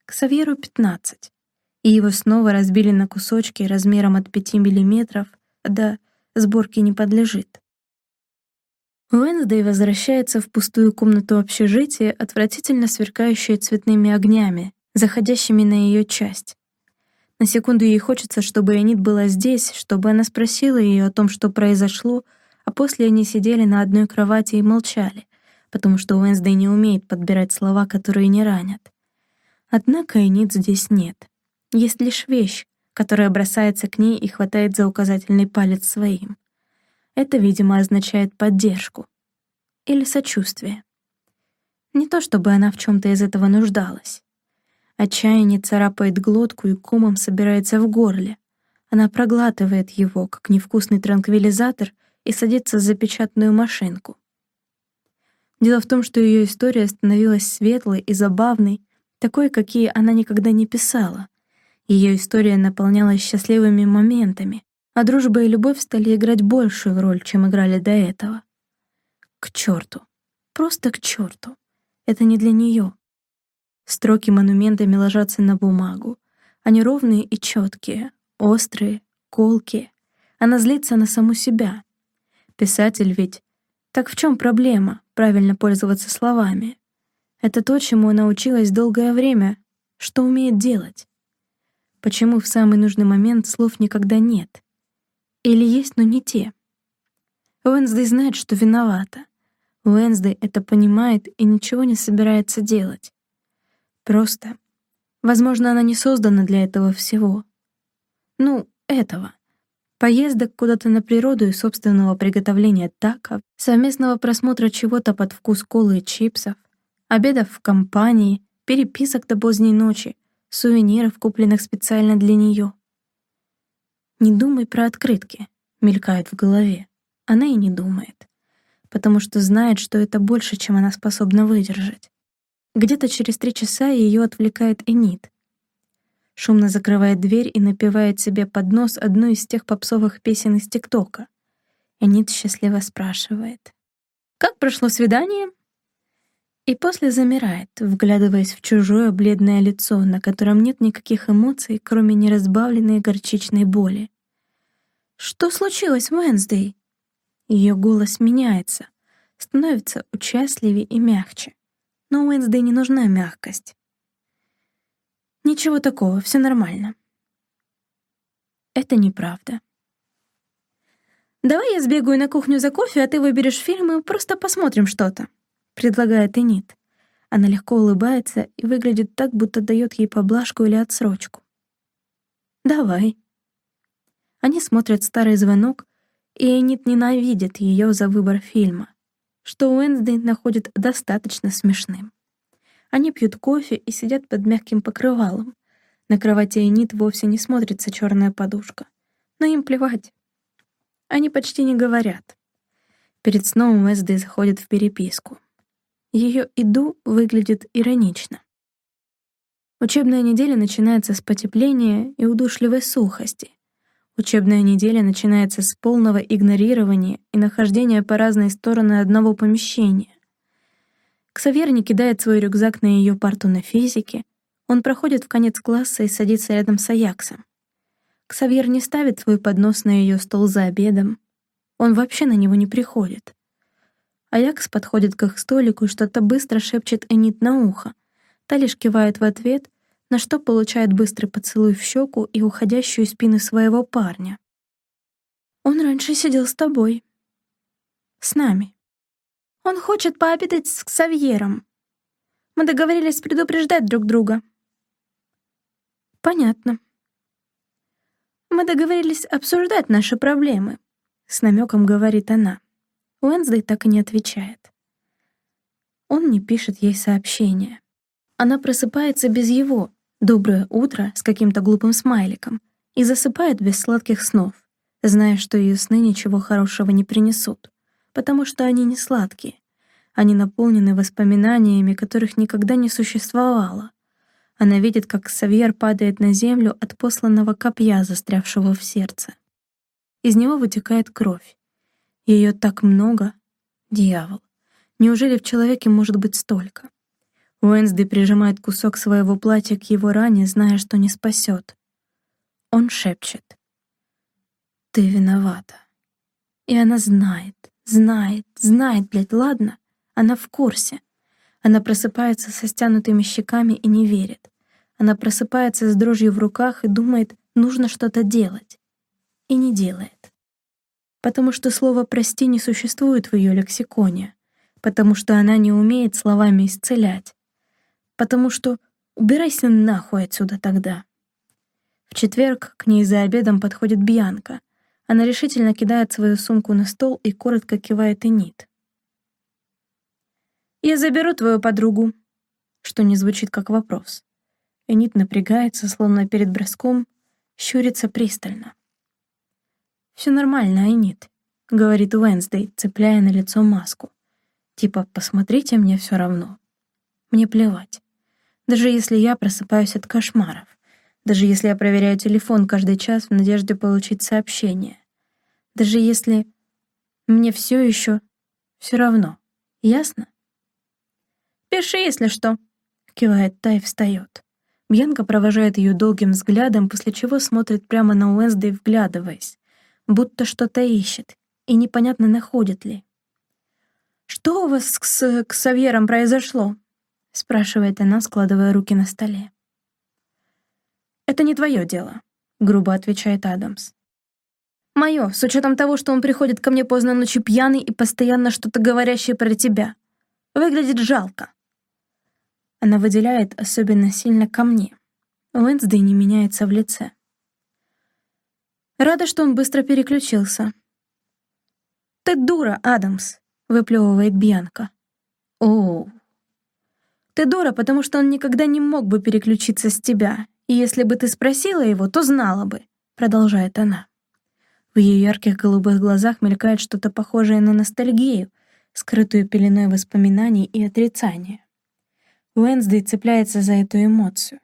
Ксавьеру 15, и его снова разбили на кусочки размером от 5 миллиметров, да сборке не подлежит. Уэнсдей возвращается в пустую комнату общежития, отвратительно сверкающую цветными огнями, заходящими на ее часть. На секунду ей хочется, чтобы Энит была здесь, чтобы она спросила ее о том, что произошло, а после они сидели на одной кровати и молчали, потому что Уэнсдей не умеет подбирать слова, которые не ранят. Однако Энит здесь нет. Есть лишь вещь, которая бросается к ней и хватает за указательный палец своим. Это, видимо, означает поддержку или сочувствие. Не то чтобы она в чем-то из этого нуждалась. Отчаяние царапает глотку и комом собирается в горле. Она проглатывает его, как невкусный транквилизатор, и садится за печатную машинку. Дело в том, что ее история становилась светлой и забавной, такой, какие она никогда не писала. Ее история наполнялась счастливыми моментами, а дружба и любовь стали играть большую роль, чем играли до этого. К черту. Просто к черту. Это не для нее. Строки монументами ложатся на бумагу. Они ровные и четкие, острые, колкие. Она злится на саму себя. Писатель ведь... Так в чем проблема правильно пользоваться словами? Это то, чему она училась долгое время, что умеет делать. Почему в самый нужный момент слов никогда нет? Или есть, но не те. Уэнсдей знает, что виновата. Уэнсдей это понимает и ничего не собирается делать. Просто, возможно, она не создана для этого всего. Ну, этого. Поездок куда-то на природу и собственного приготовления таков, совместного просмотра чего-то под вкус колы и чипсов, обедов в компании, переписок до поздней ночи, сувениров, купленных специально для нее. «Не думай про открытки», — мелькает в голове. Она и не думает, потому что знает, что это больше, чем она способна выдержать. Где-то через три часа ее отвлекает Энит. Шумно закрывает дверь и напевает себе под нос одну из тех попсовых песен из ТикТока. Энит счастливо спрашивает. «Как прошло свидание?» И после замирает, вглядываясь в чужое бледное лицо, на котором нет никаких эмоций, кроме неразбавленной горчичной боли. «Что случилось, Уэнсдей?» Ее голос меняется, становится участливее и мягче. Но Уэнсдей не нужна мягкость. «Ничего такого, все нормально». Это неправда. «Давай я сбегаю на кухню за кофе, а ты выберешь фильм и просто посмотрим что-то», — предлагает Энит. Она легко улыбается и выглядит так, будто дает ей поблажку или отсрочку. «Давай». Они смотрят старый звонок, и Энит ненавидит ее за выбор фильма, что Уэнсдей находит достаточно смешным. Они пьют кофе и сидят под мягким покрывалом. На кровати Энит вовсе не смотрится черная подушка. Но им плевать. Они почти не говорят. Перед сном Уэсдей заходит в переписку. Ее «иду» выглядит иронично. Учебная неделя начинается с потепления и удушливой сухости. Учебная неделя начинается с полного игнорирования и нахождения по разные стороны одного помещения. Ксавьер не кидает свой рюкзак на ее парту на физике. Он проходит в конец класса и садится рядом с Аяксом. Ксавьер не ставит свой поднос на ее стол за обедом. Он вообще на него не приходит. Аякс подходит к их столику и что-то быстро шепчет Энит на ухо. Та лишь кивает в ответ, на что получает быстрый поцелуй в щеку и уходящую спину своего парня. «Он раньше сидел с тобой. С нами. Он хочет пообедать с Ксавьером. Мы договорились предупреждать друг друга». «Понятно», мы договорились обсуждать наши проблемы», — с намеком говорит она. Уэнсдей так и не отвечает. Он не пишет ей сообщения. Она просыпается без его «доброе утро» с каким-то глупым смайликом и засыпает без сладких снов, зная, что ее сны ничего хорошего не принесут, потому что они не сладкие. Они наполнены воспоминаниями, которых никогда не существовало. Она видит, как Савьер падает на землю от посланного копья, застрявшего в сердце. Из него вытекает кровь. Ее так много. Дьявол. Неужели в человеке может быть столько? Уэнсди прижимает кусок своего платья к его ране, зная, что не спасет. Он шепчет. «Ты виновата». И она знает, знает, знает, блядь, ладно? Она в курсе. Она просыпается со стянутыми щеками и не верит. Она просыпается с дрожью в руках и думает, нужно что-то делать. И не делает потому что слово «прости» не существует в ее лексиконе, потому что она не умеет словами исцелять, потому что «убирайся нахуй отсюда тогда». В четверг к ней за обедом подходит Бьянка. Она решительно кидает свою сумку на стол и коротко кивает Энит. «Я заберу твою подругу», что не звучит как вопрос. Энит напрягается, словно перед броском, щурится пристально. Все нормально, Айнит», — говорит Уэнсдей, цепляя на лицо маску. «Типа, посмотрите, мне все равно. Мне плевать. Даже если я просыпаюсь от кошмаров. Даже если я проверяю телефон каждый час в надежде получить сообщение. Даже если мне все еще все равно. Ясно? «Пиши, если что», — кивает Тай встает. Бьянка провожает ее долгим взглядом, после чего смотрит прямо на Уэнсдей, вглядываясь будто что-то ищет, и непонятно, находит ли. «Что у вас с Ксавьером произошло?» — спрашивает она, складывая руки на столе. «Это не твое дело», — грубо отвечает Адамс. «Мое, с учетом того, что он приходит ко мне поздно ночью пьяный и постоянно что-то говорящее про тебя. Выглядит жалко». Она выделяет особенно сильно ко мне. Уэнсдей не меняется в лице. Рада, что он быстро переключился. «Ты дура, Адамс!» — выплевывает Бьянка. «Оу!» «Ты дура, потому что он никогда не мог бы переключиться с тебя, и если бы ты спросила его, то знала бы», — продолжает она. В ее ярких голубых глазах мелькает что-то похожее на ностальгию, скрытую пеленой воспоминаний и отрицания. Уэнсдей цепляется за эту эмоцию.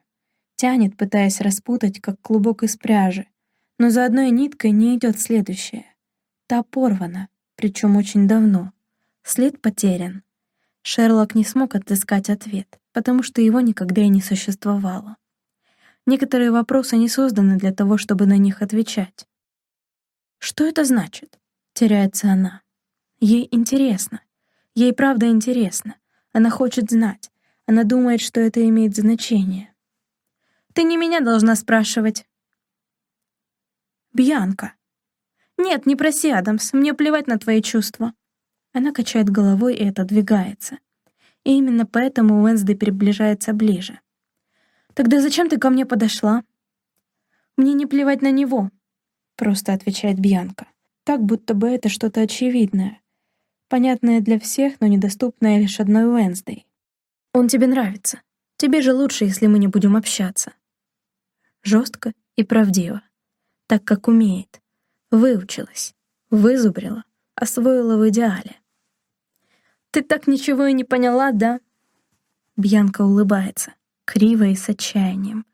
Тянет, пытаясь распутать, как клубок из пряжи, но за одной ниткой не идет следующее. Та порвана, причем очень давно. След потерян. Шерлок не смог отыскать ответ, потому что его никогда и не существовало. Некоторые вопросы не созданы для того, чтобы на них отвечать. Что это значит? Теряется она. Ей интересно. Ей правда интересно. Она хочет знать. Она думает, что это имеет значение. «Ты не меня должна спрашивать», Бьянка. Нет, не проси, Адамс, мне плевать на твои чувства. Она качает головой и отодвигается. И именно поэтому Уэнсдей приближается ближе. «Тогда зачем ты ко мне подошла?» «Мне не плевать на него», — просто отвечает Бьянка. Так, будто бы это что-то очевидное. Понятное для всех, но недоступное лишь одной Уэнсдей. «Он тебе нравится. Тебе же лучше, если мы не будем общаться». Жестко и правдиво. Так, как умеет. Выучилась. Вызубрила. Освоила в идеале. «Ты так ничего и не поняла, да?» Бьянка улыбается, криво и с отчаянием.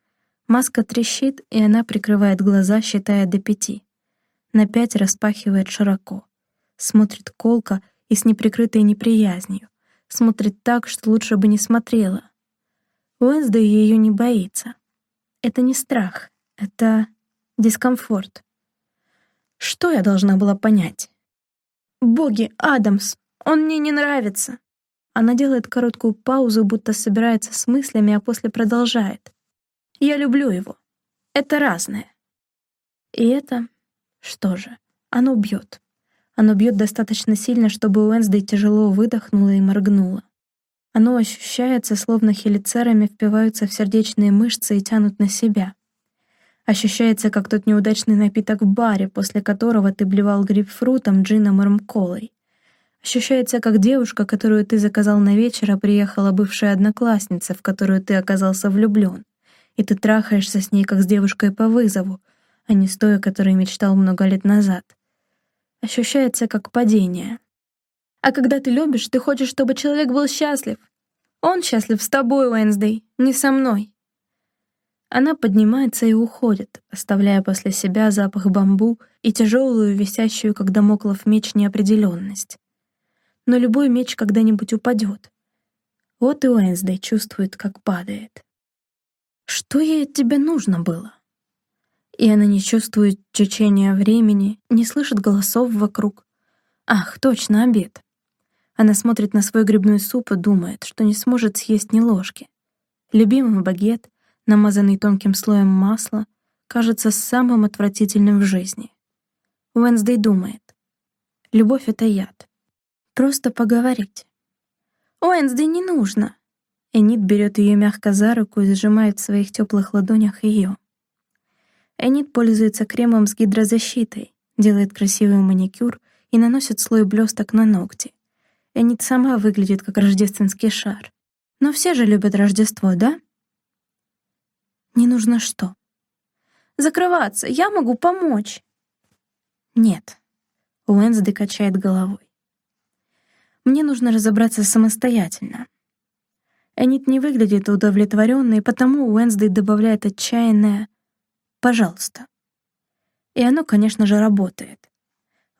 Маска трещит, и она прикрывает глаза, считая до пяти. На пять распахивает широко. Смотрит колко и с неприкрытой неприязнью. Смотрит так, что лучше бы не смотрела. Уэнсдей ее не боится. Это не страх, это дискомфорт. Что я должна была понять? «Боги, Адамс, он мне не нравится!» Она делает короткую паузу, будто собирается с мыслями, а после продолжает. «Я люблю его. Это разное». И это... Что же, оно бьет. Оно бьет достаточно сильно, чтобы Уэнсдей тяжело выдохнула и моргнула. Оно ощущается, словно хелицерами впиваются в сердечные мышцы и тянут на себя. Ощущается, как тот неудачный напиток в баре, после которого ты блевал грейпфрутом, джином и рмколой. Ощущается, как девушка, которую ты заказал на вечер, а приехала бывшая одноклассница, в которую ты оказался влюблен, и ты трахаешься с ней, как с девушкой по вызову, а не с той, о которой мечтал много лет назад. Ощущается, как падение. А когда ты любишь, ты хочешь, чтобы человек был счастлив. Он счастлив с тобой, Уэнсдей, не со мной. Она поднимается и уходит, оставляя после себя запах бамбу и тяжелую, висящую, как домоклов меч, неопределенность. Но любой меч когда-нибудь упадет. Вот и Уэнсдей чувствует, как падает. Что ей от тебя нужно было? И она не чувствует течения времени, не слышит голосов вокруг. Ах, точно, обед. Она смотрит на свой грибной суп и думает, что не сможет съесть ни ложки. Любимый багет — намазанный тонким слоем масла, кажется самым отвратительным в жизни. Уэнсдей думает. Любовь — это яд. Просто поговорить. «Уэнсдей не нужно!» Энит берет ее мягко за руку и сжимает в своих теплых ладонях ее. Энит пользуется кремом с гидрозащитой, делает красивый маникюр и наносит слой блесток на ногти. Энит сама выглядит как рождественский шар. Но все же любят Рождество, да? Не нужно что? Закрываться, я могу помочь. Нет. Уэнсди качает головой. Мне нужно разобраться самостоятельно. Энит не выглядит удовлетворенной, потому Уэнсдей добавляет отчаянное «пожалуйста». И оно, конечно же, работает.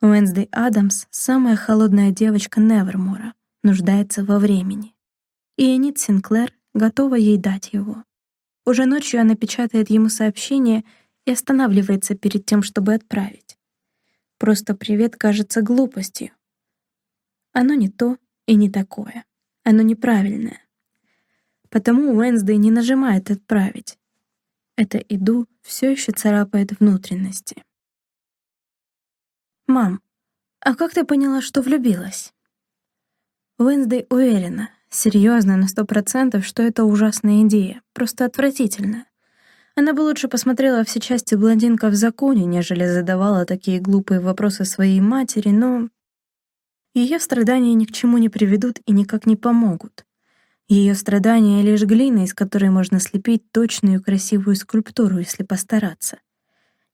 Уэнсдей Адамс, самая холодная девочка Невермора, нуждается во времени. И Энит Синклер готова ей дать его. Уже ночью она печатает ему сообщение и останавливается перед тем, чтобы отправить. Просто привет кажется глупостью. Оно не то и не такое. Оно неправильное. Потому Уэнсдей не нажимает «отправить». Это «иду» все еще царапает внутренности. «Мам, а как ты поняла, что влюбилась?» Уэнсдей уверена, Серьезно, на сто процентов, что это ужасная идея, просто отвратительная. Она бы лучше посмотрела все части блондинка в законе, нежели задавала такие глупые вопросы своей матери, но... Ее страдания ни к чему не приведут и никак не помогут. Ее страдания — лишь глина, из которой можно слепить точную красивую скульптуру, если постараться.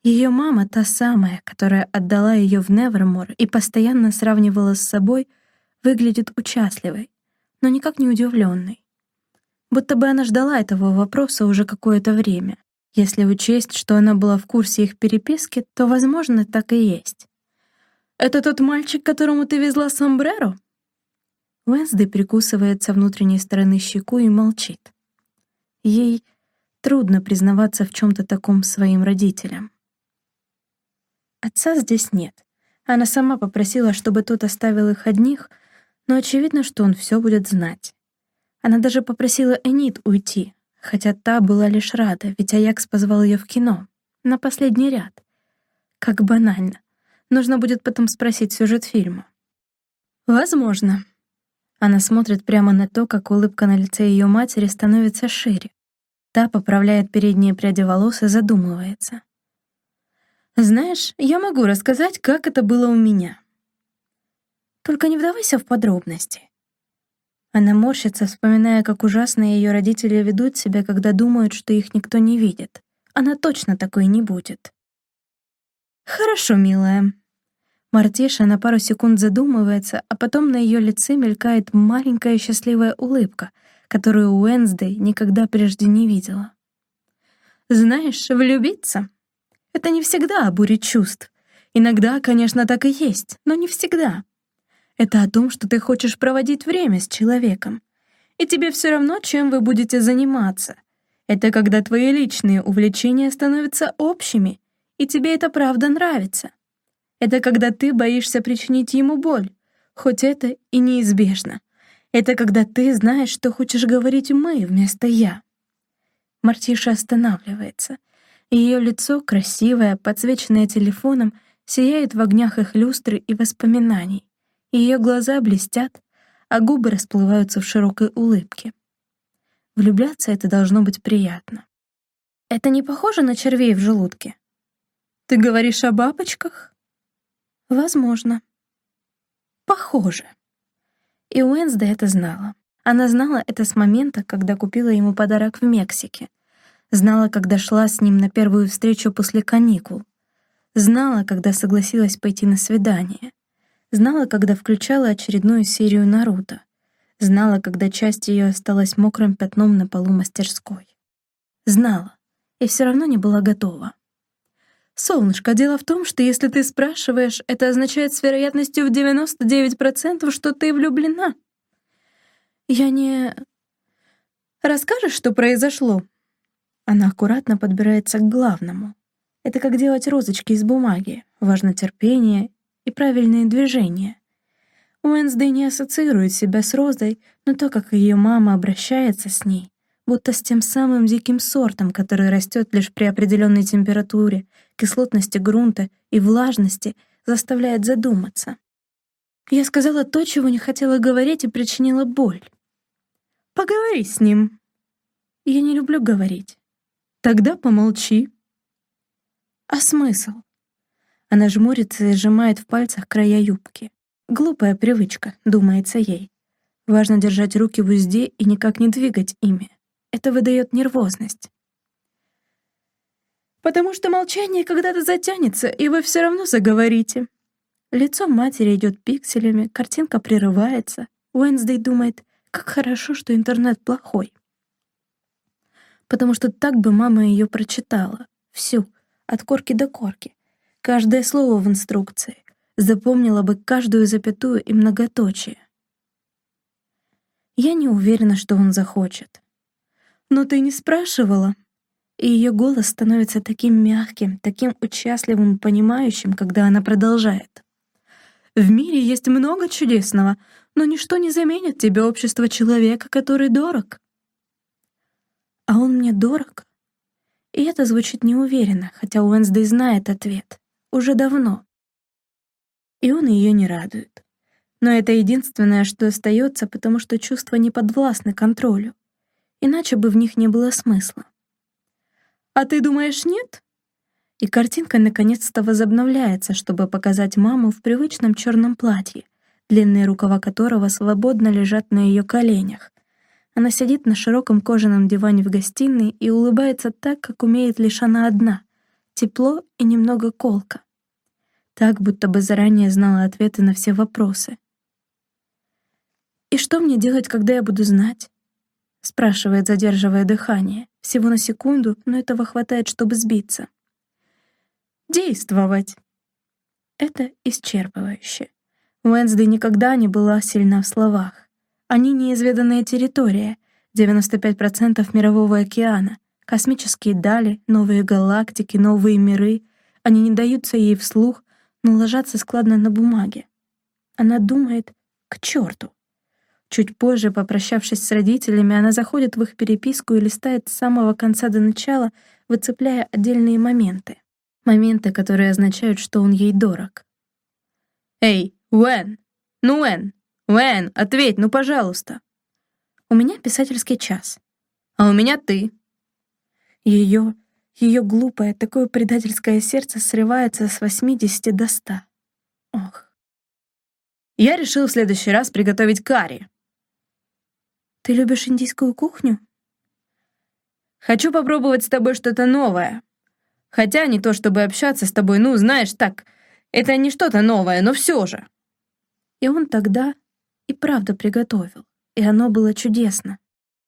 Ее мама, та самая, которая отдала ее в Невермор и постоянно сравнивала с собой, выглядит участливой, но никак не удивленной. Будто бы она ждала этого вопроса уже какое-то время. Если учесть, что она была в курсе их переписки, то, возможно, так и есть. «Это тот мальчик, которому ты везла сомбреро?» Уэнсдей прикусывает со внутренней стороны щеку и молчит. Ей трудно признаваться в чем то таком своим родителям. Отца здесь нет. Она сама попросила, чтобы тот оставил их одних — но очевидно, что он все будет знать. Она даже попросила Энит уйти, хотя та была лишь рада, ведь Аякс позвал ее в кино, на последний ряд. Как банально. Нужно будет потом спросить сюжет фильма. Возможно. Она смотрит прямо на то, как улыбка на лице ее матери становится шире. Та поправляет передние пряди волос и задумывается. «Знаешь, я могу рассказать, как это было у меня. Только не вдавайся в подробности». Она морщится, вспоминая, как ужасно ее родители ведут себя, когда думают, что их никто не видит. Она точно такой не будет. «Хорошо, милая», Мартиша на пару секунд задумывается, а потом на ее лице мелькает маленькая счастливая улыбка, которую Уэнсдей никогда прежде не видела. «Знаешь, влюбиться — это не всегда о чувств. Иногда, конечно, так и есть, но не всегда. Это о том, что ты хочешь проводить время с человеком, и тебе все равно, чем вы будете заниматься. Это когда твои личные увлечения становятся общими, и тебе это правда нравится. Это когда ты боишься причинить ему боль, хоть это и неизбежно. Это когда ты знаешь, что хочешь говорить «мы» вместо «я». Мартиша останавливается. Ее лицо, красивое, подсвеченное телефоном, сияет в огнях их люстры и воспоминаний. Ее глаза блестят, а губы расплываются в широкой улыбке. Влюбляться это должно быть приятно. Это не похоже на червей в желудке? Ты говоришь о бабочках? Возможно. Похоже. И Уэнсда это знала. Она знала это с момента, когда купила ему подарок в Мексике. Знала, когда шла с ним на первую встречу после каникул. Знала, когда согласилась пойти на свидание. Знала, когда включала очередную серию Наруто. Знала, когда часть ее осталась мокрым пятном на полу мастерской. Знала, и все равно не была готова. «Солнышко, дело в том, что если ты спрашиваешь, это означает с вероятностью в 99%, что ты влюблена. Я не... Расскажешь, что произошло?» Она аккуратно подбирается к главному. Это как делать розочки из бумаги. Важно терпение и правильные движения. Уэнсдей не ассоциирует себя с розой, но то, как ее мама обращается с ней, будто с тем самым диким сортом, который растет лишь при определенной температуре, кислотности грунта и влажности, заставляет задуматься. Я сказала то, чего не хотела говорить, и причинила боль. Поговори с ним. Я не люблю говорить. Тогда помолчи. А смысл? Она жмурится и сжимает в пальцах края юбки. Глупая привычка, думается ей. Важно держать руки в узде и никак не двигать ими. Это выдает нервозность. Потому что молчание когда-то затянется, и вы все равно заговорите. Лицо матери идет пикселями, картинка прерывается. Уэнсдей думает, как хорошо, что интернет плохой. Потому что так бы мама ее прочитала. Всю, от корки до корки. Каждое слово в инструкции. Запомнила бы каждую запятую и многоточие. Я не уверена, что он захочет. «Но ты не спрашивала?» И ее голос становится таким мягким, таким участливым понимающим, когда она продолжает. «В мире есть много чудесного, но ничто не заменит тебе общество человека, который дорог». «А он мне дорог?» И это звучит неуверенно, хотя Уэнсдей знает ответ. Уже давно. И он ее не радует. Но это единственное, что остается, потому что чувства не подвластны контролю иначе бы в них не было смысла. «А ты думаешь, нет?» И картинка наконец-то возобновляется, чтобы показать маму в привычном черном платье, длинные рукава которого свободно лежат на ее коленях. Она сидит на широком кожаном диване в гостиной и улыбается так, как умеет лишь она одна, тепло и немного колко. Так, будто бы заранее знала ответы на все вопросы. «И что мне делать, когда я буду знать? Спрашивает, задерживая дыхание. Всего на секунду, но этого хватает, чтобы сбиться. Действовать. Это исчерпывающе. Уэнсдей никогда не была сильна в словах. Они неизведанная территория, 95% мирового океана, космические дали, новые галактики, новые миры. Они не даются ей вслух, но ложатся складно на бумаге. Она думает, к черту. Чуть позже, попрощавшись с родителями, она заходит в их переписку и листает с самого конца до начала, выцепляя отдельные моменты. Моменты, которые означают, что он ей дорог. «Эй, Уэн! Ну, Уэн! Уэн, ответь, ну, пожалуйста. У меня писательский час. А у меня ты. Ее, ее глупое, такое предательское сердце срывается с 80 до 100. Ох. Я решил в следующий раз приготовить карри. Ты любишь индийскую кухню? Хочу попробовать с тобой что-то новое. Хотя не то чтобы общаться с тобой, ну, знаешь, так, это не что-то новое, но все же. И он тогда и правда приготовил, и оно было чудесно.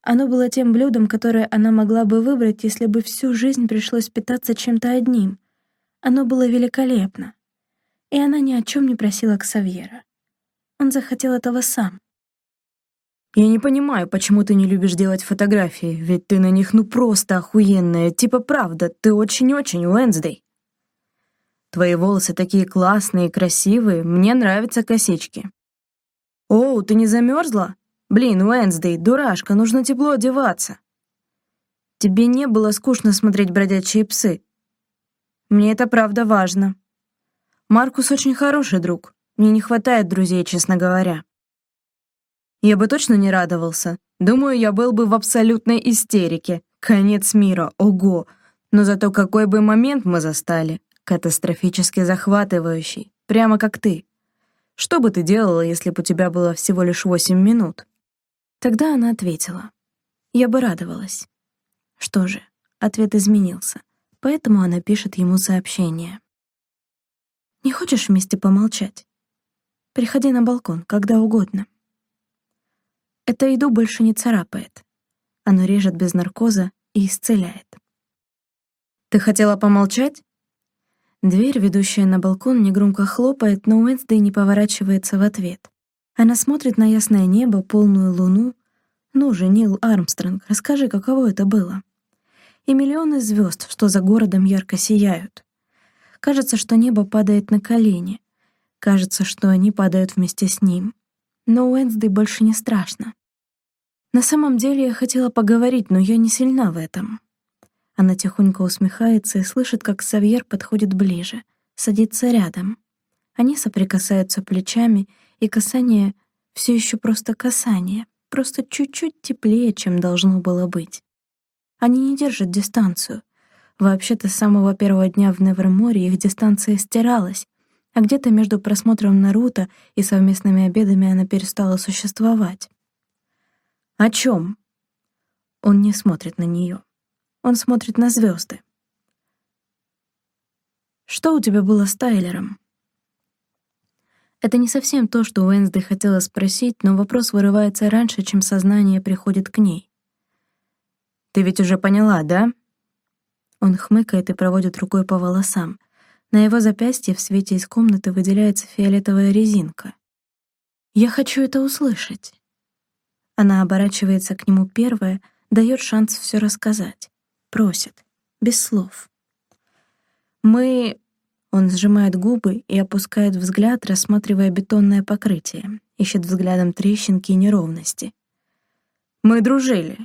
Оно было тем блюдом, которое она могла бы выбрать, если бы всю жизнь пришлось питаться чем-то одним. Оно было великолепно. И она ни о чем не просила Ксавьера. Он захотел этого сам. «Я не понимаю, почему ты не любишь делать фотографии, ведь ты на них ну просто охуенная. Типа правда, ты очень-очень Уэнсдей. Твои волосы такие классные и красивые, мне нравятся косички. Оу, ты не замерзла? Блин, Уэнсдей, дурашка, нужно тепло одеваться. Тебе не было скучно смотреть бродячие псы? Мне это правда важно. Маркус очень хороший друг. Мне не хватает друзей, честно говоря. Я бы точно не радовался. Думаю, я был бы в абсолютной истерике. Конец мира, ого. Но зато какой бы момент мы застали. Катастрофически захватывающий. Прямо как ты. Что бы ты делала, если бы у тебя было всего лишь восемь минут? Тогда она ответила. Я бы радовалась. Что же, ответ изменился, поэтому она пишет ему сообщение. «Не хочешь вместе помолчать? Приходи на балкон, когда угодно». Это еду больше не царапает. Оно режет без наркоза и исцеляет. «Ты хотела помолчать?» Дверь, ведущая на балкон, негромко хлопает, но Уэнсдей не поворачивается в ответ. Она смотрит на ясное небо, полную луну. Ну же, Нил Армстронг, расскажи, каково это было. И миллионы звезд, что за городом ярко сияют. Кажется, что небо падает на колени. Кажется, что они падают вместе с ним. Но Уэнсдей больше не страшно. На самом деле я хотела поговорить, но я не сильна в этом. Она тихонько усмехается и слышит, как Савьер подходит ближе, садится рядом. Они соприкасаются плечами, и касание все еще просто касание, просто чуть-чуть теплее, чем должно было быть. Они не держат дистанцию. Вообще-то с самого первого дня в Неверморе их дистанция стиралась, а где-то между просмотром Наруто и совместными обедами она перестала существовать. О чем? Он не смотрит на нее. Он смотрит на звезды. Что у тебя было с Тайлером? Это не совсем то, что Уэнсдей хотела спросить, но вопрос вырывается раньше, чем сознание приходит к ней. «Ты ведь уже поняла, да?» Он хмыкает и проводит рукой по волосам. На его запястье в свете из комнаты выделяется фиолетовая резинка. «Я хочу это услышать». Она оборачивается к нему первая, дает шанс все рассказать. Просит. Без слов. «Мы он сжимает губы и опускает взгляд, рассматривая бетонное покрытие, ищет взглядом трещинки и неровности. «Мы дружили.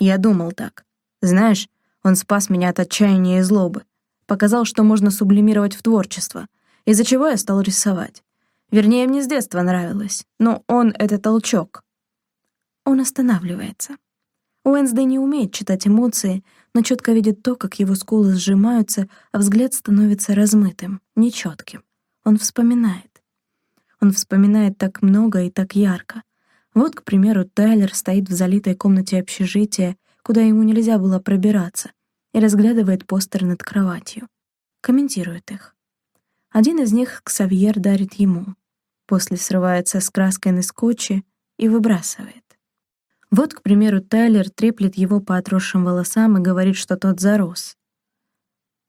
Я думал так. Знаешь, он спас меня от отчаяния и злобы. Показал, что можно сублимировать в творчество, из-за чего я стал рисовать. Вернее, мне с детства нравилось, но он — это толчок». Он останавливается. Уэнсдей не умеет читать эмоции, но четко видит то, как его скулы сжимаются, а взгляд становится размытым, нечетким. Он вспоминает. Он вспоминает так много и так ярко. Вот, к примеру, Тайлер стоит в залитой комнате общежития, куда ему нельзя было пробираться, и разглядывает постер над кроватью. Комментирует их. Один из них Ксавьер дарит ему. После срывается с краской на скотче и выбрасывает. Вот, к примеру, Тайлер треплет его по отросшим волосам и говорит, что тот зарос.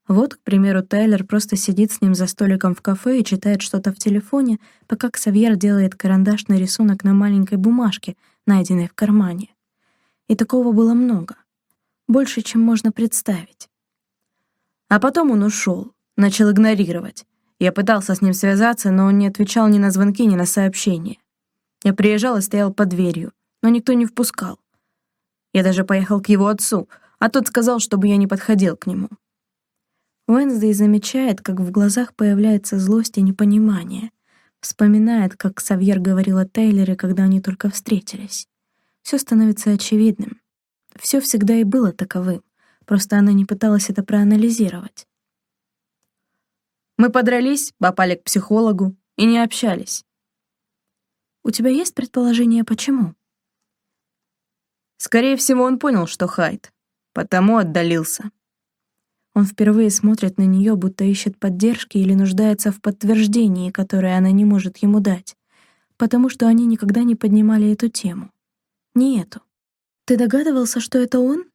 Вот, к примеру, Тайлер просто сидит с ним за столиком в кафе и читает что-то в телефоне, пока Ксавьер делает карандашный рисунок на маленькой бумажке, найденной в кармане. И такого было много. Больше, чем можно представить. А потом он ушел, начал игнорировать. Я пытался с ним связаться, но он не отвечал ни на звонки, ни на сообщения. Я приезжал и стоял под дверью но никто не впускал. Я даже поехал к его отцу, а тот сказал, чтобы я не подходил к нему. Уэнсдей замечает, как в глазах появляется злость и непонимание. Вспоминает, как Савьер говорил о Тейлере, когда они только встретились. Все становится очевидным. Все всегда и было таковым, просто она не пыталась это проанализировать. Мы подрались, попали к психологу и не общались. У тебя есть предположение, почему? Скорее всего, он понял, что Хайд, потому отдалился. Он впервые смотрит на нее, будто ищет поддержки или нуждается в подтверждении, которое она не может ему дать, потому что они никогда не поднимали эту тему. Не эту. Ты догадывался, что это он?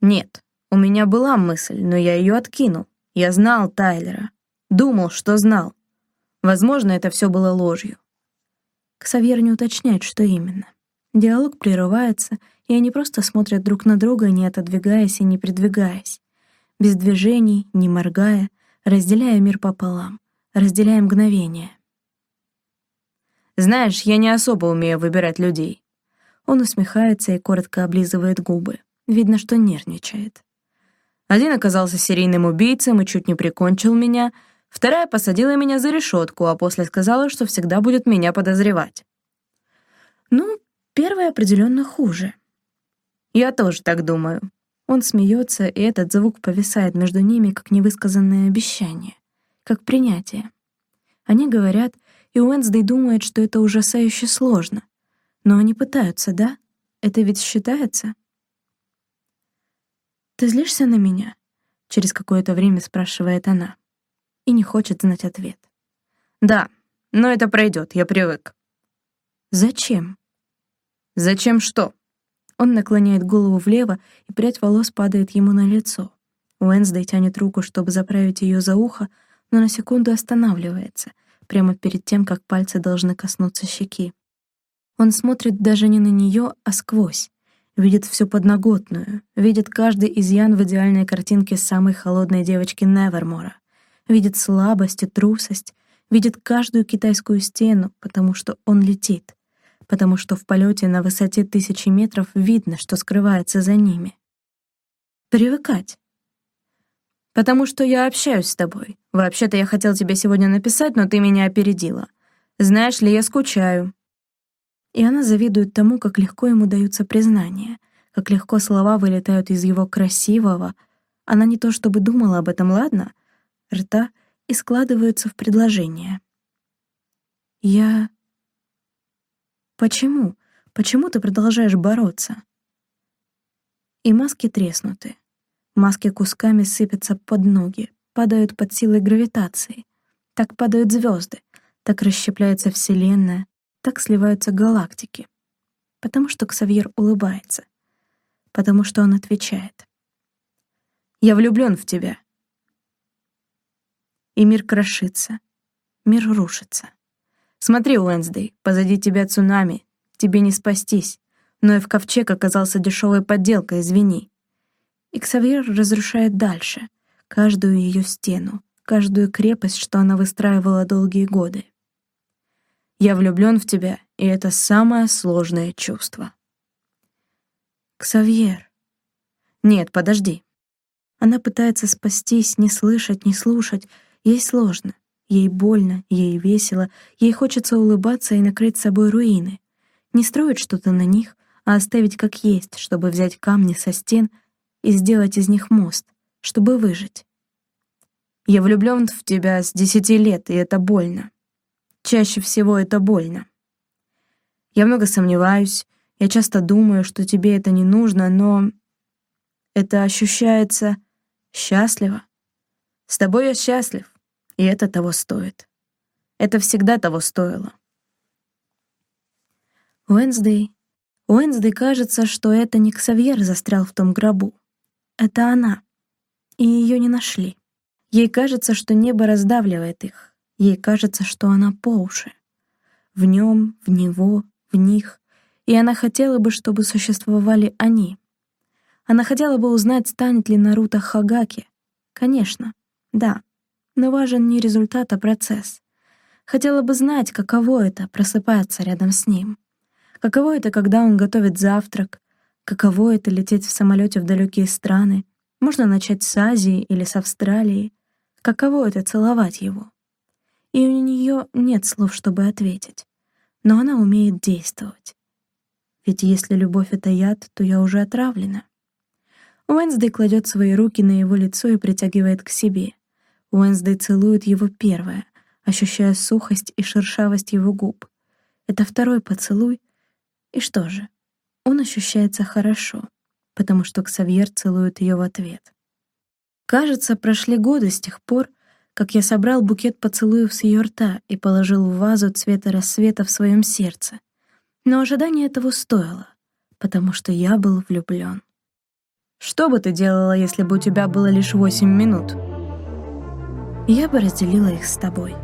Нет, у меня была мысль, но я ее откинул. Я знал Тайлера. Думал, что знал. Возможно, это все было ложью. Ксавьер не уточняет, что именно. Диалог прерывается, и они просто смотрят друг на друга, не отодвигаясь и не придвигаясь. Без движений, не моргая, разделяя мир пополам, разделяя мгновение. «Знаешь, я не особо умею выбирать людей». Он усмехается и коротко облизывает губы. Видно, что нервничает. Один оказался серийным убийцем и чуть не прикончил меня, вторая посадила меня за решетку, а после сказала, что всегда будет меня подозревать. Ну, первая определенно хуже. Я тоже так думаю. Он смеется, и этот звук повисает между ними, как невысказанное обещание, как принятие. Они говорят, и Уэнсдей думает, что это ужасающе сложно. Но они пытаются, да? Это ведь считается? «Ты злишься на меня?» — через какое-то время спрашивает она. И не хочет знать ответ. «Да, но это пройдет, я привык». «Зачем?» «Зачем что?» Он наклоняет голову влево, и прядь волос падает ему на лицо. Уэнсдей тянет руку, чтобы заправить ее за ухо, но на секунду останавливается, прямо перед тем, как пальцы должны коснуться щеки. Он смотрит даже не на нее, а сквозь, видит всю подноготную, видит каждый изъян в идеальной картинке самой холодной девочки Невермора, видит слабость и трусость, видит каждую китайскую стену, потому что он летит потому что в полете на высоте тысячи метров видно, что скрывается за ними. Привыкать. Потому что я общаюсь с тобой. Вообще-то я хотел тебе сегодня написать, но ты меня опередила. Знаешь ли, я скучаю. И она завидует тому, как легко ему даются признания, как легко слова вылетают из его красивого. Она не то чтобы думала об этом, ладно? Рта и складываются в предложение. Я Почему? Почему ты продолжаешь бороться? И маски треснуты. Маски кусками сыпятся под ноги, падают под силой гравитации. Так падают звезды, так расщепляется Вселенная, так сливаются галактики. Потому что Ксавьер улыбается. Потому что он отвечает. «Я влюблен в тебя». И мир крошится, мир рушится. Смотри, Уэнсдей, позади тебя цунами, тебе не спастись. Но и в ковчег оказался дешевой подделкой, извини. И Ксавьер разрушает дальше, каждую ее стену, каждую крепость, что она выстраивала долгие годы. Я влюблен в тебя, и это самое сложное чувство. Ксавьер. Нет, подожди. Она пытается спастись, не слышать, не слушать. Ей сложно. Ей больно, ей весело, ей хочется улыбаться и накрыть собой руины. Не строить что-то на них, а оставить как есть, чтобы взять камни со стен и сделать из них мост, чтобы выжить. Я влюблён в тебя с десяти лет, и это больно. Чаще всего это больно. Я много сомневаюсь, я часто думаю, что тебе это не нужно, но это ощущается счастливо. С тобой я счастлив. И это того стоит. Это всегда того стоило. Уэнсдей. Уэнсдей кажется, что это не Ксавьер застрял в том гробу. Это она. И ее не нашли. Ей кажется, что небо раздавливает их. Ей кажется, что она по уши. В нем, в него, в них. И она хотела бы, чтобы существовали они. Она хотела бы узнать, станет ли Наруто Хагаки. Конечно, да но важен не результат, а процесс. Хотела бы знать, каково это — просыпаться рядом с ним. Каково это, когда он готовит завтрак, каково это — лететь в самолете в далекие страны. Можно начать с Азии или с Австралии. Каково это — целовать его. и у нее нет слов, чтобы ответить. Но она умеет действовать. Ведь если любовь — это яд, то я уже отравлена. Уэнсдей кладет свои руки на его лицо и притягивает к себе. Уэнсдей целует его первое, ощущая сухость и шершавость его губ. Это второй поцелуй. И что же? Он ощущается хорошо, потому что Ксавьер целует ее в ответ. Кажется, прошли годы с тех пор, как я собрал букет поцелуев с ее рта и положил в вазу цвета рассвета в своем сердце. Но ожидание этого стоило, потому что я был влюблен. Что бы ты делала, если бы у тебя было лишь восемь минут? Я бы разделила их с тобой.